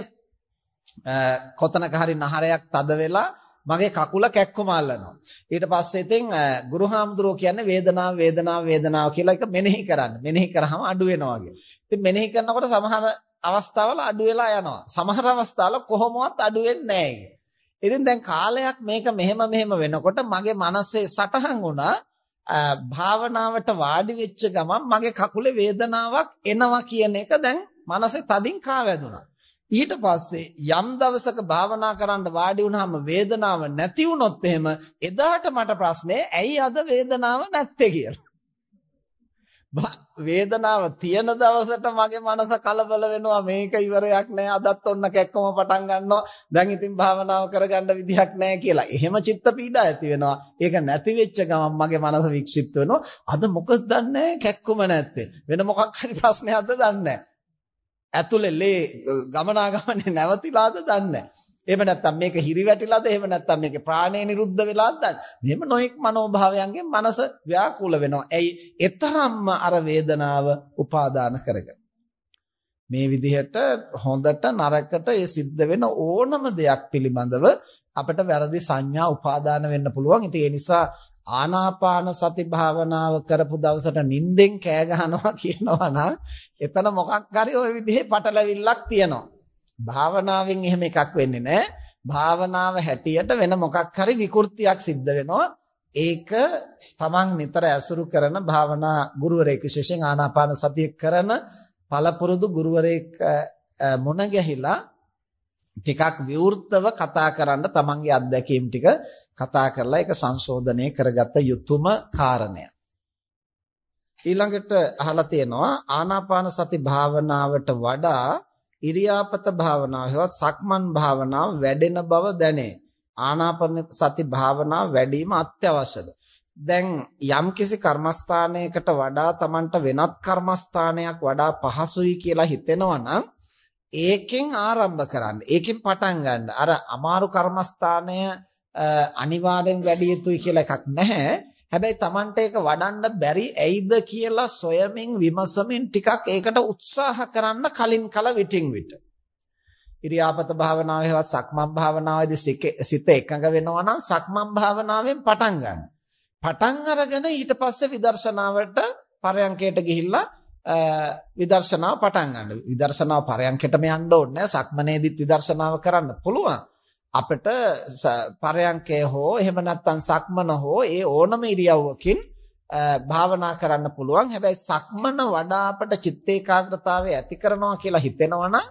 කොතනක හරි නහරයක් තද වෙලා මගේ කකුල කැක්කම අල්ලනවා. ඊට පස්සේ ඉතින් ගුරුහාමුදුරුවෝ කියන්නේ වේදනාව වේදනාව වේදනාව කියලා එක මෙනෙහි කරන්න. මෙනෙහි කරාම අඩු වෙනවා වගේ. ඉතින් මෙනෙහි කරනකොට සමහර අවස්ථාවල අඩු වෙලා යනවා. සමහර අවස්ථාවල කොහොමවත් අඩු වෙන්නේ නැහැ. ඉතින් දැන් කාලයක් මේක මෙහෙම මෙහෙම වෙනකොට මගේ මනසේ සටහන් වුණා භාවනාවට වාඩි වෙච්ච ගමන් මගේ කකුලේ වේදනාවක් එනවා කියන එක දැන් මනසේ තදින් කාවැදුනා. ඊට පස්සේ යම් දවසක භාවනා කරන්න වාඩි වුණාම වේදනාව නැති වුණොත් එහෙම එදාට මට ප්‍රශ්නේ ඇයි අද වේදනාව නැත්තේ කියලා. වේදනාව තියෙන දවසට මගේ මනස කලබල වෙනවා මේක ඉවරයක් නෑ අදත් ඔන්න කැක්කම පටන් ගන්නවා දැන් ඉතින් භාවනාව කරගන්න විදිහක් නෑ කියලා. එහෙම චිත්ත පීඩා ඇති වෙනවා. ඒක නැති වෙච්ච ගමන් මගේ මනස වික්ෂිප්ත වෙනවා. අද මොකද දන්නේ කැක්කම නැත්තේ. වෙන මොකක් හරි ප්‍රශ්නයක්ද දන්නේ ඇතුලේ ලේ ගමනාගමනේ නැවතිලාද දන්නේ එහෙම නැත්නම් මේක හිරිවැටිලාද එහෙම නැත්නම් මේකේ ප්‍රාණය නිරුද්ධ වෙලාද දන්නේ. මෙහෙම නොඑක් මනෝභාවයන්ගෙන් මනස ව්‍යාකූල වෙනවා. ඇයි? එතරම්ම අර වේදනාව උපාදාන කරගෙන. මේ විදිහට හොඳට නරකට ඒ සිද්ධ වෙන ඕනම දෙයක් පිළිබඳව අපිට වැරදි සංඥා උපාදාන වෙන්න පුළුවන්. ඉතින් ඒ නිසා ආනාපාන සති භාවනාව කරපු දවසට නිින්දෙන් කෑ ගහනවා කියනවා නම් එතන මොකක් හරි ওই විදිහේ පටලවිල්ලක් තියෙනවා. භාවනාවෙන් එහෙම එකක් වෙන්නේ නැහැ. භාවනාව හැටියට වෙන මොකක් හරි විකෘතියක් සිද්ධ වෙනවා. ඒක තමන් නිතර ඇසුරු කරන භාවනා ගුරුවරයෙක් විශේෂයෙන් ආනාපාන සතිය කරන පළපුරුදු ගුරුවරයෙක් මුණ ගැහිලා ටිකක් විවෘතව කතා කරන්න තමන්ගේ අත්දැකීම් ටික කතා කරලා ඒක සංශෝධනය කරගත යුතුම කාරණය. ඊළඟට අහලා තියෙනවා ආනාපාන සති භාවනාවට වඩා ඉරියාපත භාවනාව හෙවත් සක්මන් භාවනාව වැඩෙන බව දැනේ. ආනාපාන සති භාවනාව වැඩිම අත්‍යවශ්‍යද? දැන් යම්කිසි කර්මස්ථානයකට වඩා Tamanට වෙනත් කර්මස්ථානයක් වඩා පහසුයි කියලා හිතෙනවා නම් ඒකෙන් ආරම්භ කරන්න. ඒකෙන් පටන් ගන්න. අර අමාරු කර්මස්ථානය අනිවාර්යෙන් වැඩි යුතුයි කියලා එකක් නැහැ. හැබැයි Tamante ඒක වඩන්න බැරි ඇයිද කියලා සොයමින් විමසමින් ටිකක් ඒකට උත්සාහ කරන්න කලින් කල විටින් විට. ඉරියාපත භාවනාව හේවත් සක්මන් භාවනාවේදී සිත එකඟ වෙනවා නම් සක්මන් භාවනාවෙන් පටන් ගන්න. පටන් අරගෙන ඊට පස්සේ විදර්ශනාවට පරයන්කයට ගිහිල්ලා විදර්ශනාව පටන් ගන්න. විදර්ශනාව පරයන්කටම යන්න ඕනේ නැහැ. සක්මනේදිත් විදර්ශනාව කරන්න පුළුවන්. අපිට පරයන්කය හෝ එහෙම නැත්නම් සක්මන හෝ ඒ ඕනම ඉරියව්වකින් භාවනා කරන්න පුළුවන්. හැබැයි සක්මන වඩා අපට චිත්ත ඒකාග්‍රතාවය ඇති කරනවා කියලා හිතෙනවා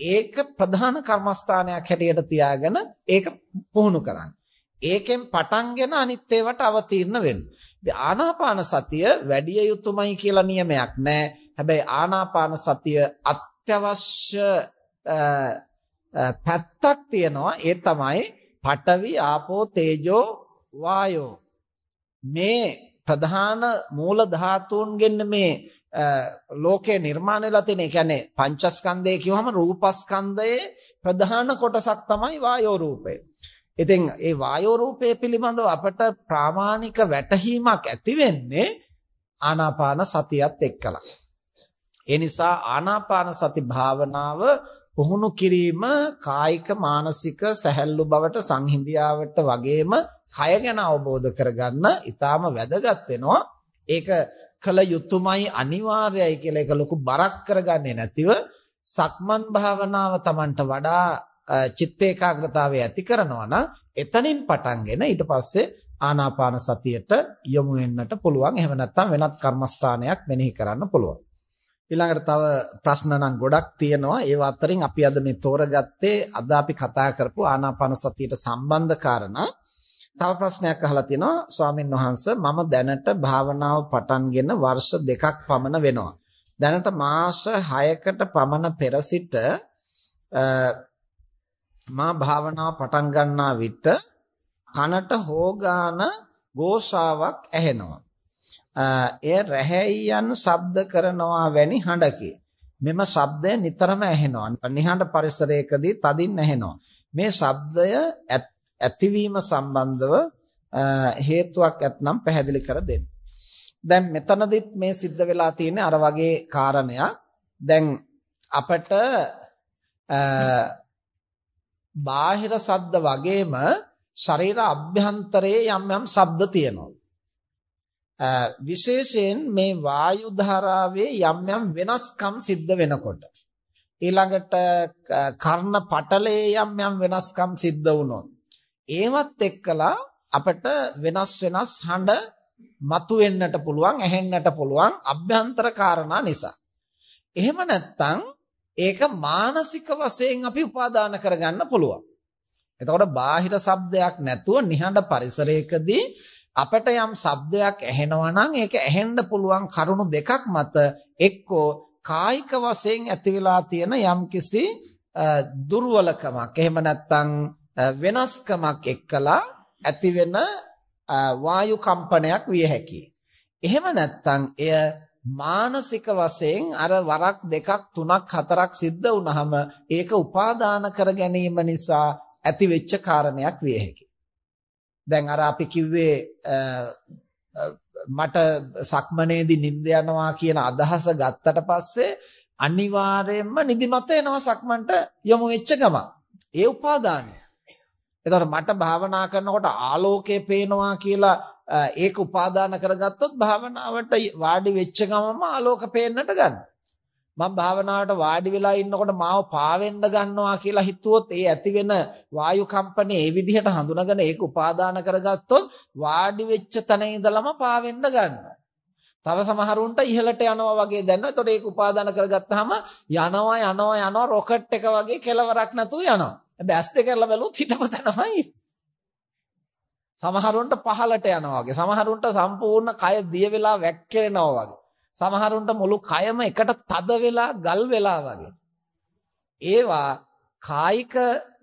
ඒක ප්‍රධාන කර්මස්ථානයක් හැටියට තියාගෙන ඒක පුහුණු කරන්න. ඒකෙන් පටන්ගෙන අනිත් ඒවාට අවතීර්ණ වෙන්න. ඉතින් ආනාපාන සතිය වැඩි යුතුයමයි කියලා නියමයක් නැහැ. හැබැයි ආනාපාන සතිය අත්‍යවශ්‍ය පැත්තක් තියෙනවා ඒ තමයි පඨවි ආපෝ තේජෝ වායෝ මේ ප්‍රධාන මූල ධාතුන්ගෙන් මේ ලෝකේ නිර්මාණය වෙලා තියෙන. ඒ කියන්නේ පංචස්කන්ධය කියවහම රූපස්කන්ධයේ ප්‍රධාන කොටසක් තමයි වායෝ රූපය. ඉතින් ඒ වායෝ රූපය පිළිබඳව අපට ප්‍රාමාණික වැටහීමක් ඇති වෙන්නේ ආනාපාන සතියත් එක්කලා. ඒ නිසා ආනාපාන සති භාවනාව පුහුණු කිරීම කායික මානසික සැහැල්ලු බවට සංහිඳියාවට වගේම කය ගැන අවබෝධ කරගන්න ඊටාම වැදගත් වෙනවා. ඒක කළ යුතුයමයි අනිවාර්යයි කියලා ඒක ලොකු බරක් කරගන්නේ නැතිව සක්මන් භාවනාව Tamanට වඩා චිත්ත ඒකාග්‍රතාවය ඇති කරනවා නම් එතනින් පටන්ගෙන ඊට පස්සේ ආනාපාන සතියට යොමු වෙන්නට පුළුවන්. එහෙම නැත්නම් වෙනත් කර්මස්ථානයක් මෙනෙහි කරන්න පුළුවන්. ඊළඟට තව ප්‍රශ්න නම් ගොඩක් තියෙනවා. ඒව අතරින් අපි අද මේ තෝරගත්තේ අද අපි කතා කරපු ආනාපාන සතියට සම්බන්ධ කාරණා. තව ප්‍රශ්නයක් අහලා තිනවා ස්වාමින් වහන්සේ මම දැනට භාවනාව පටන්ගෙන වර්ෂ දෙකක් පමණ වෙනවා. දැනට මාස 6කට පමණ පෙර සිට මා භාවනාව පටන් ගන්නා විට කනට හෝගාන ഘോഷාවක් ඇහෙනවා. එය රැහැයියන් ශබ්ද කරනවා වැනි හඬකි. මෙම ශබ්දය නිතරම ඇහෙනවා. නිහඬ පරිසරයකදී තදින් ඇහෙනවා. මේ ශබ්දය ඇතිවීම සම්බන්ධව හේතුවක් ඇතනම් පැහැදිලි කර දෙන්න. දැන් මෙතනදිත් මේ සිද්ධ වෙලා තියෙන්නේ අර වගේ කාරණයක්. දැන් අපට බාහිර ශබ්ද වගේම ශරීර අභ්‍යන්තරයේ යම් යම් ශබ්ද තියෙනවා. විශේෂයෙන් මේ වායු ධාරාවේ යම් යම් වෙනස්කම් සිද්ධ වෙනකොට ඊළඟට කර්ණ පටලයේ යම් යම් වෙනස්කම් සිද්ධ වුණොත් ඒවත් එක්කලා අපිට වෙනස් වෙනස් හඬ මතුවෙන්නට පුළුවන් ඇහෙන්නට පුළුවන් අභ්‍යන්තර කාරණා නිසා. එහෙම නැත්නම් ඒක මානසික වශයෙන් අපි උපාදාන කරගන්න පුළුවන්. එතකොට බාහිර ශබ්දයක් නැතුව නිහඬ පරිසරයකදී අපට යම් ශබ්දයක් ඇහෙනවා නම් ඒක ඇහෙන්න පුළුවන් කරුණු දෙකක් මත එක්කෝ කායික වශයෙන් ඇති වෙලා තියෙන යම්කිසි දුර්වලකමක් එහෙම නැත්නම් වෙනස්කමක් එක්කලා ඇති වෙන වායු කම්පනයක් විය හැකියි. එහෙම නැත්නම් එය මානසික වශයෙන් අර වරක් දෙකක් තුනක් හතරක් සිද්ධ වුනහම ඒක උපාදාන කර ගැනීම නිසා ඇති වෙච්ච කාරණයක් විය හැකියි. දැන් අර අපි කිව්වේ මට සක්මනේදී නිින්ද යනවා කියන අදහස ගත්තට පස්සේ අනිවාර්යයෙන්ම නිදිමත එනවා සක්මන්ට යොමු වෙච්ච ගමන්. ඒ උපාදානය. එතකොට මට භාවනා කරනකොට ආලෝකය පේනවා කියලා ඒක උපාදාන කරගත්තොත් භාවනාවට වාඩි වෙච්ච ගමම ආලෝක පේන්නට ගන්නවා. මම භාවනාවට වාඩි වෙලා ඉන්නකොට මාව පාවෙන්න ගන්නවා කියලා හිතුවොත් ඒ ඇති වෙන වායු කම්පනේ ඒ විදිහට හඳුනාගෙන ඒක උපාදාන කරගත්තොත් වාඩි වෙච්ච තැන ඉඳලම පාවෙන්න ගන්නවා. තව සමහරුන්ට ඉහළට යනවා වගේ දැනෙනවා. එතකොට ඒක උපාදාන කරගත්තාම යනවා යනවා යනවා රොකට් එක වගේ කෙලවරක් නැතුව යනවා. හැබැයි ඇස් දෙක කරලා බැලුවොත් හිටපු තැනමයි. සමහරුන්ට පහළට යනවා වගේ. සමහරුන්ට සම්පූර්ණ කය දිය වෙලා වැක්කිරෙනවා වගේ. සමහරුන්ට මුළු කයම එකට තද වෙලා ගල් වෙලා වගේ. ඒවා කායික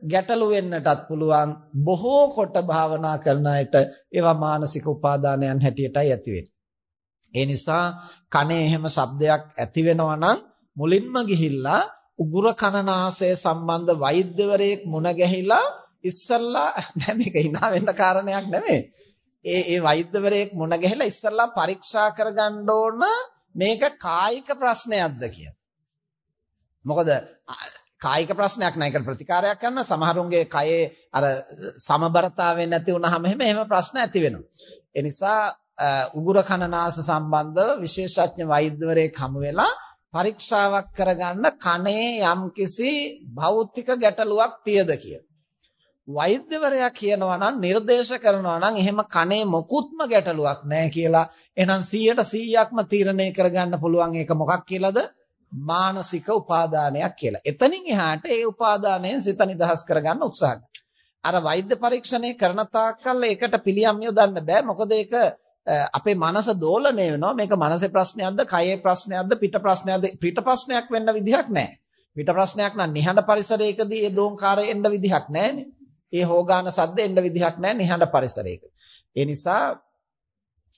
ගැටලු වෙන්නටත් පුළුවන් බොහෝ කොට භාවනා කරන අයට ඒවා මානසික උපාදානයන් හැටියටයි ඇති ඒ නිසා කනේ එහෙම ශබ්දයක් ඇති වෙනවා නම් මුලින්ම ගිහිල්ලා උගුර කනනාසය සම්බන්ධ වෛද්‍යවරයෙක් මුණ ගැහිලා ඉස්සල්ලා *laughs* දැන් මේක hina වෙන්න කාරණයක් නෙමෙයි. ඒ ඒ වෛද්‍යවරයෙක් මුණ ගැහිලා ඉස්සල්ලා පරීක්ෂා කරගන්න ඕන මේක කායික ප්‍රශ්නයක්ද කියලා. මොකද කායික ප්‍රශ්නයක් නෑ ඒක ප්‍රතිකාරයක් කරන සමහරුන්ගේ කයේ අර සමබරතාවය නැති වුනහම එහෙම එහෙම ප්‍රශ්න ඇති වෙනවා. ඒ නිසා උගුර කනනාස සම්බන්ධව විශේෂඥ වෛද්‍යවරයෙක් හමු වෙලා පරීක්ෂාවක් කරගන්න කනේ යම්කිසි භෞතික ගැටලුවක් තියද කියලා. වෛද්‍යවරයා කියනවා නම් නිර්දේශ කරනවා නම් එහෙම කනේ මොකුත්ම ගැටලුවක් නැහැ කියලා එහෙනම් 100%ක්ම තීරණය කරගන්න පුළුවන් ඒක මොකක් කියලාද මානසික උපාදානයක් කියලා. එතනින් එහාට ඒ උපාදානයෙන් සිත නිදහස් කරගන්න උත්සාහ අර වෛද්‍ය පරීක්ෂණය කරන තාක්කල් ඒකට පිළියම් යොදන්න බෑ. මොකද ඒක අපේ මනස දෝලණය වෙනවා. මේක මනසේ ප්‍රශ්නයක්ද, කයේ ප්‍රශ්නයක්ද, පිට ප්‍රශ්නයක්ද? පිට ප්‍රශ්නයක් වෙන්න විදිහක් නැහැ. පිට ප්‍රශ්නයක් නම් නිහඬ පරිසරයකදී ඒ දෝංකාරය එන්න විදිහක් නැහැනේ. ඒ හෝගාන සද්ද එන්න විදිහක් නැහැ නිහඬ පරිසරයක. ඒ නිසා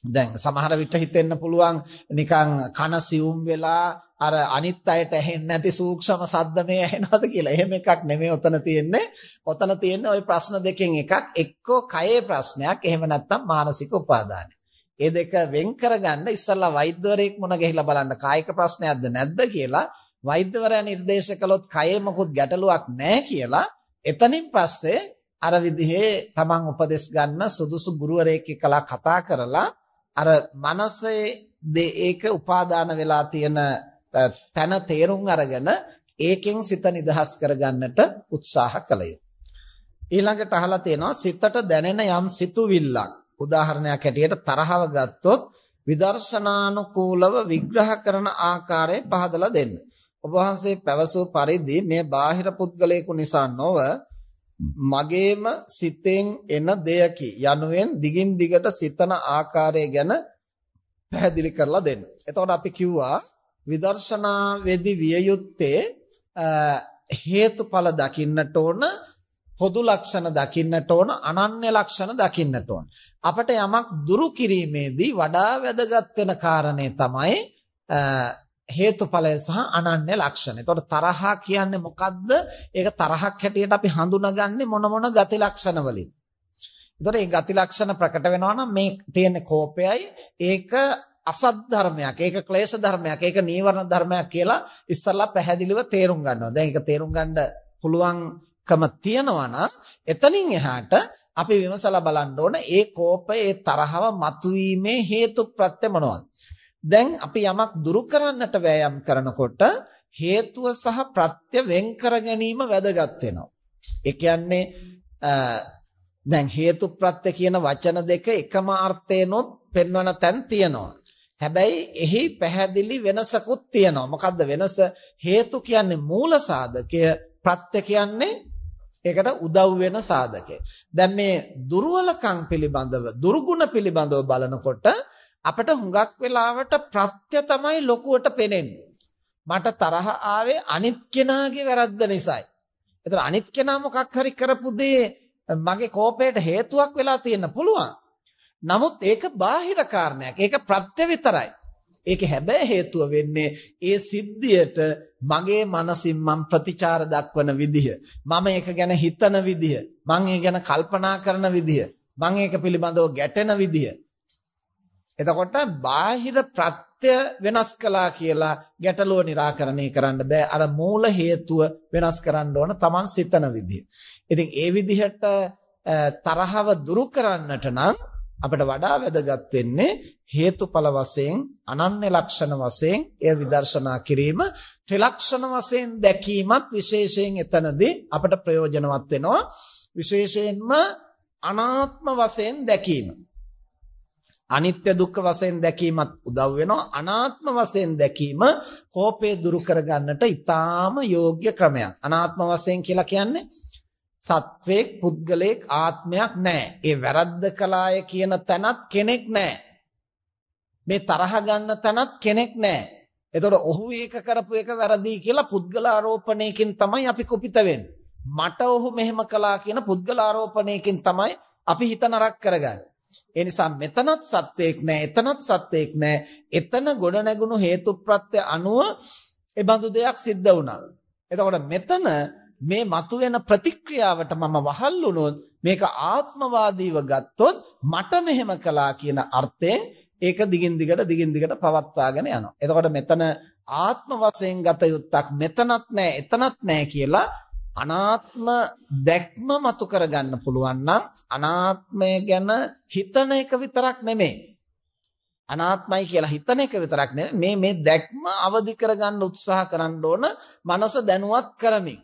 දැන් සමහර විට හිතෙන්න පුළුවන් නිකන් කන සියුම් වෙලා අර අනිත් අයට ඇහෙන්නේ නැති සූක්ෂම සද්ද මේ ඇහෙනවද කියලා. එහෙම එකක් නෙමෙයි ඔතන තියෙන්නේ. ඔතන තියෙන්නේ ওই ප්‍රශ්න දෙකෙන් එකක්. එක්කෝ කයේ ප්‍රශ්නයක්, එහෙම නැත්නම් මානසික උපාදානයක්. ඒ දෙක වෙන් කරගන්න ඉස්සල්ලා වෛද්‍යවරයෙක් මුණ ගැහිලා බලන්න කායික ප්‍රශ්නයක්ද නැද්ද කියලා වෛද්‍යවරයා නිර්දේශ කළොත් කයේ මොකුත් ගැටලුවක් නැහැ කියලා එතනින් පස්සේ අර විදිහේ තමන් උපදෙස් ගන්න සුදුසු ගුරුවරයෙක් එක්කලා කතා කරලා අර මනසේ ඒක උපාදාන වෙලා තියෙන තන තේරුම් අරගෙන ඒකෙන් සිත නිදහස් කරගන්නට උත්සාහ කළ ඊළඟට අහලා තියෙනවා සිතට දැනෙන යම් සිතුවිල්ලක් උදාහරණයක් හැටියට තරහව ගත්තොත් විදර්ශනානුකූලව විග්‍රහ කරන ආකාරය පහදලා දෙන්න. ඔබ වහන්සේ පැවසූ පරිදි මේ බාහිර පුද්ගලයෙකු නිසා නොව මගේම සිතෙන් එන දෙයකි යනුවෙන් දිගින් දිගට සිතන ආකාරය ගැන පැහැදිලි කරලා දෙන්න. එතකොට අපි කිව්වා විදර්ශනාවේදී විය යුත්තේ හේතුඵල දකින්නට ඕන පොදු ලක්ෂණ දකින්නට ඕන අනන්‍ය ලක්ෂණ දකින්නට ඕන අපිට යමක් දුරු කිරීමේදී වඩා වැදගත් වෙන කාරණේ තමයි හේතුඵලය සහ අනන්‍ය ලක්ෂණ. එතකොට තරහා කියන්නේ මොකද්ද? ඒක තරහක් හැටියට අපි හඳුනාගන්නේ මොන මොන ගති ලක්ෂණ වලින්. එතකොට මේ ගති ලක්ෂණ ප්‍රකට වෙනවා නම් මේ තියෙන කෝපයයි ඒක අසත් ධර්මයක් ඒක ක්ලේශ ධර්මයක් ඒක නීවරණ ධර්මයක් කියලා ඉස්සල්ලා පැහැදිලිව තේරුම් ගන්නවා. දැන් ඒක තේරුම් ගන්න පුළුවන්කම තියනවා නම් එතනින් එහාට අපි විමසලා බලන්න ඕන ඒ කෝපය ඒ තරහව මතුවීමේ හේතු ප්‍රත්‍ය මොනවද? දැන් අපි යමක් දුරු කරන්නට වෑයම් කරනකොට හේතුව සහ ප්‍රත්‍ය වෙන් කර ගැනීම වැදගත් වෙනවා. ඒ කියන්නේ දැන් හේතු ප්‍රත්‍ය කියන වචන දෙක එකම අර්ථයෙන්ොත් පෙන්වන තැන් තියෙනවා. හැබැයි එහි පැහැදිලි වෙනසකුත් තියෙනවා. මොකද්ද වෙනස? හේතු කියන්නේ මූල සාධකය, ප්‍රත්‍ය කියන්නේ ඒකට උදව් වෙන සාධකය. දැන් මේ දුර්වලකම් පිළිබඳව, දුර්ගුණ පිළිබඳව බලනකොට අපිට හුඟක් වෙලාවට ප්‍රත්‍ය තමයි ලොකුවට පේන්නේ. මට තරහ ආවේ අනිත් කෙනාගේ වැරද්ද නිසායි. ඒතර අනිත් කෙනා මොකක් හරි කරපු දේ මගේ කෝපයට හේතුවක් වෙලා තියෙන්න පුළුවන්. නමුත් ඒක බාහිර කාරණයක්. ඒක ප්‍රත්‍ය විතරයි. ඒකේ හැබැයි හේතුව වෙන්නේ ඒ සිද්ධියට මගේ මනසින් මම ප්‍රතිචාර දක්වන විදිහ මම ඒක ගැන හිතන විදිහ මම ඒ ගැන කල්පනා කරන විදිහ මම ඒක පිළිබඳව ගැටෙන විදිහ එතකොට බාහිර ප්‍රත්‍ය වෙනස් කළා කියලා ගැටලුව निराකරණය කරන්න බෑ. අර මූල හේතුව වෙනස් කරන්න ඕන Taman සිතන විදිහ. ඉතින් ඒ විදිහට තරහව දුරු කරන්නට නම් අපිට වඩා වැදගත් වෙන්නේ හේතුඵල වශයෙන් අනන්‍ය ලක්ෂණ වශයෙන් එය විදර්ශනා කිරීම ත්‍රිලක්ෂණ වශයෙන් දැකීමත් විශේෂයෙන් එතනදී අපිට ප්‍රයෝජනවත් වෙනවා. විශේෂයෙන්ම අනාත්ම වශයෙන් දැකීම. අනිත්‍ය දුක්ඛ වශයෙන් දැකීමත් උදව් වෙනවා අනාත්ම වශයෙන් දැකීම කෝපය දුරු කරගන්නට ඊටාම යෝග්‍ය ක්‍රමයක් අනාත්ම වශයෙන් කියලා කියන්නේ සත්වයක් පුද්ගලයෙක් ආත්මයක් නැහැ. ඒ වැරද්ද කළාය කියන තැනත් කෙනෙක් නැහැ. මේ තරහ ගන්න තැනත් කෙනෙක් නැහැ. එතකොට ඔහු ඒක කරපු එක වැරදි කියලා පුද්ගල ආරෝපණයකින් තමයි අපි කුපිත වෙන්නේ. මට ඔහු මෙහෙම කළා කියන පුද්ගල ආරෝපණයකින් තමයි අපි හිත නරක කරගන්නේ. ඒ නිසා මෙතනත් සත්වයක් නැහැ, එතනත් සත්වයක් නැහැ. එතන ගොඩ නැගුණු හේතුප්‍රත්‍ය අනුව ඒ බඳු දෙයක් සිද්ධ වුණා. එතකොට මෙතන මේ මතුවෙන ප්‍රතික්‍රියාවට මම වහල් වුණොත් මේක ආත්මවාදීව ගත්තොත් මට මෙහෙම කළා කියන අර්ථයෙන් ඒක දිගින් දිගට දිගින් දිගට පවත්වාගෙන යනවා. එතකොට මෙතන ආත්ම වශයෙන් ගත යුත්තක් මෙතනත් නැහැ එතනත් නැහැ කියලා අනාත්ම දැක්ම මතු කරගන්න පුළුවන් නම් අනාත්මය ගැන හිතන එක විතරක් නෙමෙයි. අනාත්මයි කියලා හිතන එක විතරක් නෙමෙයි මේ මේ දැක්ම අවදි කරගන්න උත්සාහ කරන්න ඕන මනස දැනුවත් කරමින්.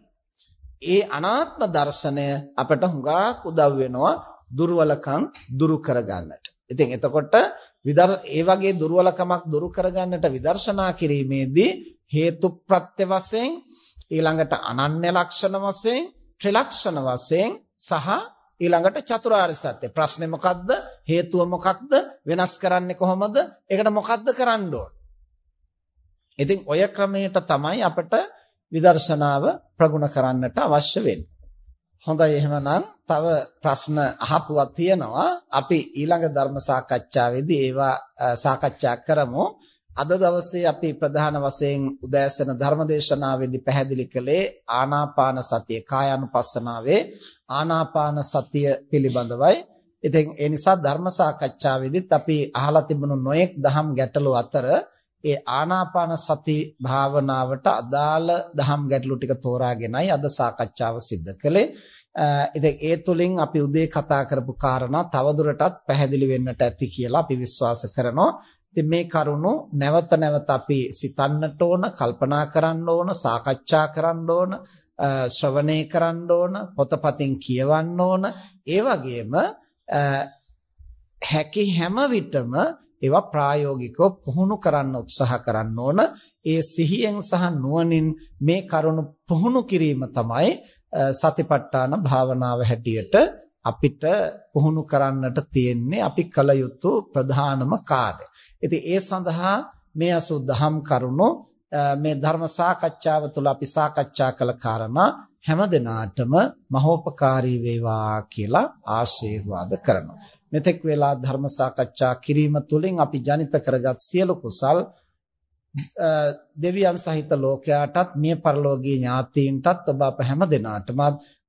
ඒ අනාත්ම දර්ශනය අපට හුඟක් උදව් වෙනවා දුර්වලකම් දුරු කරගන්නට. ඉතින් එතකොට විදර් ඒ වගේ දුර්වලකමක් දුරු කරගන්නට විදර්ශනා කිරීමේදී හේතු ප්‍රත්‍ය වශයෙන් ඊළඟට අනන්‍ය ලක්ෂණ වශයෙන් ත්‍රිලක්ෂණ වශයෙන් සහ ඊළඟට චතුරාර්ය සත්‍ය ප්‍රශ්නේ මොකද්ද හේතුව මොකක්ද වෙනස් කරන්නේ කොහොමද ඒකට මොකද්ද කරන්න ඕන ඉතින් ඔය ක්‍රමයට තමයි අපිට විදර්ශනාව ප්‍රගුණ කරන්නට අවශ්‍ය වෙන්නේ. හොඳයි එහෙමනම් තව ප්‍රශ්න අහපුවා තියෙනවා. අපි ඊළඟ ධර්ම සාකච්ඡාවේදී ඒවා සාකච්ඡා කරමු. අද දවසේ අපි ප්‍රධාන වශයෙන් උදෑසන ධර්මදේශනාවේදී පැහැදිලි කළේ ආනාපාන සතිය කායානුපස්සනාවේ ආනාපාන සතිය පිළිබඳවයි ඉතින් ඒ නිසා ධර්ම සාකච්ඡාවේදීත් අපි අහලා තිබුණු නොයෙක් දහම් ගැටලු අතර ඒ ආනාපාන සති භාවනාවට අදාළ දහම් ගැටලු ටික තෝරාගෙනයි අද සාකච්ඡාව සිද්ධ කළේ. ඉතින් ඒ තුලින් අපි උදේ කතා කරපු කාරණා තවදුරටත් පැහැදිලි වෙන්නට ඇති කියලා අපි විශ්වාස කරනවා. ඉතින් මේ කරුණු නැවත නැවත අපි සිතන්නට ඕන, කල්පනා කරන්න ඕන, සාකච්ඡා කරන්න ඕන, ශ්‍රවණය කරන්න ඕන, පොතපතින් කියවන්න ඕන. ඒ වගේම හැකි හැම විටම ඒවා ප්‍රායෝගිකව පුහුණු කරන්න උත්සාහ කරන්න ඕන. ඒ සිහියෙන් සහ නුවණින් මේ කරුණු පුහුණු කිරීම තමයි සතිපට්ඨාන භාවනාව හැටියට අපිට පුහුණු කරන්නට තියෙන්නේ අපි කල යුතු ප්‍රධානම කාර්යය. ඉතින් ඒ සඳහා මේ අසුද්ධහම් කරුණු මේ ධර්ම සාකච්ඡාව තුළ අපි සාකච්ඡා කළ කාරණා හැම දිනාටම මහෝපකාරී වේවා කියලා ආශිර්වාද කරනවා. මෙතෙක් වෙලා ධර්ම සාකච්ඡා කිරීම තුළින් අපි ජනිත කරගත් සියලු කුසල් දෙවියන් සහිත ලෝකයාටත් මිය පරලෝකීය ඥාතීන්ටත් ඔබ අප හැම දෙනාටම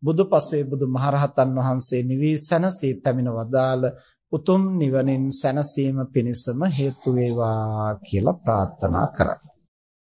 බුදුපසේ බුදු මහරහතන් වහන්සේ නිවී සැනසී පැමිණ වදාළ උතුම් නිවනින් සැනසීම පිණිසම හේතු වේවා කියලා ප්‍රාර්ථනා කරා